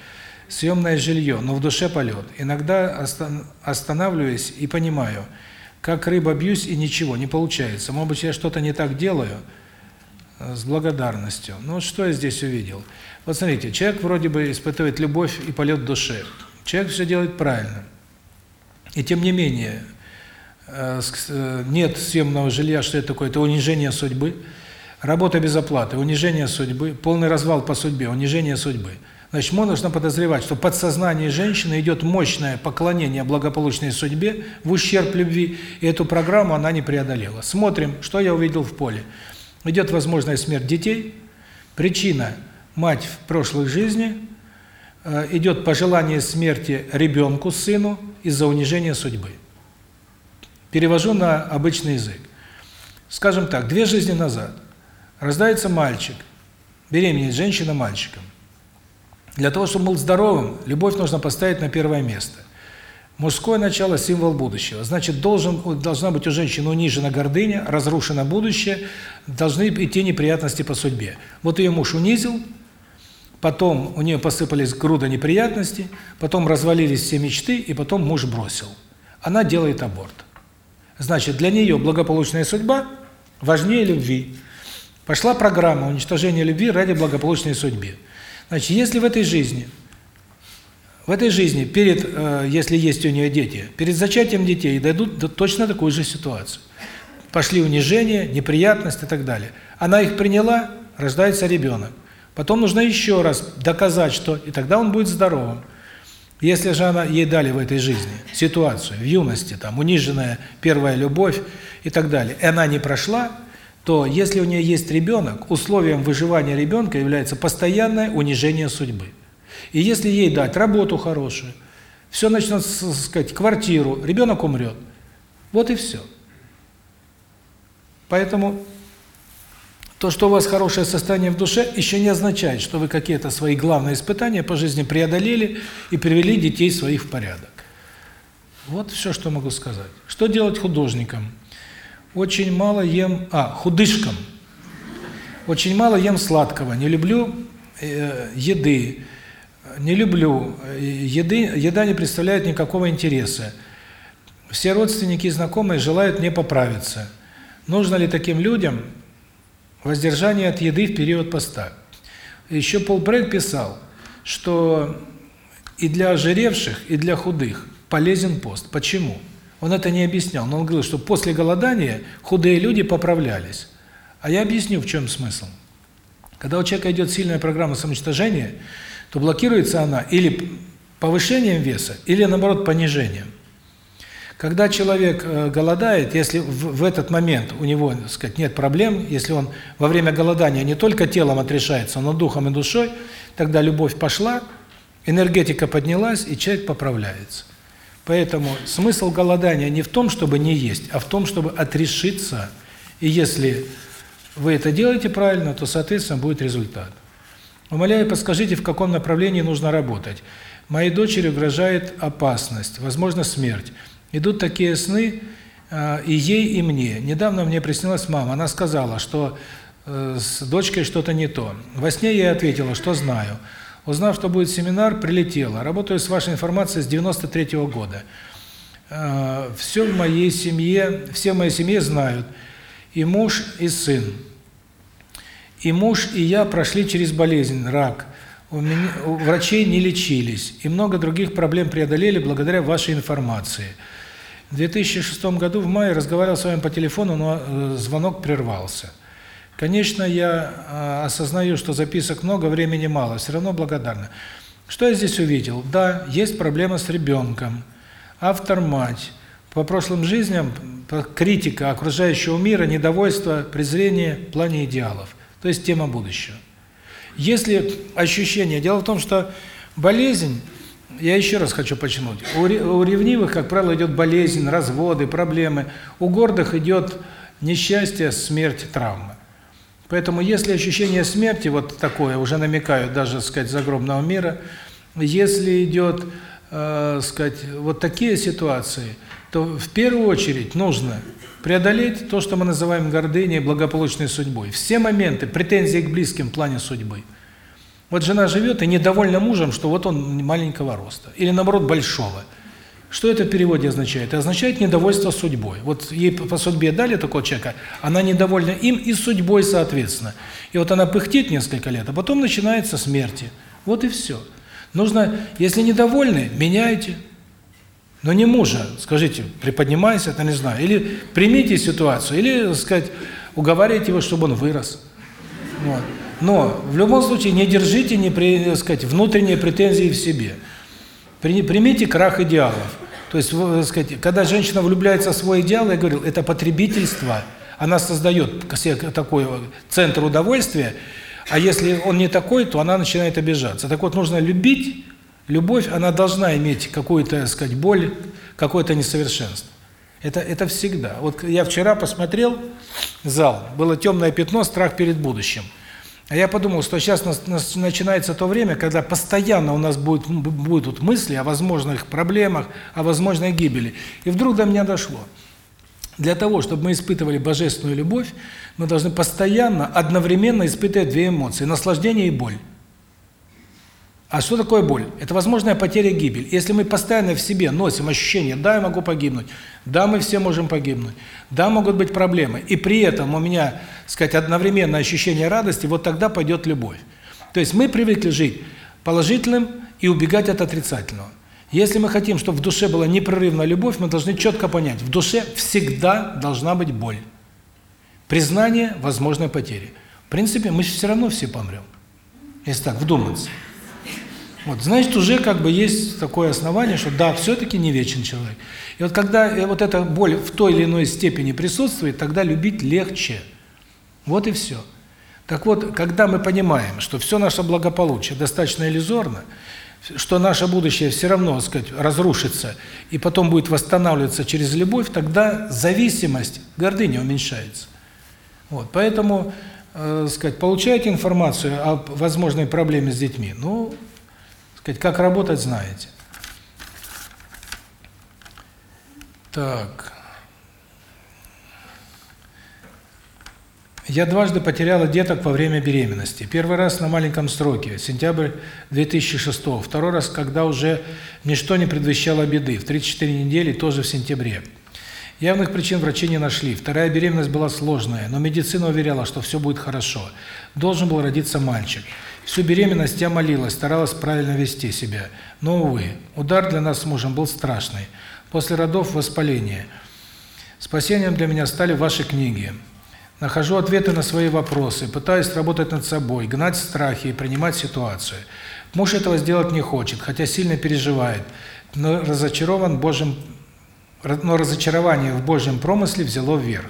съемное жилье, но в душе полет. Иногда останавливаюсь и понимаю, как рыба бьюсь и ничего, не получается. Может быть, я что-то не так делаю – с благодарностью. Ну вот что я здесь увидел? Вот смотрите, человек вроде бы испытывает любовь и полет в душе. Человек все делает правильно. И тем не менее, э, э, нет съемного жилья, что это такое? Это унижение судьбы. Работа без оплаты, унижение судьбы, полный развал по судьбе, унижение судьбы. Значит, можно подозревать, что в подсознании женщины идет мощное поклонение благополучной судьбе в ущерб любви, и эту программу она не преодолела. Смотрим, что я увидел в поле. Идет возможная смерть детей, причина – мать в прошлой жизни, э, идет пожелание смерти ребенку, сыну, из-за унижения судьбы. Перевожу на обычный язык. Скажем так, две жизни назад рождается мальчик, беременеет женщина мальчиком. Для того, чтобы был здоровым, любовь нужно поставить на первое место. Мужское начало – символ будущего. Значит, должен, должна быть у женщины унижена гордыня, разрушено будущее, должны идти неприятности по судьбе. Вот ее муж унизил, потом у нее посыпались груда неприятностей, потом развалились все мечты, и потом муж бросил. Она делает аборт. Значит, для нее благополучная судьба важнее любви. Пошла программа уничтожения любви ради благополучной судьбы. Значит, если в этой жизни, в этой жизни, перед, э, если есть у нее дети, перед зачатием детей дойдут до точно такую же ситуацию. Пошли унижения, неприятности и так далее. Она их приняла, рождается ребенок. Потом нужно еще раз доказать, что и тогда он будет здоровым. Если же она ей дали в этой жизни ситуацию, в юности, там, униженная первая любовь и так далее, и она не прошла, то если у нее есть ребенок, условием выживания ребенка является постоянное унижение судьбы. И если ей дать работу хорошую, все начнет, сказать, квартиру, ребенок умрет. Вот и все. Поэтому то, что у вас хорошее состояние в душе, еще не означает, что вы какие-то свои главные испытания по жизни преодолели и привели детей своих в порядок. Вот все, что могу сказать. Что делать художникам? Очень мало ем, а, худышкам. Очень мало ем сладкого, не люблю э, еды, не люблю еды, еда не представляет никакого интереса. Все родственники и знакомые желают мне поправиться. Нужно ли таким людям воздержание от еды в период поста? Еще Пол Брейк писал, что и для ожиревших, и для худых полезен пост. Почему? Он это не объяснял, но он говорил, что после голодания худые люди поправлялись. А я объясню, в чем смысл. Когда у человека идет сильная программа самоуничтожения, то блокируется она или повышением веса, или, наоборот, понижением. Когда человек э, голодает, если в, этот момент у него, так сказать, нет проблем, если он во время голодания не только телом отрешается, но духом и душой, тогда любовь пошла, энергетика поднялась, и человек поправляется. Поэтому смысл голодания не в том, чтобы не есть, а в том, чтобы отрешиться. И если вы это делаете правильно, то, соответственно, будет результат. Умоляю, подскажите, в каком направлении нужно работать. Моей дочери угрожает опасность, возможно, смерть. Идут такие сны э, и ей, и мне. Недавно мне приснилась мама. Она сказала, что э, с дочкой что-то не то. Во сне я ответила, что знаю. Узнав, что будет семинар, прилетела. Работаю с вашей информацией с 93 -го года. Э, все в моей семье, все в моей семье знают. И муж, и сын. И муж, и я прошли через болезнь, рак. У, меня, у врачей не лечились. И много других проблем преодолели благодаря вашей информации. В 2006 году в мае разговаривал с вами по телефону, но э, звонок прервался. Конечно, я э, осознаю, что записок много, времени мало, все равно благодарна. Что я здесь увидел? Да, есть проблема с ребенком. Автор мать. По прошлым жизням критика окружающего мира, недовольство, презрение в плане идеалов. То есть тема будущего. Если ощущение... Дело в том, что болезнь, я еще раз хочу подчеркнуть, у ревнивых, как правило, идет болезнь, разводы, проблемы. У гордых идет несчастье, смерть, травма. Поэтому если ощущение смерти вот такое, уже намекают даже, сказать, загробного мира, если идет, э, сказать, вот такие ситуации, то в первую очередь нужно преодолеть то, что мы называем гордыней, благополучной судьбой. Все моменты претензий к близким в плане судьбы. Вот жена живет и недовольна мужем, что вот он маленького роста, или наоборот большого, Что это в переводе означает? Это означает недовольство судьбой. Вот ей по судьбе дали такого человека, она недовольна им и судьбой соответственно. И вот она пыхтит несколько лет, а потом начинается смерти. Вот и все. Нужно, если недовольны, меняйте. Но не мужа, скажите, приподнимайся, это не знаю, или примите ситуацию, или, так сказать, уговаривайте его, чтобы он вырос. Вот. Но в любом случае не держите, не, так сказать, внутренние претензии в себе. Примите крах идеалов. То есть, так сказать, когда женщина влюбляется в свой идеал, я говорил, это потребительство. Она создает такой центр удовольствия, а если он не такой, то она начинает обижаться. Так вот, нужно любить. Любовь, она должна иметь какую-то, сказать, боль, какое-то несовершенство. Это это всегда. Вот я вчера посмотрел зал, было темное пятно, страх перед будущим. А я подумал, что сейчас нас, нас начинается то время, когда постоянно у нас будет, будут мысли о возможных проблемах, о возможной гибели. И вдруг до меня дошло. Для того, чтобы мы испытывали божественную любовь, мы должны постоянно, одновременно испытывать две эмоции – наслаждение и боль. А что такое боль? Это возможная потеря гибель. Если мы постоянно в себе носим ощущение, да, я могу погибнуть, да, мы все можем погибнуть, да, могут быть проблемы, и при этом у меня, сказать, одновременно ощущение радости, вот тогда пойдет любовь. То есть мы привыкли жить положительным и убегать от отрицательного. Если мы хотим, чтобы в душе была непрерывная любовь, мы должны четко понять, в душе всегда должна быть боль. Признание возможной потери. В принципе, мы все равно все помрем. Если так вдуматься. Вот, значит, уже как бы есть такое основание, что да, все-таки не вечен человек. И вот когда э, вот эта боль в той или иной степени присутствует, тогда любить легче. Вот и все. Так вот, когда мы понимаем, что все наше благополучие достаточно иллюзорно, что наше будущее все равно, так сказать, разрушится и потом будет восстанавливаться через любовь, тогда зависимость, гордыня уменьшается. Вот, поэтому, э, сказать, получаете информацию о возможной проблеме с детьми, ну, как работать, знаете. Так. Я дважды потеряла деток во время беременности. Первый раз на маленьком сроке, сентябрь 2006 Второй раз, когда уже ничто не предвещало беды, в 34 недели, тоже в сентябре. Явных причин врачи не нашли. Вторая беременность была сложная, но медицина уверяла, что все будет хорошо. Должен был родиться мальчик. Всю беременность я молилась, старалась правильно вести себя. Но, увы, удар для нас с мужем был страшный. После родов воспаление. Спасением для меня стали ваши книги. Нахожу ответы на свои вопросы, пытаюсь работать над собой, гнать страхи и принимать ситуацию. Муж этого сделать не хочет, хотя сильно переживает, но разочарован Божьим, но разочарование в Божьем промысле взяло вверх.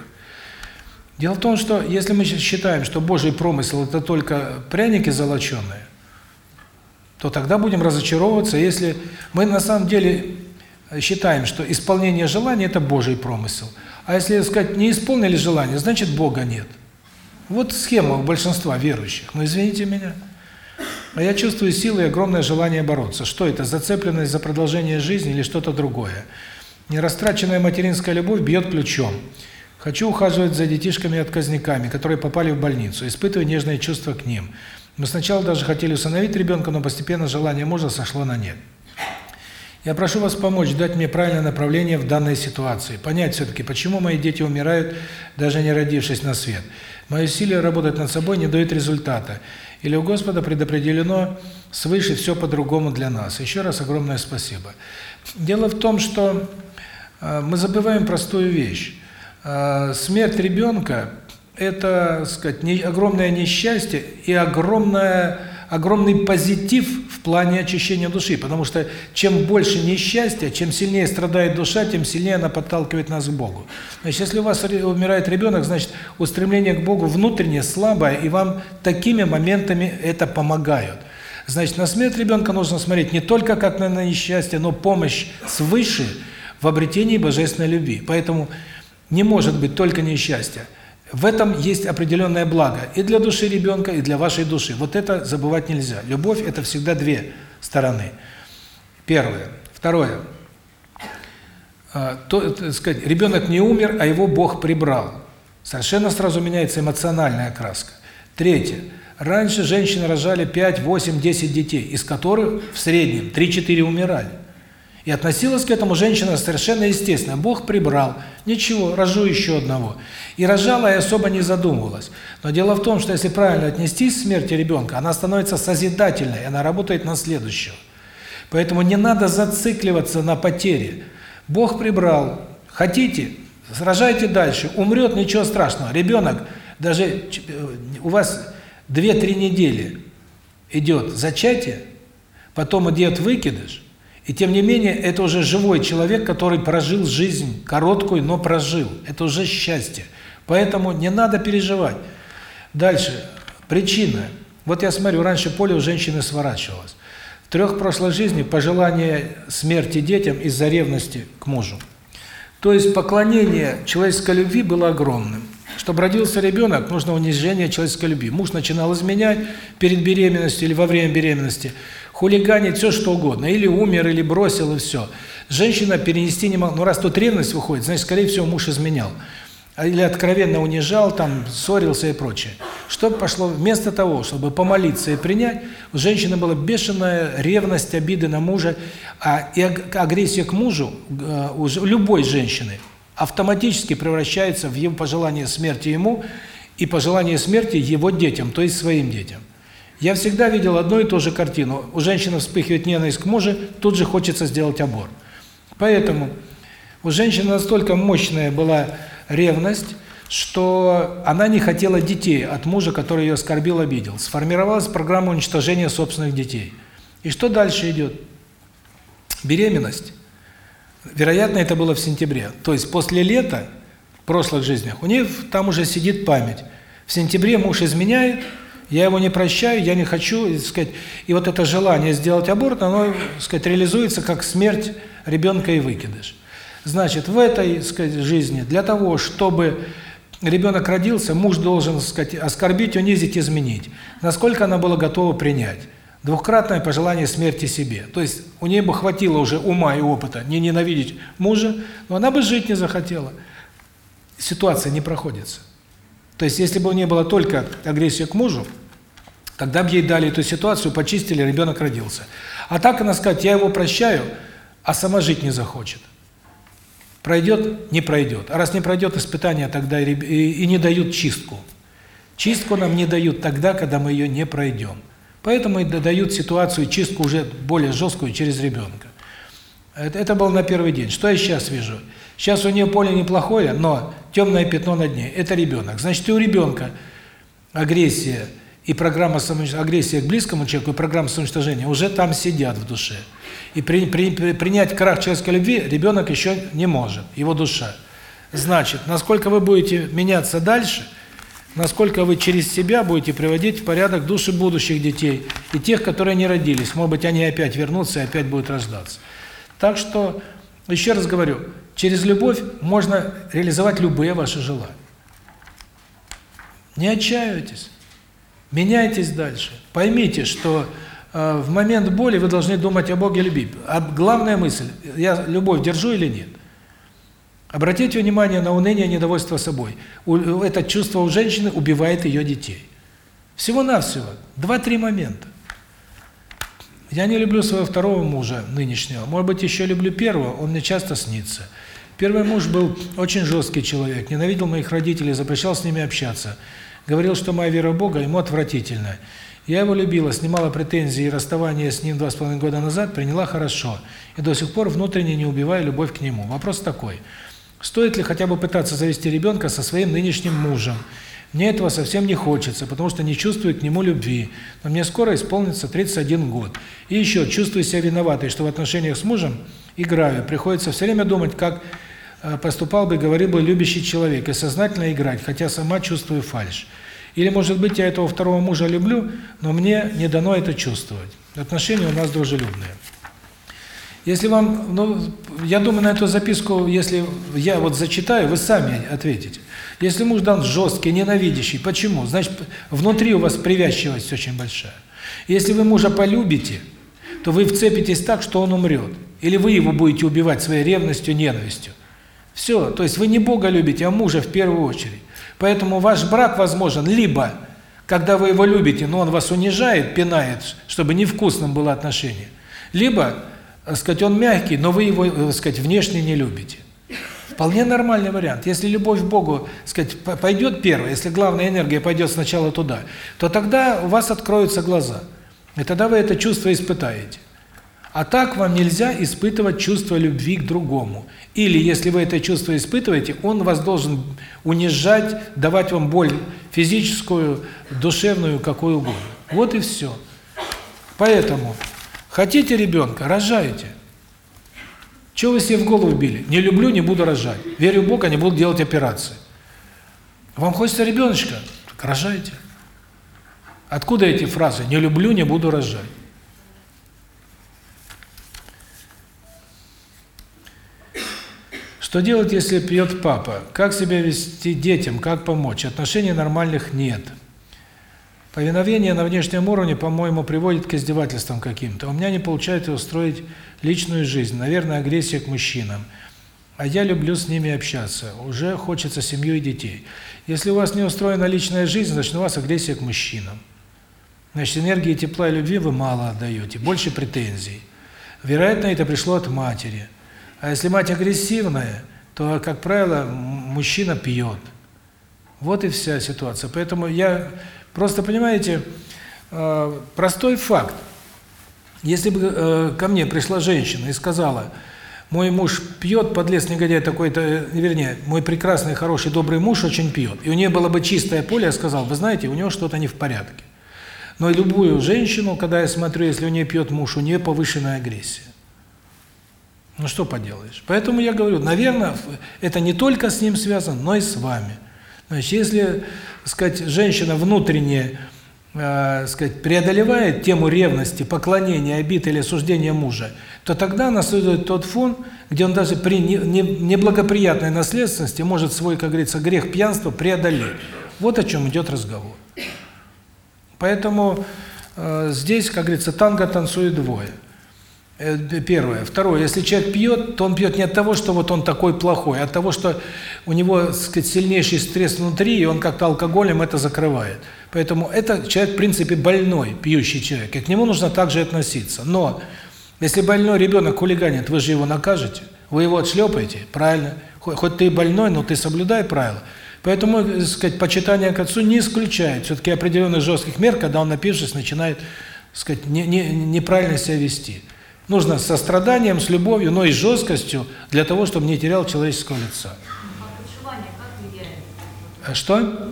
Дело в том, что если мы считаем, что Божий промысел – это только пряники золоченые, то тогда будем разочаровываться, если мы на самом деле считаем, что исполнение желания – это Божий промысел. А если сказать, не исполнили желание, значит Бога нет. Вот схема у большинства верующих. Но извините меня. А я чувствую силы и огромное желание бороться. Что это, зацепленность за продолжение жизни или что-то другое? Нерастраченная материнская любовь бьет ключом. Хочу ухаживать за детишками-отказниками, которые попали в больницу, испытывая нежные чувства к ним. Мы сначала даже хотели усыновить ребенка, но постепенно желание мужа сошло на нет. Я прошу вас помочь, дать мне правильное направление в данной ситуации, понять все-таки, почему мои дети умирают, даже не родившись на свет. Мои усилия работать над собой не дают результата. Или у Господа предопределено свыше все по-другому для нас. Еще раз огромное спасибо. Дело в том, что э, мы забываем простую вещь. Э, смерть ребенка – это, сказать, не, огромное несчастье и огромное, огромный позитив в плане очищения души, потому что чем больше несчастья, чем сильнее страдает душа, тем сильнее она подталкивает нас к Богу. Значит, если у вас умирает ребенок, значит, устремление к Богу внутреннее, слабое, и вам такими моментами это помогают. Значит, на смерть ребенка нужно смотреть не только как на несчастье, но помощь свыше в обретении божественной любви. Поэтому не может быть только несчастье. В этом есть определенное благо и для души ребенка, и для вашей души. Вот это забывать нельзя. Любовь – это всегда две стороны. Первое. Второе. А, то, так сказать, ребенок не умер, а его Бог прибрал. Совершенно сразу меняется эмоциональная окраска. Третье. Раньше женщины рожали 5, 8, 10 детей, из которых в среднем 3-4 умирали. И относилась к этому женщина совершенно естественно. Бог прибрал. Ничего, рожу еще одного. И рожала, и особо не задумывалась. Но дело в том, что если правильно отнестись к смерти ребенка, она становится созидательной, она работает на следующего. Поэтому не надо зацикливаться на потере. Бог прибрал. Хотите, сражайте дальше. Умрет, ничего страшного. Ребенок, даже э, у вас 2-3 недели идет зачатие, потом идет выкидыш, и тем не менее, это уже живой человек, который прожил жизнь, короткую, но прожил. Это уже счастье. Поэтому не надо переживать. Дальше. Причина. Вот я смотрю, раньше поле у женщины сворачивалось. В трех прошлой жизни пожелание смерти детям из-за ревности к мужу. То есть поклонение человеческой любви было огромным. Чтобы родился ребенок, нужно унижение человеческой любви. Муж начинал изменять перед беременностью или во время беременности – хулиганить, все что угодно. Или умер, или бросил, и все. Женщина перенести не могла. Ну, раз тут ревность выходит, значит, скорее всего, муж изменял. Или откровенно унижал, там, ссорился и прочее. Что пошло? Вместо того, чтобы помолиться и принять, у женщины была бешеная ревность, обиды на мужа, а и агрессия к мужу э, у любой женщины автоматически превращается в его пожелание смерти ему и пожелание смерти его детям, то есть своим детям. Я всегда видел одну и ту же картину. У женщины вспыхивает ненависть к мужу, тут же хочется сделать аборт. Поэтому у женщины настолько мощная была ревность, что она не хотела детей от мужа, который ее оскорбил, обидел. Сформировалась программа уничтожения собственных детей. И что дальше идет? Беременность. Вероятно, это было в сентябре. То есть после лета, в прошлых жизнях, у нее там уже сидит память. В сентябре муж изменяет, я его не прощаю, я не хочу, так сказать, и вот это желание сделать аборт, оно, сказать, реализуется как смерть ребенка и выкидыш. Значит, в этой, сказать, жизни для того, чтобы ребенок родился, муж должен, сказать, оскорбить, унизить, изменить. Насколько она была готова принять? Двухкратное пожелание смерти себе. То есть у нее бы хватило уже ума и опыта не ненавидеть мужа, но она бы жить не захотела. Ситуация не проходится. То есть, если бы у нее было только агрессия к мужу, тогда бы ей дали эту ситуацию, почистили, ребенок родился. А так она сказать, я его прощаю, а сама жить не захочет. Пройдет? Не пройдет. А раз не пройдет испытание, тогда и, и, и не дают чистку. Чистку нам не дают тогда, когда мы ее не пройдем. Поэтому и дают ситуацию, чистку уже более жесткую через ребенка. Это, это было на первый день. Что я сейчас вижу? Сейчас у нее поле неплохое, но темное пятно над ней – это ребенок. Значит, и у ребенка агрессия и программа агрессия к близкому человеку, и программа самоуничтожения уже там сидят в душе. И при, при, при, принять крах человеческой любви ребенок еще не может, его душа. Значит, насколько вы будете меняться дальше, насколько вы через себя будете приводить в порядок души будущих детей и тех, которые не родились. Может быть, они опять вернутся и опять будут рождаться. Так что, еще раз говорю, Через любовь можно реализовать любые ваши желания. Не отчаивайтесь. Меняйтесь дальше. Поймите, что э, в момент боли вы должны думать о Боге любви. А главная мысль, я любовь держу или нет? Обратите внимание на уныние, недовольство собой. У, это чувство у женщины убивает ее детей. Всего-навсего. Два-три момента. Я не люблю своего второго мужа, нынешнего. Может быть, еще люблю первого, он мне часто снится. Первый муж был очень жесткий человек, ненавидел моих родителей, запрещал с ними общаться. Говорил, что моя вера в Бога ему отвратительна. Я его любила, снимала претензии и расставание с ним два с половиной года назад приняла хорошо. И до сих пор внутренне не убиваю любовь к нему. Вопрос такой. Стоит ли хотя бы пытаться завести ребенка со своим нынешним мужем? Мне этого совсем не хочется, потому что не чувствую к нему любви. Но мне скоро исполнится 31 год. И еще чувствую себя виноватой, что в отношениях с мужем играю. Приходится все время думать, как поступал бы, говорил бы любящий человек, и сознательно играть, хотя сама чувствую фальшь. Или, может быть, я этого второго мужа люблю, но мне не дано это чувствовать. Отношения у нас дружелюбные. Если вам, ну, я думаю, на эту записку, если я вот зачитаю, вы сами ответите. Если муж дан жесткий, ненавидящий, почему? Значит, внутри у вас привязчивость очень большая. Если вы мужа полюбите, то вы вцепитесь так, что он умрет. Или вы его будете убивать своей ревностью, ненавистью. Все, то есть вы не Бога любите, а мужа в первую очередь. Поэтому ваш брак возможен либо, когда вы его любите, но он вас унижает, пинает, чтобы невкусным было отношение, либо так сказать, он мягкий, но вы его, так сказать, внешне не любите. Вполне нормальный вариант. Если любовь к Богу, сказать, пойдет первая, если главная энергия пойдет сначала туда, то тогда у вас откроются глаза. И тогда вы это чувство испытаете. А так вам нельзя испытывать чувство любви к другому. Или, если вы это чувство испытываете, он вас должен унижать, давать вам боль физическую, душевную, какую угодно. Вот и все. Поэтому, хотите ребенка, рожайте. Чего вы себе в голову били? Не люблю, не буду рожать. Верю в Бога, не буду делать операции. Вам хочется ребеночка? Так рожайте. Откуда эти фразы? Не люблю, не буду рожать. Что делать, если пьет папа? Как себя вести детям? Как помочь? Отношений нормальных нет. Повиновение на внешнем уровне, по-моему, приводит к издевательствам каким-то. У меня не получается устроить личную жизнь. Наверное, агрессия к мужчинам. А я люблю с ними общаться. Уже хочется семью и детей. Если у вас не устроена личная жизнь, значит, у вас агрессия к мужчинам. Значит, энергии тепла и любви вы мало отдаете, больше претензий. Вероятно, это пришло от матери. А если мать агрессивная, то, как правило, мужчина пьет. Вот и вся ситуация. Поэтому я просто, понимаете, э, простой факт. Если бы э, ко мне пришла женщина и сказала, мой муж пьет, подлец негодяй такой-то, э, вернее, мой прекрасный, хороший, добрый муж очень пьет, и у нее было бы чистое поле, я сказал, вы знаете, у него что-то не в порядке. Но любую женщину, когда я смотрю, если у нее пьет муж, у нее повышенная агрессия. Ну что поделаешь. Поэтому я говорю, наверное, это не только с ним связано, но и с вами. Значит, если, сказать, женщина внутренне, э, сказать, преодолевает тему ревности, поклонения, обид или осуждения мужа, то тогда наследует тот фон, где он даже при неблагоприятной наследственности может свой, как говорится, грех пьянства преодолеть. Вот о чем идет разговор. Поэтому э, здесь, как говорится, танго танцует двое. Э, первое. Второе. Если человек пьет, то он пьет не от того, что вот он такой плохой, а от того, что у него, так сказать, сильнейший стресс внутри, и он как-то алкоголем это закрывает. Поэтому это человек, в принципе, больной, пьющий человек, и к нему нужно также относиться. Но если больной ребенок хулиганит, вы же его накажете, вы его отшлепаете, правильно? Хоть ты и больной, но ты соблюдай правила. Поэтому, так сказать, почитание к отцу не исключает все-таки определенных жестких мер, когда он, напившись, начинает, так сказать, не, не, неправильно себя вести. Нужно с состраданием, с любовью, но и с жесткостью, для того, чтобы не терял человеческого лица. А что?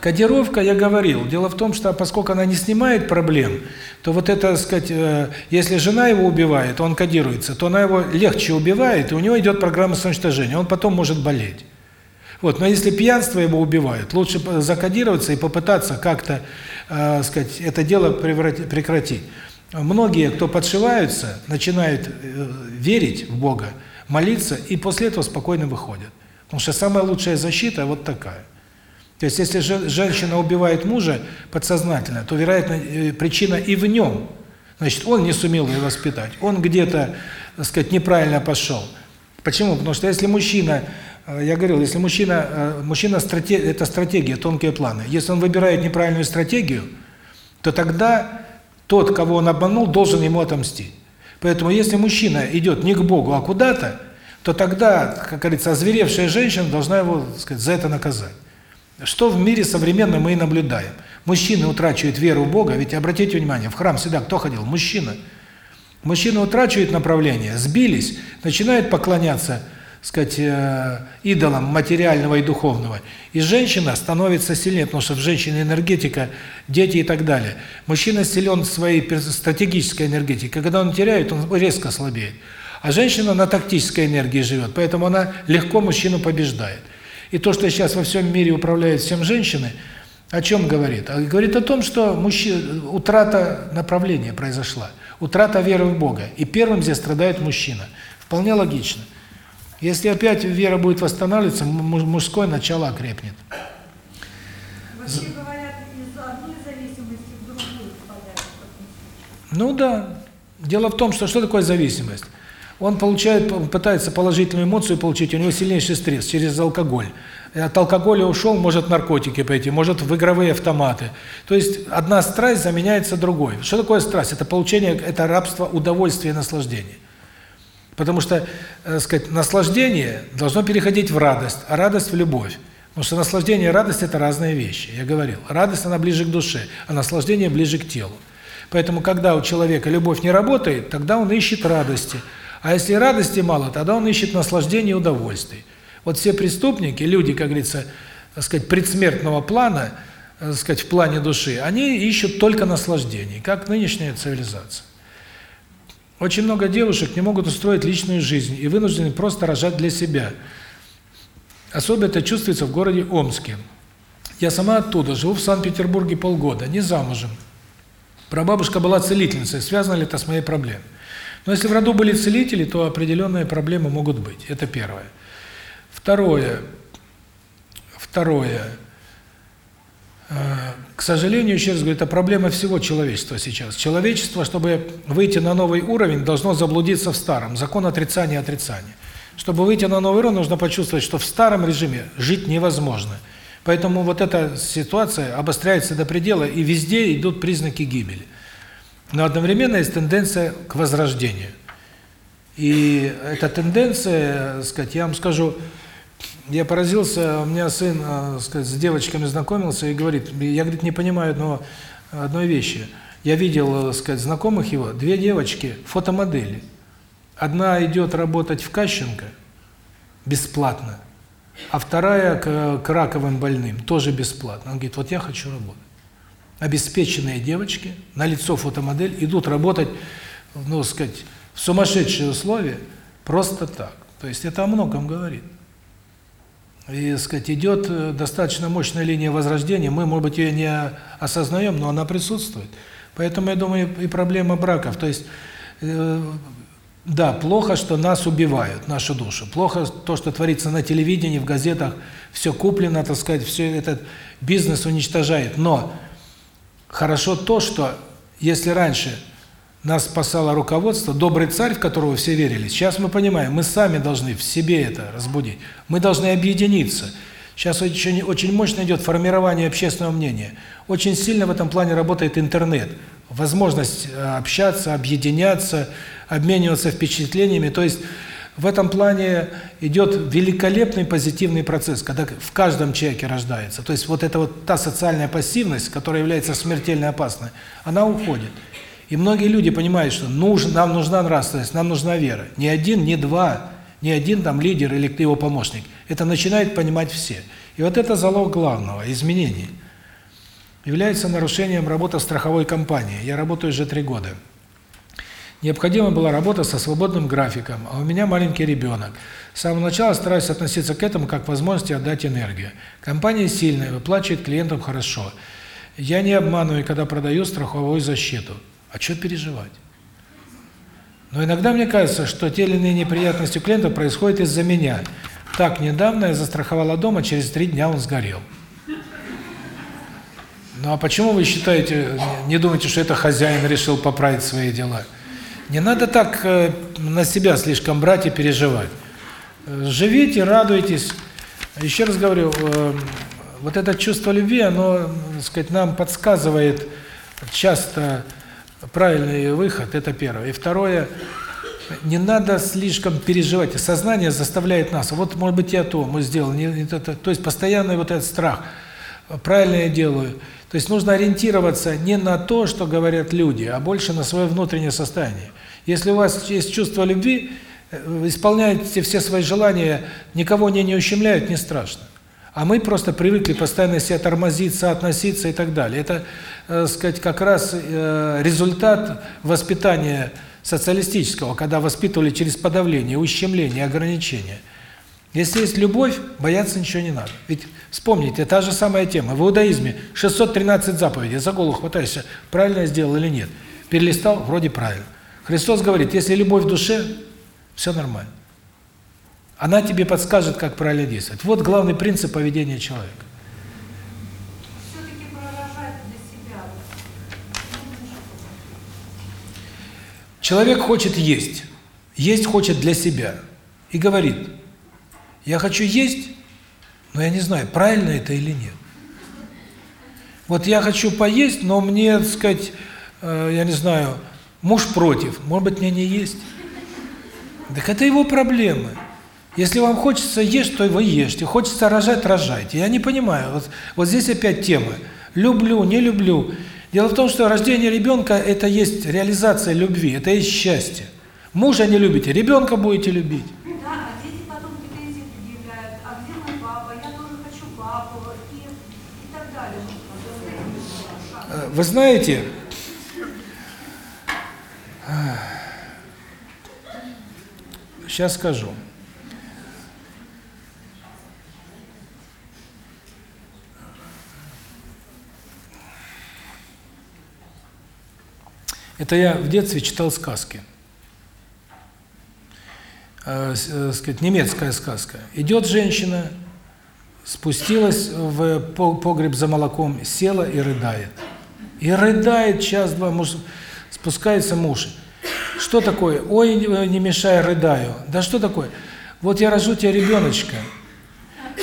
Кодировка, я говорил. Дело в том, что поскольку она не снимает проблем, то вот это, так сказать, э, если жена его убивает, он кодируется, то она его легче убивает, и у него идет программа самоуничтожения, он потом может болеть. Вот, но если пьянство его убивает, лучше закодироваться и попытаться как-то, э, сказать, это дело прекратить. Многие, кто подшиваются, начинают э, верить в Бога, молиться, и после этого спокойно выходят. Потому что самая лучшая защита вот такая. То есть, если женщина убивает мужа подсознательно, то, вероятно, э, причина и в нем. Значит, он не сумел ее воспитать, он где-то, так сказать, неправильно пошел. Почему? Потому что если мужчина, э, я говорил, если мужчина, мужчина стратег, это стратегия, тонкие планы. Если он выбирает неправильную стратегию, то тогда тот, кого он обманул, должен ему отомстить. Поэтому если мужчина идет не к Богу, а куда-то, то тогда, как говорится, озверевшая женщина должна его, так сказать, за это наказать. Что в мире современном мы и наблюдаем. Мужчины утрачивают веру в Бога, ведь обратите внимание, в храм всегда кто ходил? Мужчина. Мужчина утрачивает направление, сбились, начинают поклоняться сказать, э, идолом материального и духовного. И женщина становится сильнее, потому что в женщине энергетика, дети и так далее. Мужчина силен своей стратегической энергетикой. Когда он теряет, он резко слабеет. А женщина на тактической энергии живет, поэтому она легко мужчину побеждает. И то, что сейчас во всем мире управляют всем женщины, о чем говорит? А говорит о том, что мужчина, утрата направления произошла, утрата веры в Бога. И первым здесь страдает мужчина. Вполне логично. Если опять вера будет восстанавливаться, мужское начало окрепнет. Вообще говорят, из одной зависимости в другую Ну да. Дело в том, что что такое зависимость? Он получает, пытается положительную эмоцию получить, у него сильнейший стресс через алкоголь. От алкоголя ушел, может наркотики пойти, может в игровые автоматы. То есть одна страсть заменяется другой. Что такое страсть? Это получение, это рабство удовольствия и наслаждения. Потому что, э, сказать, наслаждение должно переходить в радость, а радость в любовь. Потому что наслаждение и радость – это разные вещи. Я говорил, радость, она ближе к душе, а наслаждение ближе к телу. Поэтому, когда у человека любовь не работает, тогда он ищет радости. А если радости мало, тогда он ищет наслаждение и удовольствие. Вот все преступники, люди, как говорится, так сказать, предсмертного плана, так сказать, в плане души, они ищут только наслаждение, как нынешняя цивилизация. Очень много девушек не могут устроить личную жизнь и вынуждены просто рожать для себя. Особенно это чувствуется в городе Омске. Я сама оттуда, живу в Санкт-Петербурге полгода, не замужем. Прабабушка была целительницей, связано ли это с моей проблемой? Но если в роду были целители, то определенные проблемы могут быть. Это первое. Второе. Второе. Э, к сожалению, еще раз говорю, это проблема всего человечества сейчас. Человечество, чтобы выйти на новый уровень, должно заблудиться в старом. Закон отрицания отрицания. Чтобы выйти на новый уровень, нужно почувствовать, что в старом режиме жить невозможно. Поэтому вот эта ситуация обостряется до предела, и везде идут признаки гибели. Но одновременно есть тенденция к возрождению. И эта тенденция, сказать, я вам скажу, я поразился, у меня сын, э, сказать, с девочками знакомился и говорит, я, говорит, не понимаю одного, одной вещи. Я видел, э, сказать, знакомых его, две девочки, фотомодели. Одна идет работать в Кащенко бесплатно, а вторая к, к раковым больным тоже бесплатно. Он говорит, вот я хочу работать. Обеспеченные девочки, на лицо фотомодель, идут работать, ну, сказать, в сумасшедшие условия, просто так. То есть это о многом говорит. И, сказать, идет э, достаточно мощная линия возрождения. Мы, может быть, ее не осознаем, но она присутствует. Поэтому, я думаю, и проблема браков. То есть, э, да, плохо, что нас убивают, нашу душу. Плохо то, что творится на телевидении, в газетах. Все куплено, так сказать, все этот бизнес уничтожает. Но хорошо то, что если раньше нас спасало руководство, добрый царь, в которого все верили. Сейчас мы понимаем, мы сами должны в себе это разбудить. Мы должны объединиться. Сейчас очень, очень мощно идет формирование общественного мнения. Очень сильно в этом плане работает интернет. Возможность э, общаться, объединяться, обмениваться впечатлениями. То есть в этом плане идет великолепный позитивный процесс, когда в каждом человеке рождается. То есть вот эта вот та социальная пассивность, которая является смертельно опасной, она уходит. И многие люди понимают, что нужен, нам нужна нравственность, нам нужна вера. Ни один, ни два, ни один там лидер или его помощник. Это начинает понимать все. И вот это залог главного изменения. Является нарушением работы страховой компании. Я работаю уже три года. Необходима была работа со свободным графиком, а у меня маленький ребенок. С самого начала стараюсь относиться к этому как к возможности отдать энергию. Компания сильная, выплачивает клиентам хорошо. Я не обманываю, когда продаю страховую защиту. А что переживать? Но иногда мне кажется, что те или иные неприятности у клиента происходят из-за меня. Так, недавно я застраховала дома, через три дня он сгорел. Ну а почему вы считаете, не думаете, что это хозяин решил поправить свои дела? Не надо так э, на себя слишком брать и переживать. Живите, радуйтесь. Еще раз говорю, э, вот это чувство любви, оно, так сказать, нам подсказывает часто правильный выход, это первое. И второе, не надо слишком переживать. Сознание заставляет нас. Вот, может быть, я то, мы сделал. Не, не то, то, есть постоянный вот этот страх. Правильно я делаю. То есть нужно ориентироваться не на то, что говорят люди, а больше на свое внутреннее состояние. Если у вас есть чувство любви, э, исполняете все свои желания, никого не, не ущемляют, не страшно. А мы просто привыкли постоянно себя тормозить, соотноситься и так далее. Это, э, сказать, как раз э, результат воспитания социалистического, когда воспитывали через подавление, ущемление, ограничения. Если есть любовь, бояться ничего не надо. Ведь вспомните, та же самая тема. В иудаизме 613 заповедей. За голову хватаешься, правильно я сделал или нет. Перелистал, вроде правильно. Христос говорит, если любовь в душе, все нормально. Она тебе подскажет, как правильно действовать. Вот главный принцип поведения человека. Человек хочет есть. есть хочет для себя и говорит, я хочу есть, но я не знаю, правильно это или нет. Вот я хочу поесть, но мне, так сказать, э, я не знаю, муж против, может быть, мне не есть. Так это его проблемы. Если вам хочется есть, то вы ешьте. Хочется рожать, рожайте. Я не понимаю. Вот, вот здесь опять тема. Люблю, не люблю. Дело в том, что рождение ребенка – это есть реализация любви, это есть счастье. Мужа не любите, ребенка будете любить. Да, а дети потом претензии предъявляют. А где мой папа? Я тоже хочу папу. И, и так далее. Э, Вы знаете, сейчас скажу. Это я в детстве читал сказки. Э, э, сказать, немецкая сказка. Идет женщина, спустилась в по- погреб за молоком, села и рыдает. И рыдает час-два, муж, спускается муж. Что такое? Ой, не мешай, рыдаю. Да что такое? Вот я рожу тебе ребеночка,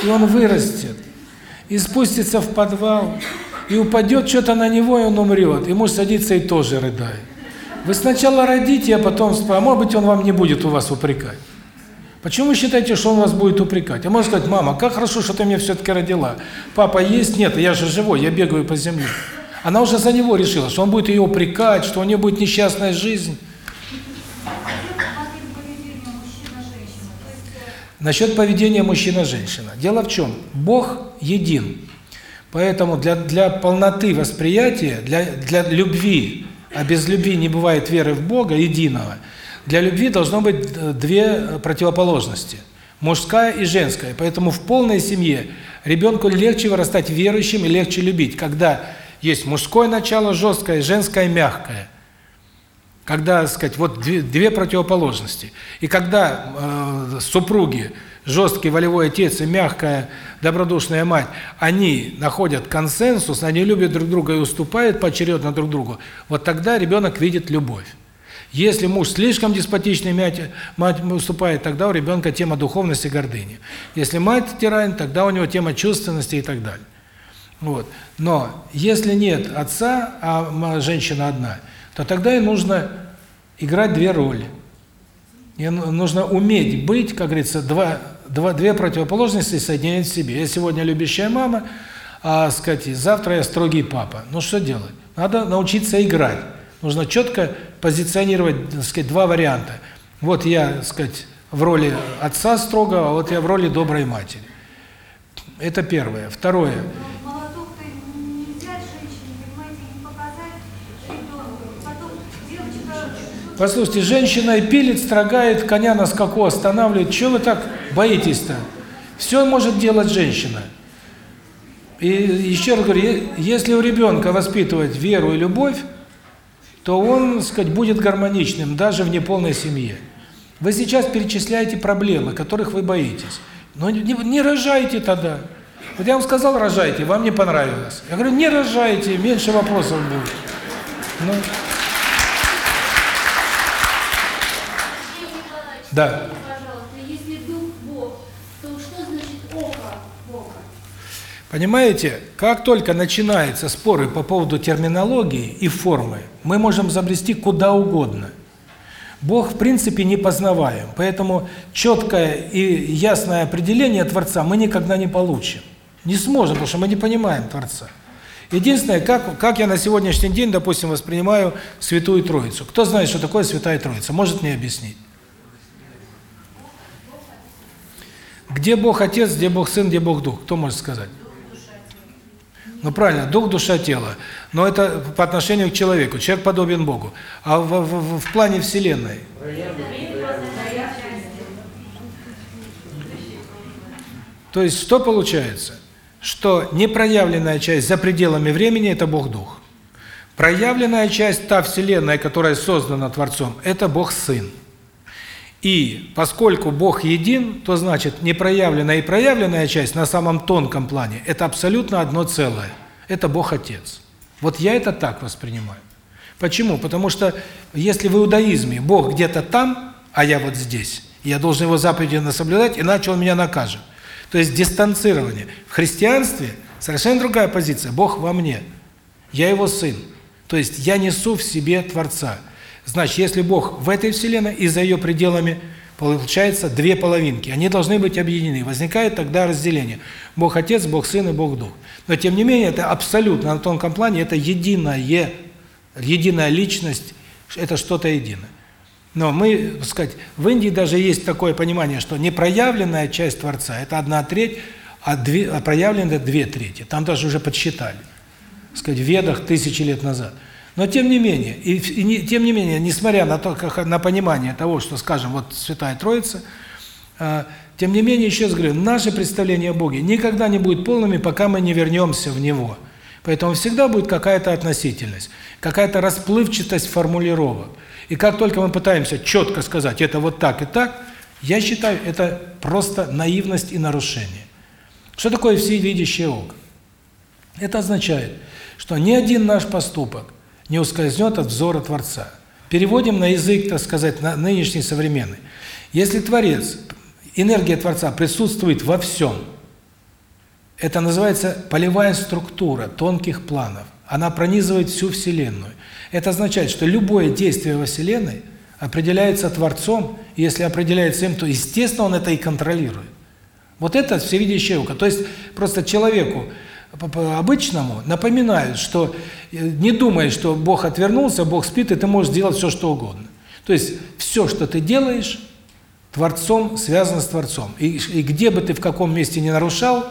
и он вырастет, и спустится в подвал, и упадет что-то на него, и он умрет. И муж садится и тоже рыдает. Вы сначала родите, а потом. А может быть, он вам не будет у вас упрекать. Почему вы считаете, что он вас будет упрекать? А можно сказать, мама, как хорошо, что ты меня все-таки родила. Папа есть? Нет, я же живой, я бегаю по земле. Она уже за него решила, что он будет ее упрекать, что у нее будет несчастная жизнь. Насчет поведения мужчина-женщина. Дело в чем? Бог един. Поэтому для, для полноты восприятия, для, для любви, а без любви не бывает веры в Бога единого, для любви должно быть э, две противоположности. Мужская и женская. Поэтому в полной семье ребенку легче вырастать верующим и легче любить, когда есть мужское начало жесткое, женское мягкое. Когда, так сказать, вот две, две противоположности. И когда э, супруги, жесткий волевой отец и мягкая добродушная мать, они находят консенсус, они любят друг друга и уступают поочередно друг другу, вот тогда ребенок видит любовь. Если муж слишком деспотичный, мать, мать уступает, тогда у ребенка тема духовности, гордыни. Если мать тиран, тогда у него тема чувственности и так далее. Вот. Но если нет отца, а женщина одна, то тогда и нужно играть две роли. И ну- нужно уметь быть, как говорится, два, два, две противоположности соединять в себе. Я сегодня любящая мама, а, сказать, завтра я строгий папа. Ну что делать? Надо научиться играть. Нужно четко позиционировать, так сказать, два варианта. Вот я, так сказать, в роли отца строгого, а вот я в роли доброй матери. Это первое. Второе. девочка... Послушайте, женщина и пилит, строгает, коня на скаку останавливает. Чего вы так боитесь-то? Все может делать женщина. И еще раз говорю, если у ребенка воспитывать веру и любовь, то он, так сказать, будет гармоничным даже в неполной семье. Вы сейчас перечисляете проблемы, которых вы боитесь. Но не, не рожайте тогда. Вот я вам сказал, рожайте, вам не понравилось. Я говорю, не рожайте, меньше вопросов будет. Ну, да. Пожалуйста, если дух Бог, то что значит око Бога? Понимаете, как только начинаются споры по поводу терминологии и формы, мы можем забрести куда угодно. Бог, в принципе, не познаваем, поэтому четкое и ясное определение Творца мы никогда не получим. Не сможем, потому что мы не понимаем Творца. Единственное, как, как я на сегодняшний день, допустим, воспринимаю Святую Троицу. Кто знает, что такое Святая Троица? Может мне объяснить? Где Бог Отец, где Бог Сын, где Бог Дух? Кто может сказать? Ну правильно, дух, душа, тело. Но это по отношению к человеку. Человек подобен Богу. А в, в- в- плане Вселенной? То есть что получается? Что непроявленная часть за пределами времени – это Бог-Дух. Проявленная часть, та Вселенная, которая создана Творцом, это Бог-Сын. И поскольку Бог един, то значит непроявленная и проявленная часть на самом тонком плане – это абсолютно одно целое. Это Бог Отец. Вот я это так воспринимаю. Почему? Потому что если в иудаизме Бог где-то там, а я вот здесь. Я должен его заповеди соблюдать, иначе он меня накажет. То есть дистанцирование. В христианстве совершенно другая позиция. Бог во мне. Я его сын. То есть я несу в себе Творца. Значит, если Бог в этой вселенной и за ее пределами, получается две половинки. Они должны быть объединены. Возникает тогда разделение. Бог Отец, Бог Сын и Бог Дух. Но тем не менее, это абсолютно на тонком плане, это единое, единая личность, это что-то единое. Но мы, так сказать, в Индии даже есть такое понимание, что непроявленная часть Творца – это одна треть, а, две, а проявленная – две трети. Там даже уже подсчитали. Так сказать, в Ведах тысячи лет назад. Но тем не менее, и, и не, тем не менее, несмотря на то, как, на понимание того, что, скажем, вот Святая Троица, э, тем не менее, еще раз говорю, наше представление о Боге никогда не будет полными, пока мы не вернемся в Него. Поэтому всегда будет какая-то относительность, какая-то расплывчатость формулировок. И как только мы пытаемся четко сказать, это вот так и так, я считаю, это просто наивность и нарушение. Что такое всевидящее око? Это означает, что ни один наш поступок не ускользнет от взора Творца. Переводим на язык, так сказать, на нынешний современный. Если Творец, энергия Творца присутствует во всем, это называется полевая структура тонких планов. Она пронизывает всю Вселенную. Это означает, что любое действие во Вселенной определяется Творцом, и если определяется им, то, естественно, он это и контролирует. Вот это всевидящее око. То есть просто человеку обычному напоминают, что э, не думай, что Бог отвернулся, Бог спит, и ты можешь делать все, что угодно. То есть все, что ты делаешь, Творцом связано с Творцом. И, и где бы ты в каком месте не нарушал,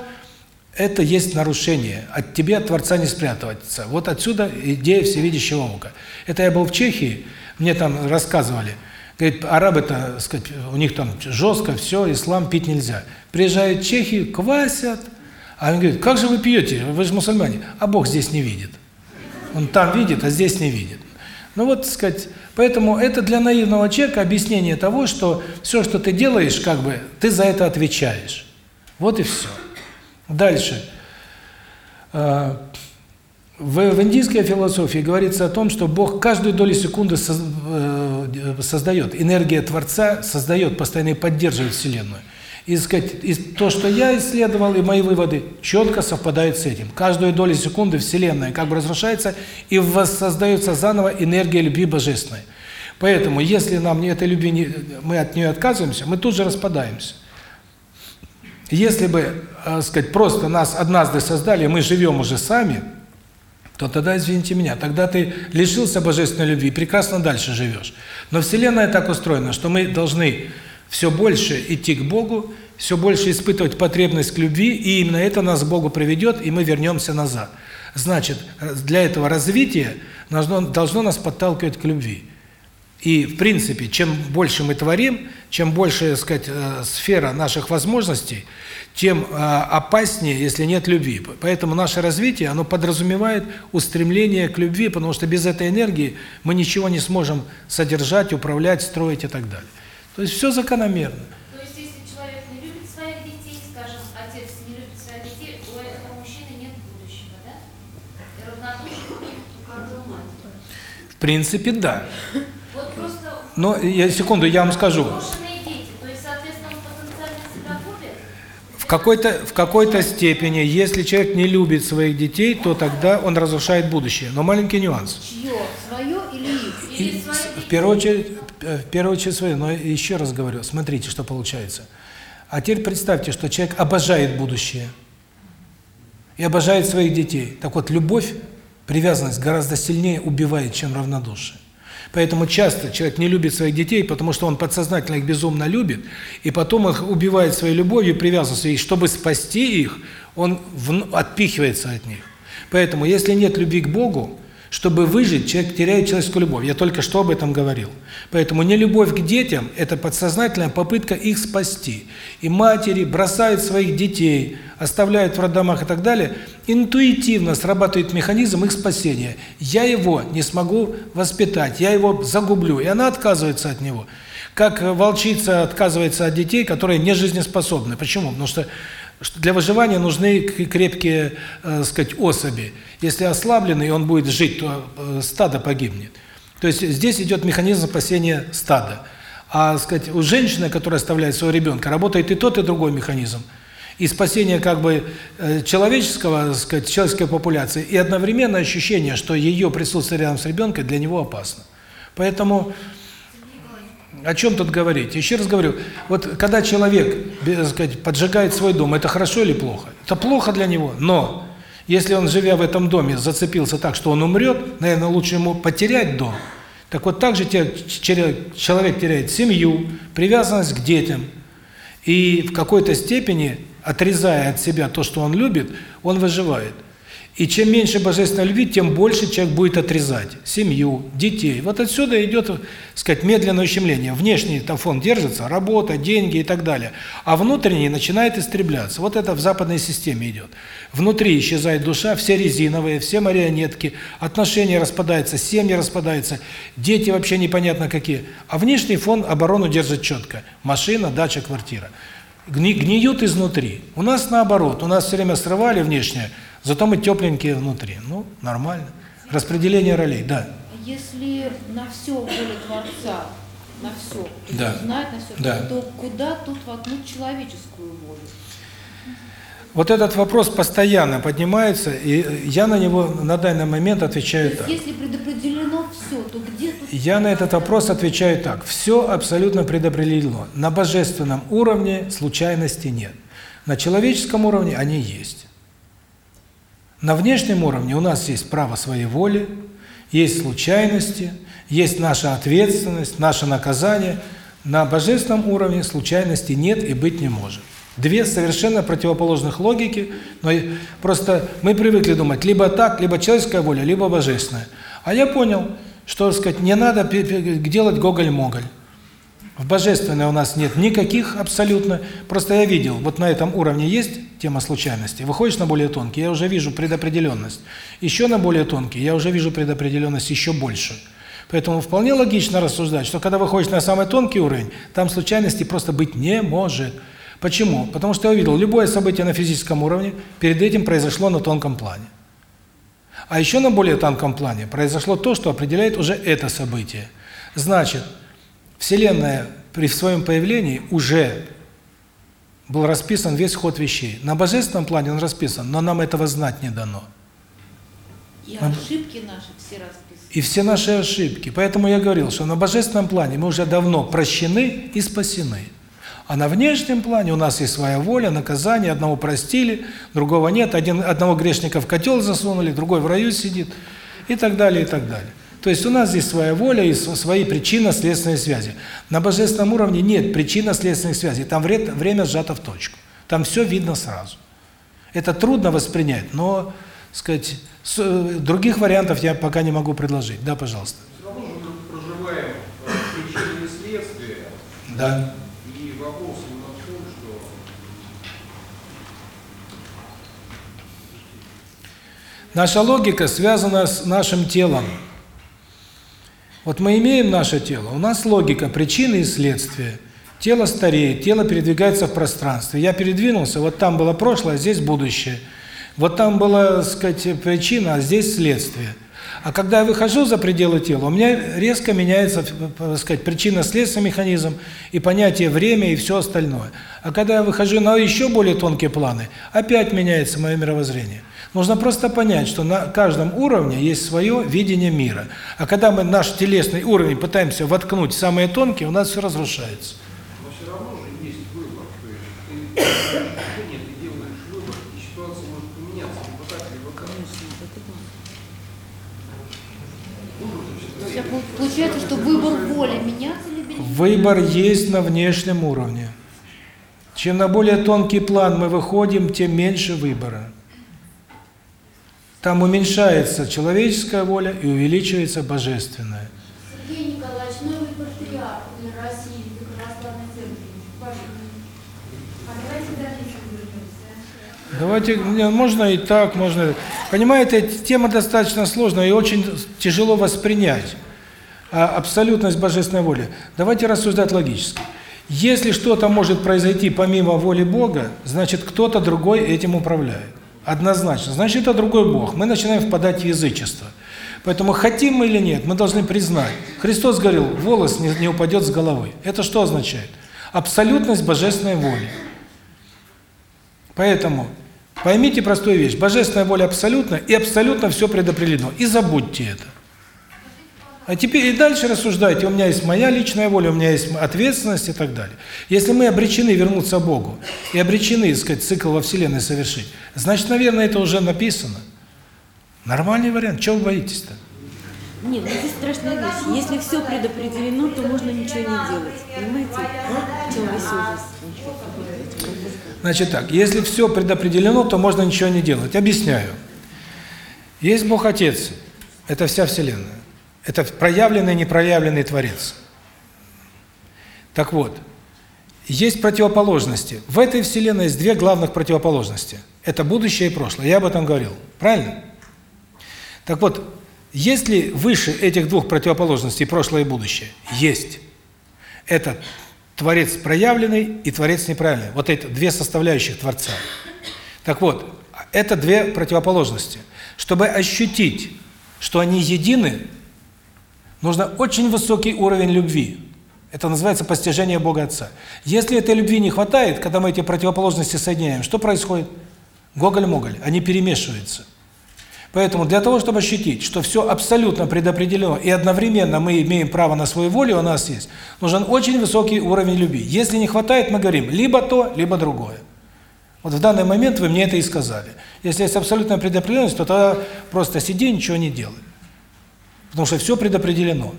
это есть нарушение. От тебя от Творца не спрятываться. Вот отсюда идея всевидящего ока. Это я был в Чехии, мне там рассказывали. Говорит, арабы-то, у них там жестко все, ислам пить нельзя. Приезжают чехи, квасят, а он говорит, как же вы пьете, вы же мусульмане. А Бог здесь не видит. Он там видит, а здесь не видит. Ну вот, так сказать, поэтому это для наивного человека объяснение того, что все, что ты делаешь, как бы, ты за это отвечаешь. Вот и все. Дальше. А, в, в индийской философии говорится о том, что Бог каждую долю секунды э, создает, энергия Творца создает, постоянно поддерживает Вселенную. И, сказать, и то, что я исследовал, и мои выводы четко совпадают с этим. Каждую долю секунды Вселенная как бы разрушается и воссоздается заново энергия любви божественной. Поэтому, если нам этой любви не, мы от нее отказываемся, мы тут же распадаемся. Если бы, э, сказать, просто нас однажды создали, мы живем уже сами, то тогда, извините меня, тогда ты лишился божественной любви прекрасно дальше живешь. Но Вселенная так устроена, что мы должны все больше идти к Богу, все больше испытывать потребность к любви, и именно это нас к Богу приведет, и мы вернемся назад. Значит, для этого развития должно, должно нас подталкивать к любви. И, в принципе, чем больше мы творим, чем больше, так сказать, э, сфера наших возможностей, тем э, опаснее, если нет любви. Поэтому наше развитие, оно подразумевает устремление к любви, потому что без этой энергии мы ничего не сможем содержать, управлять, строить и так далее. То есть все закономерно. То есть если человек не любит своих детей, скажем, отец не любит своих детей, у этого мужчины нет будущего, да? И равнодушие у. В принципе, да. Вот просто Но я секунду, я вам скажу. В какой-то в какой-то степени, если человек не любит своих детей, то тогда он разрушает будущее. Но маленький нюанс. Чье? Свое или их? Или И свои в первую очередь, э, в первую очередь свое. Но еще раз говорю, смотрите, что получается. А теперь представьте, что человек обожает будущее и обожает своих детей. Так вот, любовь, привязанность гораздо сильнее убивает, чем равнодушие. Поэтому часто человек не любит своих детей, потому что он подсознательно их безумно любит, и потом их убивает своей любовью, привязанностью, и чтобы спасти их, он отпихивается от них. Поэтому, если нет любви к Богу, чтобы выжить, человек теряет человеческую любовь. Я только что об этом говорил. Поэтому не любовь к детям – это подсознательная попытка их спасти. И матери бросают своих детей, оставляют в роддомах и так далее. Интуитивно срабатывает механизм их спасения. Я его не смогу воспитать, я его загублю, и она отказывается от него. Как волчица отказывается от детей, которые не жизнеспособны. Почему? Потому что для выживания нужны крепкие, э, сказать, особи. Если ослабленный, он будет жить, то э, стадо погибнет. То есть здесь идет механизм спасения стада. А, сказать, у женщины, которая оставляет своего ребенка, работает и тот, и другой механизм. И спасение как бы э, человеческого, сказать, человеческой популяции, и одновременно ощущение, что ее присутствие рядом с ребенком для него опасно. Поэтому о чем тут говорить? Еще раз говорю, вот когда человек, так сказать, поджигает свой дом, это хорошо или плохо? Это плохо для него, но если он, живя в этом доме, зацепился так, что он умрет, наверное, лучше ему потерять дом. Так вот так же человек теряет семью, привязанность к детям, и в какой-то степени, отрезая от себя то, что он любит, он выживает. И чем меньше божественной любви, тем больше человек будет отрезать семью, детей. Вот отсюда идет, сказать, медленное ущемление. Внешний там фон держится, работа, деньги и так далее. А внутренний начинает истребляться. Вот это в западной системе идет. Внутри исчезает душа, все резиновые, все марионетки, отношения распадаются, семьи распадаются, дети вообще непонятно какие. А внешний фон оборону держит четко. Машина, дача, квартира. Гни, гниют изнутри. У нас наоборот, у нас все время срывали внешнее, Зато мы тепленькие внутри. Ну, нормально. Распределение ролей, да. Если на все воля Творца, на все, да. знает на все, да. то куда тут воткнуть человеческую волю? Вот этот вопрос постоянно поднимается, и я на него на данный момент отвечаю то так. Если предопределено все, то где тут... Я на этот вопрос отвечаю так. Все абсолютно предопределено. На божественном уровне случайности нет. На человеческом уровне они есть. На внешнем уровне у нас есть право своей воли, есть случайности, есть наша ответственность, наше наказание. На божественном уровне случайности нет и быть не может. Две совершенно противоположных логики, но просто мы привыкли думать либо так, либо человеческая воля, либо божественная. А я понял, что, сказать, не надо делать гоголь-моголь. В божественной у нас нет никаких абсолютно. Просто я видел, вот на этом уровне есть тема случайности. Выходишь на более тонкий, я уже вижу предопределенность. Еще на более тонкий, я уже вижу предопределенность еще больше. Поэтому вполне логично рассуждать, что когда выходишь на самый тонкий уровень, там случайности просто быть не может. Почему? Потому что я увидел, любое событие на физическом уровне перед этим произошло на тонком плане. А еще на более тонком плане произошло то, что определяет уже это событие. Значит, Вселенная при своем появлении уже был расписан весь ход вещей. На божественном плане он расписан, но нам этого знать не дано. И ошибки наши все расписаны. И все наши ошибки. Поэтому я говорил, что на божественном плане мы уже давно прощены и спасены. А на внешнем плане у нас есть своя воля, наказание, одного простили, другого нет, один одного грешника в котел засунули, другой в раю сидит и так далее, и так далее. То есть у нас здесь своя воля и свои причинно-следственные связи. На божественном уровне нет причинно-следственных связей, там время сжато в точку. Там все видно сразу. Это трудно воспринять, но, сказать, других вариантов я пока не могу предложить. Да, пожалуйста. Все равно же мы проживаем э, причины следствия. Да. И вопрос именно в том, что Наша логика связана с нашим телом. Вот мы имеем наше тело, у нас логика причины и следствия. Тело стареет, тело передвигается в пространстве. Я передвинулся, вот там было прошлое, а здесь будущее. Вот там была, сказать, причина, а здесь следствие. А когда я выхожу за пределы тела, у меня резко меняется, так сказать, причинно-следственный механизм и понятие время и все остальное. А когда я выхожу на еще более тонкие планы, опять меняется мое мировоззрение. Нужно просто понять, что на каждом уровне есть свое видение мира. А когда мы наш телесный уровень пытаемся воткнуть в самые тонкие, у нас все разрушается. но все равно же есть выбор. То есть ты решение, ты делаешь выбор, и ситуация может поменяться. Либо так, либо так. То есть, получается, что выбор воли меняться или переменяться? Выбор есть на внешнем уровне. Чем на более тонкий план мы выходим, тем меньше выбора. Там уменьшается человеческая воля и увеличивается божественная. Сергей Николаевич, новый патриарх для России, для православной церкви. Ваше А давайте к дальнейшему вернемся. Давайте, не, можно и так, можно... Понимаете, тема достаточно сложная и очень тяжело воспринять. А абсолютность божественной воли. Давайте рассуждать логически. Если что-то может произойти помимо воли Бога, значит, кто-то другой этим управляет. Однозначно. Значит, это другой Бог. Мы начинаем впадать в язычество. Поэтому хотим мы или нет, мы должны признать. Христос говорил, волос не, не упадет с головы. Это что означает? Абсолютность божественной воли. Поэтому поймите простую вещь. Божественная воля абсолютна, и абсолютно все предопределено. И забудьте это. А теперь и дальше рассуждайте, у меня есть моя личная воля, у меня есть ответственность и так далее. Если мы обречены вернуться Богу и обречены, так сказать, цикл во Вселенной совершить, значит, наверное, это уже написано. Нормальный вариант. Чего вы боитесь-то? Нет, ну здесь страшная вещь. Если все предопределено, то можно ничего не делать. Понимаете? В чем весь ужас? Значит так, если все предопределено, то можно ничего не делать. Объясняю. Есть Бог Отец, это вся Вселенная. Это проявленный и непроявленный Творец. Так вот, есть противоположности. В этой Вселенной есть две главных противоположности. Это будущее и прошлое. Я об этом говорил. Правильно? Так вот, есть ли выше этих двух противоположностей прошлое и будущее? Есть. Это Творец проявленный и Творец неправильный. Вот эти две составляющих Творца. Так вот, это две противоположности. Чтобы ощутить, что они едины, нужно очень высокий уровень любви. Это называется постижение Бога Отца. Если этой любви не хватает, когда мы эти противоположности соединяем, что происходит? Гоголь-моголь, они перемешиваются. Поэтому для того, чтобы ощутить, что все абсолютно предопределено, и одновременно мы имеем право на свою волю, у нас есть, нужен очень высокий уровень любви. Если не хватает, мы говорим, либо то, либо другое. Вот в данный момент вы мне это и сказали. Если есть абсолютная предопределенность, то тогда просто сиди, ничего не делай. Потому что все предопределено.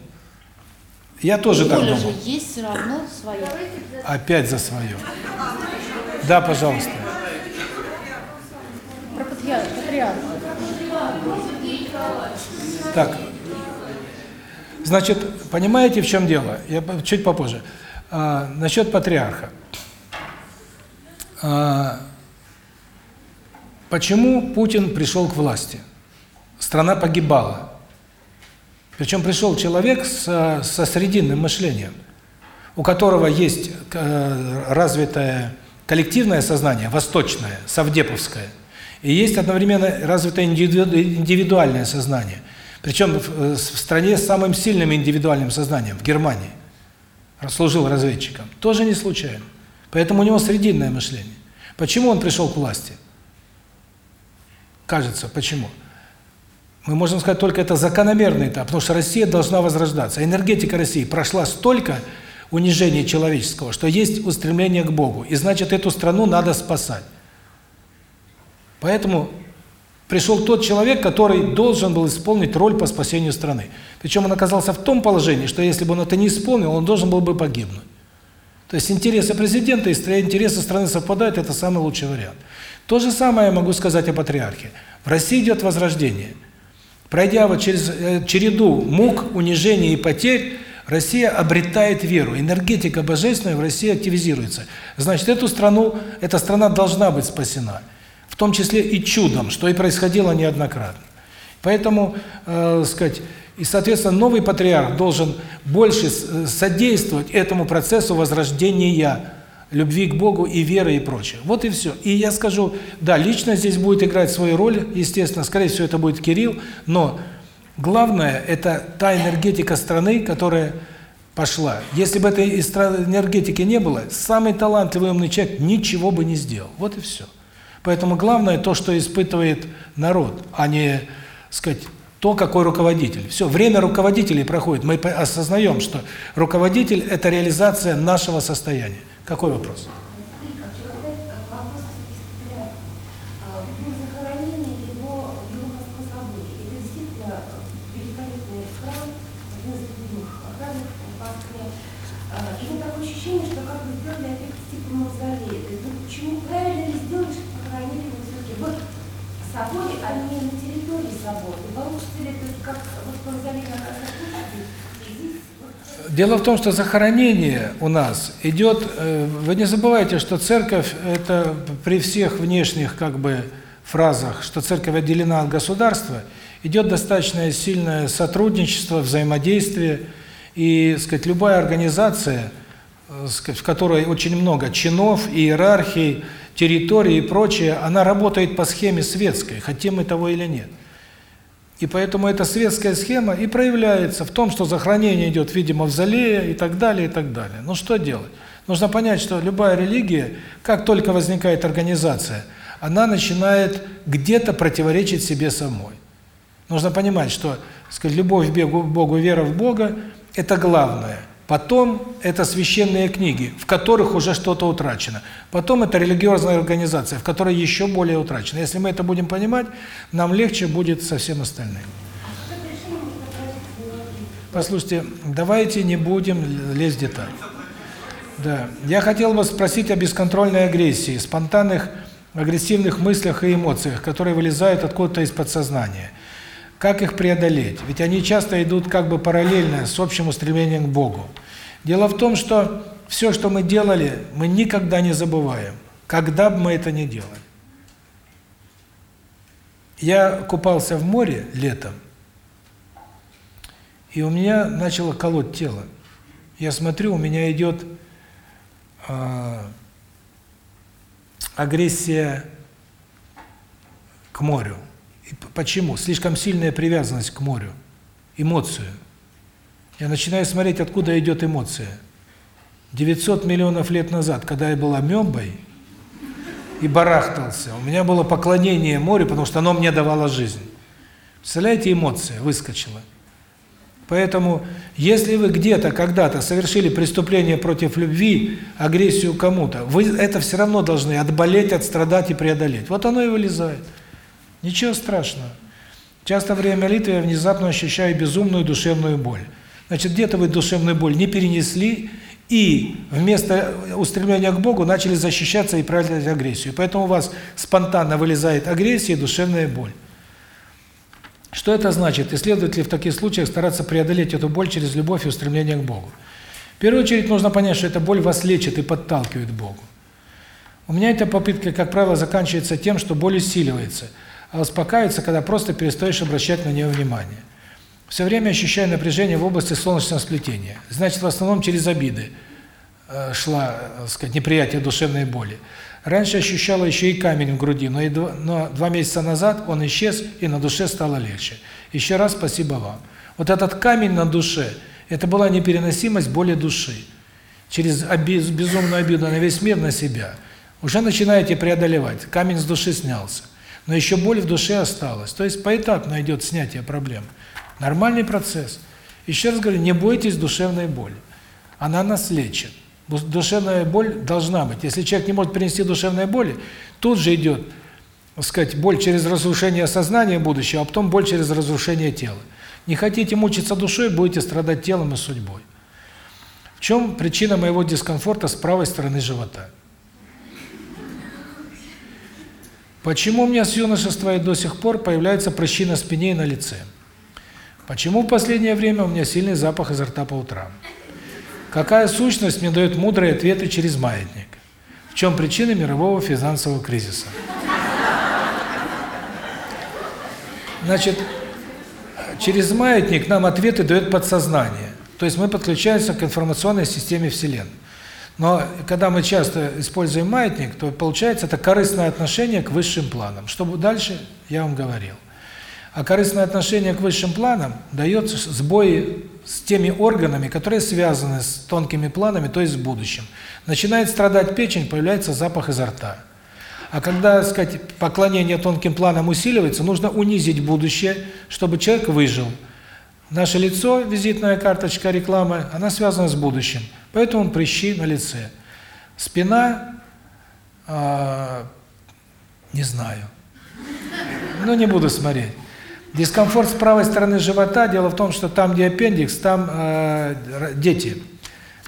Я тоже так думал. же есть все равно своя. Опять за свое. Да, пожалуйста. Про патриар- патриарха. Так. Значит, понимаете, в чем дело? Я чуть попозже. А, насчет патриарха. А, почему Путин пришел к власти? Страна погибала. Причем пришел человек со, со срединным мышлением, у которого есть э, развитое коллективное сознание, восточное, совдеповское, и есть одновременно развитое индивиду- индивидуальное сознание. Причем в, э, в стране с самым сильным индивидуальным сознанием, в Германии. Служил разведчиком. Тоже не случайно. Поэтому у него срединное мышление. Почему он пришел к власти? Кажется, почему? Мы можем сказать только это закономерный этап, потому что Россия должна возрождаться. Энергетика России прошла столько унижения человеческого, что есть устремление к Богу. И значит, эту страну надо спасать. Поэтому пришел тот человек, который должен был исполнить роль по спасению страны. Причем он оказался в том положении, что если бы он это не исполнил, он должен был бы погибнуть. То есть интересы президента и интересы страны совпадают, это самый лучший вариант. То же самое я могу сказать о патриархе. В России идет возрождение. Пройдя вот через э, череду мук, унижений и потерь, Россия обретает веру. Энергетика божественная в России активизируется. Значит, эту страну, эта страна должна быть спасена. В том числе и чудом, что и происходило неоднократно. Поэтому, э, сказать, и, соответственно, новый патриарх должен больше э, содействовать этому процессу возрождения любви к Богу и веры и прочее. Вот и все. И я скажу, да, лично здесь будет играть свою роль, естественно, скорее всего, это будет Кирилл, но главное – это та энергетика страны, которая пошла. Если бы этой энергетики не было, самый талантливый умный человек ничего бы не сделал. Вот и все. Поэтому главное то, что испытывает народ, а не, сказать, то, какой руководитель. Все, время руководителей проходит. Мы осознаем, что руководитель – это реализация нашего состояния. Какой вопрос секретаря. Вы захоронены его в его Москве соборе. Это действительно великолепный храм, один из любимых храмов в Москве. А, И вот такое ощущение, что как бы сделали опять типа мавзолея. То есть, ну, почему правильно ли сделали, что похоронили его все-таки в соборе, а не на территории собора? И получится ли это как вот мавзолей на Красной И здесь вот Дело в том, что захоронение у нас идет, э, вы не забывайте, что церковь это при всех внешних как бы фразах, что церковь отделена от государства, идет достаточно сильное сотрудничество, взаимодействие и, сказать, любая организация, э, в которой очень много чинов, иерархий, территорий и прочее, она работает по схеме светской, хотим мы того или нет. И поэтому эта светская схема и проявляется в том, что захоронение идет в виде и так далее, и так далее. Ну что делать? Нужно понять, что любая религия, как только возникает организация, она начинает где-то противоречить себе самой. Нужно понимать, что сказать, любовь к Богу, вера в Бога – это главное. Потом это священные книги, в которых уже что-то утрачено. Потом это религиозная организация, в которой еще более утрачено. Если мы это будем понимать, нам легче будет со всем остальным. Послушайте, давайте не будем лезть в детали. Да. Я хотел бы спросить о бесконтрольной агрессии, спонтанных агрессивных мыслях и эмоциях, которые вылезают откуда-то из подсознания. Как их преодолеть? Ведь они часто идут как бы параллельно с общим устремлением к Богу. Дело в том, что все, что мы делали, мы никогда не забываем, когда бы мы это ни делали. Я купался в море летом, и у меня начало колоть тело. Я смотрю, у меня идет э, агрессия к морю. Почему? Слишком сильная привязанность к морю, эмоцию. Я начинаю смотреть, откуда идет эмоция. 900 миллионов лет назад, когда я был амебой и барахтался, у меня было поклонение морю, потому что оно мне давало жизнь. Представляете, эмоция выскочила. Поэтому, если вы где-то, когда-то совершили преступление против любви, агрессию кому-то, вы это все равно должны отболеть, отстрадать и преодолеть. Вот оно и вылезает. Ничего страшного. Часто во время молитвы я внезапно ощущаю безумную душевную боль. Значит, где-то вы душевную боль не перенесли, и вместо устремления к Богу начали защищаться и проявлять агрессию. Поэтому у вас спонтанно вылезает агрессия и душевная боль. Что это значит? И следует ли в таких случаях стараться преодолеть эту боль через любовь и устремление к Богу? В первую очередь нужно понять, что эта боль вас лечит и подталкивает к Богу. У меня эта попытка, как правило, заканчивается тем, что боль усиливается – а успокаивается, когда просто перестаешь обращать на нее внимание. Все время ощущаю напряжение в области солнечного сплетения. Значит, в основном через обиды э, шла, так э, сказать, неприятие душевной боли. Раньше ощущала еще и камень в груди, но, и два, но два месяца назад он исчез, и на душе стало легче. Еще раз спасибо вам. Вот этот камень на душе, это была непереносимость боли души. Через оби, безумную обиду на весь мир, на себя. Уже начинаете преодолевать. Камень с души снялся но еще боль в душе осталась. То есть поэтапно идет снятие проблем. Нормальный процесс. Еще раз говорю, не бойтесь душевной боли. Она нас лечит. Душевная боль должна быть. Если человек не может перенести душевной боли, тут же идет, так сказать, боль через разрушение сознания будущего, а потом боль через разрушение тела. Не хотите мучиться душой, будете страдать телом и судьбой. В чем причина моего дискомфорта с правой стороны живота? Почему у меня с юношества и до сих пор появляются прыщи на спине и на лице? Почему в последнее время у меня сильный запах изо рта по утрам? Какая сущность мне дает мудрые ответы через маятник? В чем причина мирового финансового кризиса? Значит, через маятник нам ответы дает подсознание. То есть мы подключаемся к информационной системе Вселенной. Но когда мы часто используем маятник, то получается это корыстное отношение к высшим планам. Что дальше, я вам говорил. А корыстное отношение к высшим планам дает сбои с теми органами, которые связаны с тонкими планами, то есть с будущим. Начинает страдать печень, появляется запах изо рта. А когда, так сказать, поклонение тонким планам усиливается, нужно унизить будущее, чтобы человек выжил. Наше лицо, визитная карточка рекламы, она связана с будущим. Поэтому прыщи на лице. Спина, э, не знаю. Ну, не буду смотреть. Дискомфорт с правой стороны живота. Дело в том, что там, где аппендикс, там э, дети.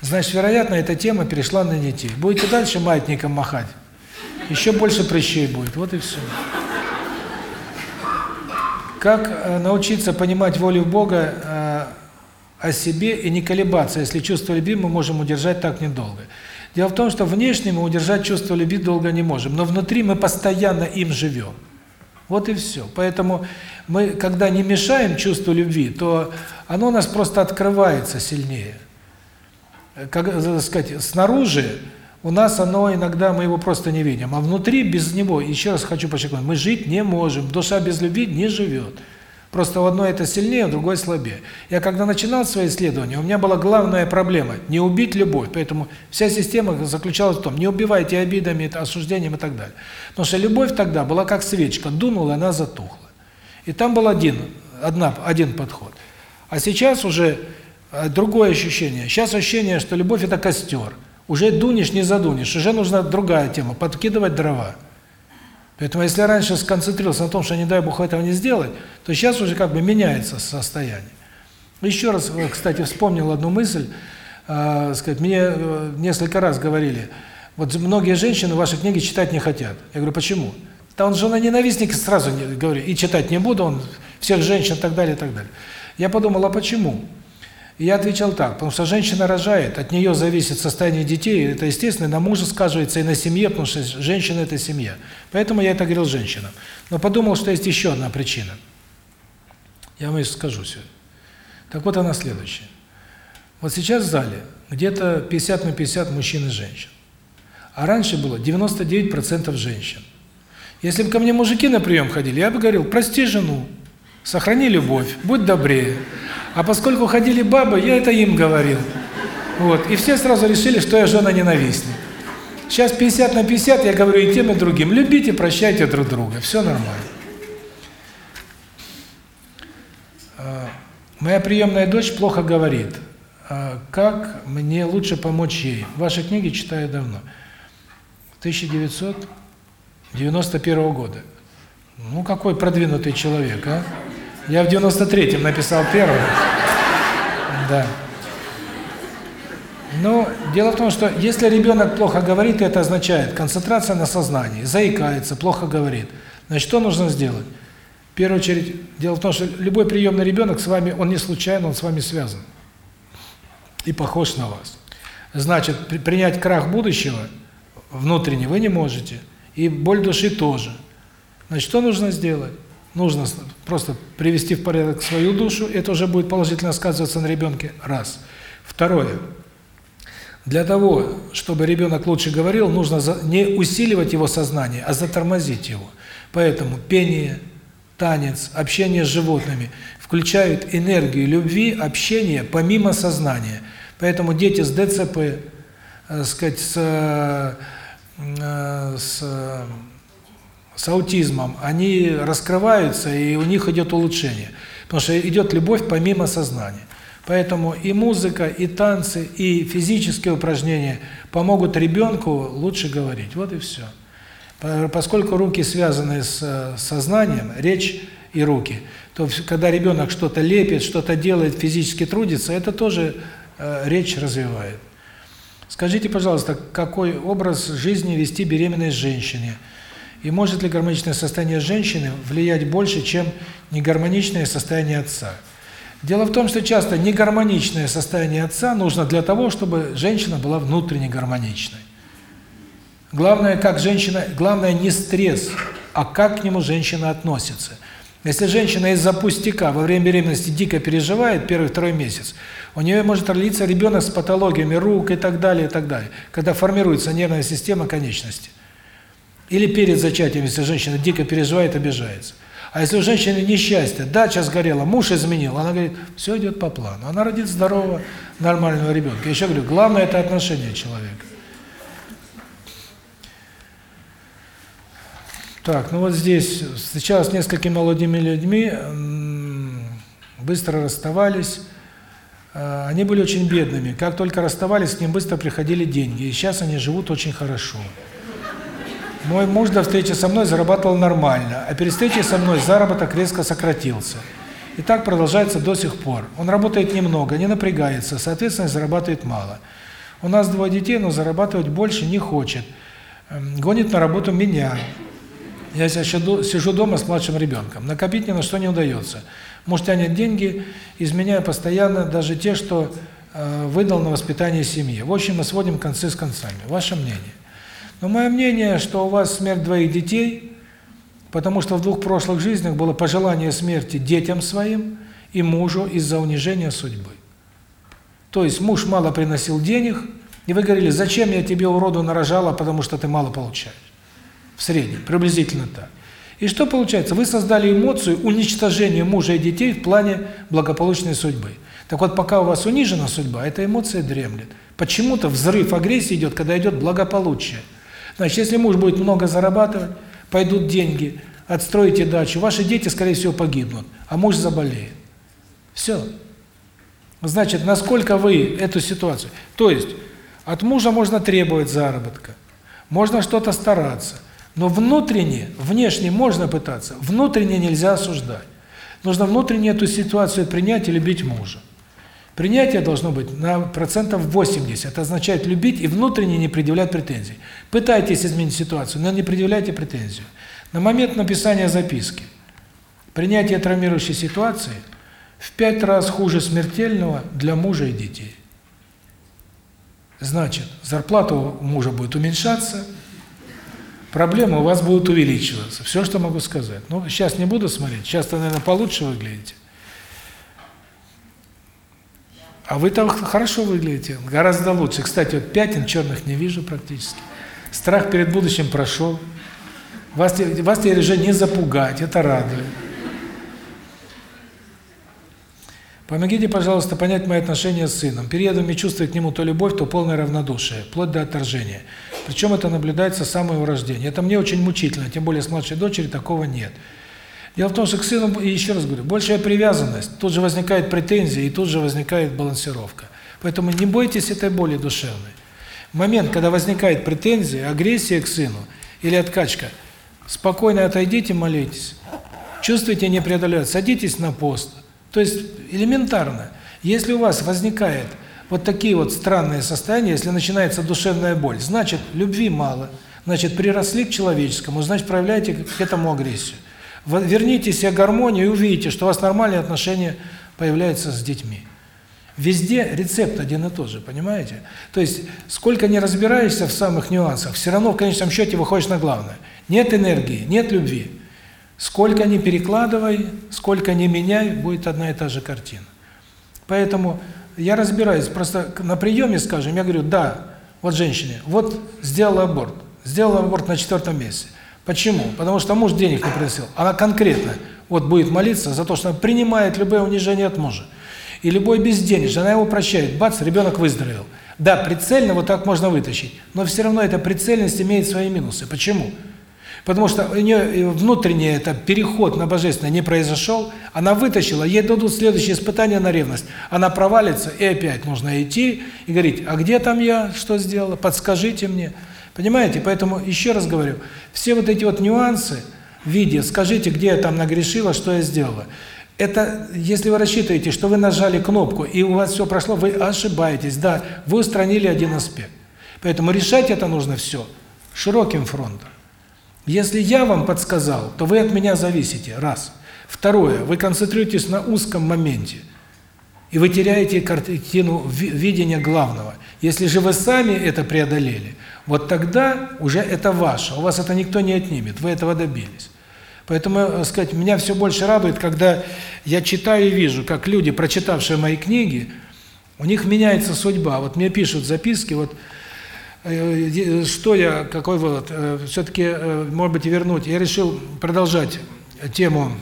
Значит, вероятно, эта тема перешла на детей. Будете дальше маятником махать, еще больше прыщей будет. Вот и все. Как э, научиться понимать волю Бога э, о себе и не колебаться, если чувство любви мы можем удержать так недолго. Дело в том, что внешне мы удержать чувство любви долго не можем, но внутри мы постоянно им живем. Вот и все. Поэтому мы, когда не мешаем чувству любви, то оно у нас просто открывается сильнее. Как так сказать, снаружи у нас оно иногда мы его просто не видим, а внутри без него, еще раз хочу подчеркнуть, мы жить не можем. Душа без любви не живет. Просто у одной это сильнее, у другой слабее. Я когда начинал свои исследования, у меня была главная проблема – не убить любовь. Поэтому вся система заключалась в том, не убивайте обидами, осуждением и так далее. Потому что любовь тогда была как свечка, дунула, она затухла. И там был один, одна, один подход. А сейчас уже э, другое ощущение. Сейчас ощущение, что любовь – это костер. Уже дунешь, не задунешь. Уже нужна другая тема – подкидывать дрова. Поэтому если раньше сконцентрировался на том, что не дай Бог этого не сделать, то сейчас уже как бы меняется состояние. Еще раз, э, кстати, вспомнил одну мысль, э, сказать, мне э, несколько раз говорили, вот многие женщины ваши книги читать не хотят. Я говорю, почему? Да он жена ненавистник, сразу не, говорю, и читать не буду, он всех женщин и так далее, и так далее. Я подумал, а почему? И я отвечал так, потому что женщина рожает, от нее зависит состояние детей, это естественно, на муже сказывается и на семье, потому что женщина – это семья. Поэтому я это говорил женщинам. Но подумал, что есть еще одна причина. Я вам ее скажу сегодня. Так вот она следующая. Вот сейчас в зале где-то 50 на 50 мужчин и женщин. А раньше было 99% женщин. Если бы ко мне мужики на прием ходили, я бы говорил, прости жену, сохрани любовь, будь добрее. А поскольку ходили бабы, я это им говорил. Вот. И все сразу решили, что я жена-ненавистник. Сейчас 50 на 50 я говорю и тем, и другим. Любите, прощайте друг друга. Все нормально. А, моя приемная дочь плохо говорит. А, как мне лучше помочь ей? Ваши книги читаю давно. 1991 года. Ну, какой продвинутый человек, а? Я в 93-м написал первый. Да. Но дело в том, что если ребенок плохо говорит, это означает концентрация на сознании, заикается, плохо говорит. Значит, что нужно сделать? В первую очередь, дело в том, что любой приемный ребенок с вами, он не случайно, он с вами связан. И похож на вас. Значит, принять крах будущего внутренне вы не можете. И боль души тоже. Значит, что нужно сделать? Нужно просто привести в порядок свою душу, это уже будет положительно сказываться на ребенке. Раз. Второе. Для того, чтобы ребенок лучше говорил, нужно не усиливать его сознание, а затормозить его. Поэтому пение, танец, общение с животными включают энергию любви, общения помимо сознания. Поэтому дети с ДЦП, э, сказать, с, э, с с аутизмом, они раскрываются, и у них идет улучшение. Потому что идет любовь помимо сознания. Поэтому и музыка, и танцы, и физические упражнения помогут ребенку лучше говорить. Вот и все. Поскольку руки связаны с э, сознанием, речь и руки, то когда ребенок что-то лепит, что-то делает, физически трудится, это тоже э, речь развивает. Скажите, пожалуйста, какой образ жизни вести беременной женщине – и может ли гармоничное состояние женщины влиять больше, чем негармоничное состояние отца? Дело в том, что часто негармоничное состояние отца нужно для того, чтобы женщина была внутренне гармоничной. Главное, как женщина, главное не стресс, а как к нему женщина относится. Если женщина из-за пустяка во время беременности дико переживает первый-второй месяц, у нее может родиться ребенок с патологиями рук и так далее, и так далее, когда формируется нервная система конечности. Или перед зачатием, если женщина дико переживает, обижается. А если у женщины несчастье, дача сгорела, муж изменил, она говорит, все идет по плану. Она родит здорового, нормального ребенка. Я еще говорю, главное это отношение человека. Так, ну вот здесь встречалась с несколькими молодыми людьми, быстро расставались. А, они были очень бедными. Как только расставались, к ним быстро приходили деньги. И сейчас они живут очень хорошо. Мой муж до встречи со мной зарабатывал нормально, а перед встречей со мной заработок резко сократился. И так продолжается до сих пор. Он работает немного, не напрягается, соответственно, зарабатывает мало. У нас двое детей, но зарабатывать больше не хочет. Эм, гонит на работу меня. Я сижу дома с младшим ребенком. Накопить ни на что не удается. Муж тянет деньги, изменяя постоянно даже те, что э, выдал на воспитание семьи. В общем, мы сводим концы с концами. Ваше мнение? Но мое мнение, что у вас смерть двоих детей, потому что в двух прошлых жизнях было пожелание смерти детям своим и мужу из-за унижения судьбы. То есть муж мало приносил денег, и вы говорили, зачем я тебе уроду нарожала, потому что ты мало получаешь. В среднем, приблизительно так. И что получается? Вы создали эмоцию уничтожения мужа и детей в плане благополучной судьбы. Так вот, пока у вас унижена судьба, эта эмоция дремлет. Почему-то взрыв агрессии идет, когда идет благополучие. Значит, если муж будет много зарабатывать, пойдут деньги, отстроите дачу, ваши дети, скорее всего, погибнут, а муж заболеет. Все. Значит, насколько вы эту ситуацию... То есть, от мужа можно требовать заработка, можно что-то стараться, но внутренне, внешне можно пытаться, внутренне нельзя осуждать. Нужно внутренне эту ситуацию принять и любить мужа. Принятие должно быть на процентов 80. Это означает любить и внутренне не предъявлять претензий. Пытайтесь изменить ситуацию, но не предъявляйте претензию. На момент написания записки принятие травмирующей ситуации в пять раз хуже смертельного для мужа и детей. Значит, зарплата у мужа будет уменьшаться, проблемы у вас будут увеличиваться. Все, что могу сказать. Ну, сейчас не буду смотреть, сейчас-то, наверное, получше выглядите. А вы там хорошо выглядите, гораздо лучше. Кстати, вот пятен черных не вижу практически. Страх перед будущим прошел. Вас, вас теперь уже не запугать, это радует. Помогите, пожалуйста, понять мои отношения с сыном. Периодами чувствую к нему то любовь, то полное равнодушие, вплоть до отторжения. Причем это наблюдается с самого рождения. Это мне очень мучительно, тем более с младшей дочерью такого нет. Дело в том, что к сыну, и еще раз говорю, большая привязанность, тут же возникает претензия, и тут же возникает балансировка. Поэтому не бойтесь этой боли душевной. В момент, когда возникает претензия, агрессия к сыну или откачка, спокойно отойдите, молитесь. Чувствуете не преодолевать, садитесь на пост, то есть элементарно. Если у вас возникает вот такие вот странные состояния, если начинается душевная боль, значит, любви мало, значит, приросли к человеческому, значит, проявляете к этому агрессию. Верните себе гармонию и увидите, что у вас нормальные отношения появляются с детьми. Везде рецепт один и тот же, понимаете? То есть, сколько не разбираешься в самых нюансах, все равно в конечном счете выходишь на главное. Нет энергии, нет любви. Сколько ни перекладывай, сколько ни меняй, будет одна и та же картина. Поэтому я разбираюсь, просто на приеме, скажем, я говорю, да, вот женщине, вот сделала аборт, сделала аборт на четвертом месяце. Почему? Потому что муж денег не приносил. Она конкретно вот будет молиться за то, что она принимает любое унижение от мужа. И любой безденежный, она его прощает. Бац, ребенок выздоровел. Да, прицельно вот так можно вытащить, но все равно эта прицельность имеет свои минусы. Почему? Потому что у нее внутренний это переход на божественное не произошел, она вытащила, ей дадут следующее испытание на ревность. Она провалится, и опять нужно идти и говорить, а где там я, что сделала, подскажите мне. Понимаете? Поэтому еще раз говорю, все вот эти вот нюансы в виде, скажите, где я там нагрешила, что я сделала. Это, если вы рассчитываете, что вы нажали кнопку, и у вас все прошло, вы ошибаетесь. Да, вы устранили один аспект. Поэтому решать это нужно все широким фронтом. Если я вам подсказал, то вы от меня зависите, раз. Второе, вы концентрируетесь на узком моменте, и вы теряете картину видения главного. Если же вы сами это преодолели, вот тогда уже это ваше, у вас это никто не отнимет, вы этого добились. Поэтому, так сказать, меня все больше радует, когда я читаю и вижу, как люди, прочитавшие мои книги, у них меняется судьба. Вот мне пишут записки, вот э, что я, какой вывод, э, все-таки, э, может быть, вернуть. Я решил продолжать тему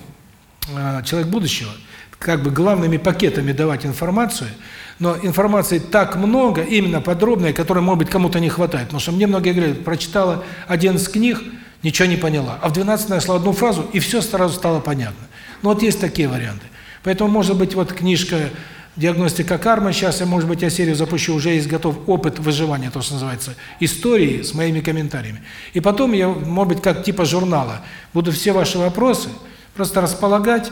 «Человек будущего», как бы главными пакетами давать информацию, но информации так много, именно подробной, которой, может быть, кому-то не хватает. Потому что мне многие говорят, прочитала 11 книг, ничего не поняла. А в 12 нашла одну фразу, и все сразу стало понятно. Ну вот есть такие варианты. Поэтому, может быть, вот книжка «Диагностика кармы», сейчас я, может быть, я серию запущу, уже есть готов опыт выживания, то, что называется, истории с моими комментариями. И потом я, может быть, как типа журнала, буду все ваши вопросы просто располагать,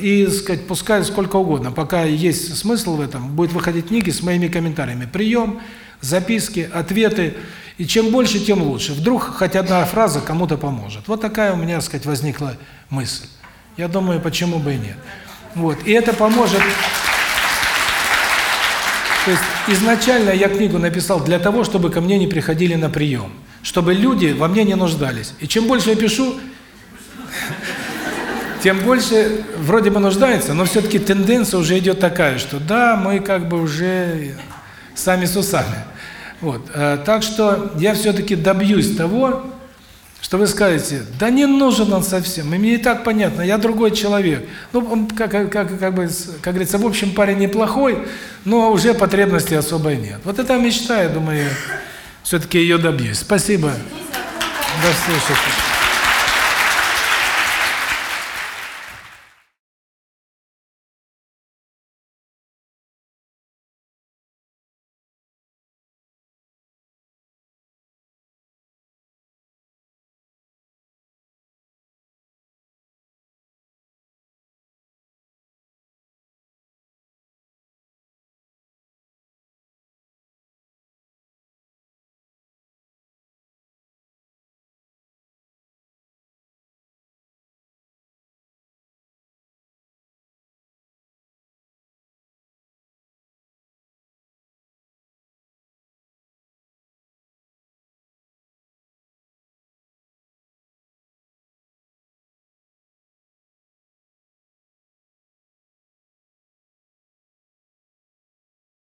и, сказать, пускай сколько угодно, пока есть смысл в этом, будет выходить книги с моими комментариями. Прием, записки, ответы. И чем больше, тем лучше. Вдруг хоть одна фраза кому-то поможет. Вот такая у меня, сказать, возникла мысль. Я думаю, почему бы и нет. Вот. И это поможет... То есть изначально я книгу написал для того, чтобы ко мне не приходили на прием. Чтобы люди во мне не нуждались. И чем больше я пишу, тем больше вроде бы нуждается, но все-таки тенденция уже идет такая, что да, мы как бы уже сами с усами. Вот. Э, так что я все-таки добьюсь того, что вы скажете, да не нужен он совсем, и мне и так понятно, я другой человек. Ну, он, как, как, как, бы, как говорится, в общем, парень неплохой, но уже потребности особой нет. Вот это мечта, я думаю, все-таки ее добьюсь. Спасибо. До встречи.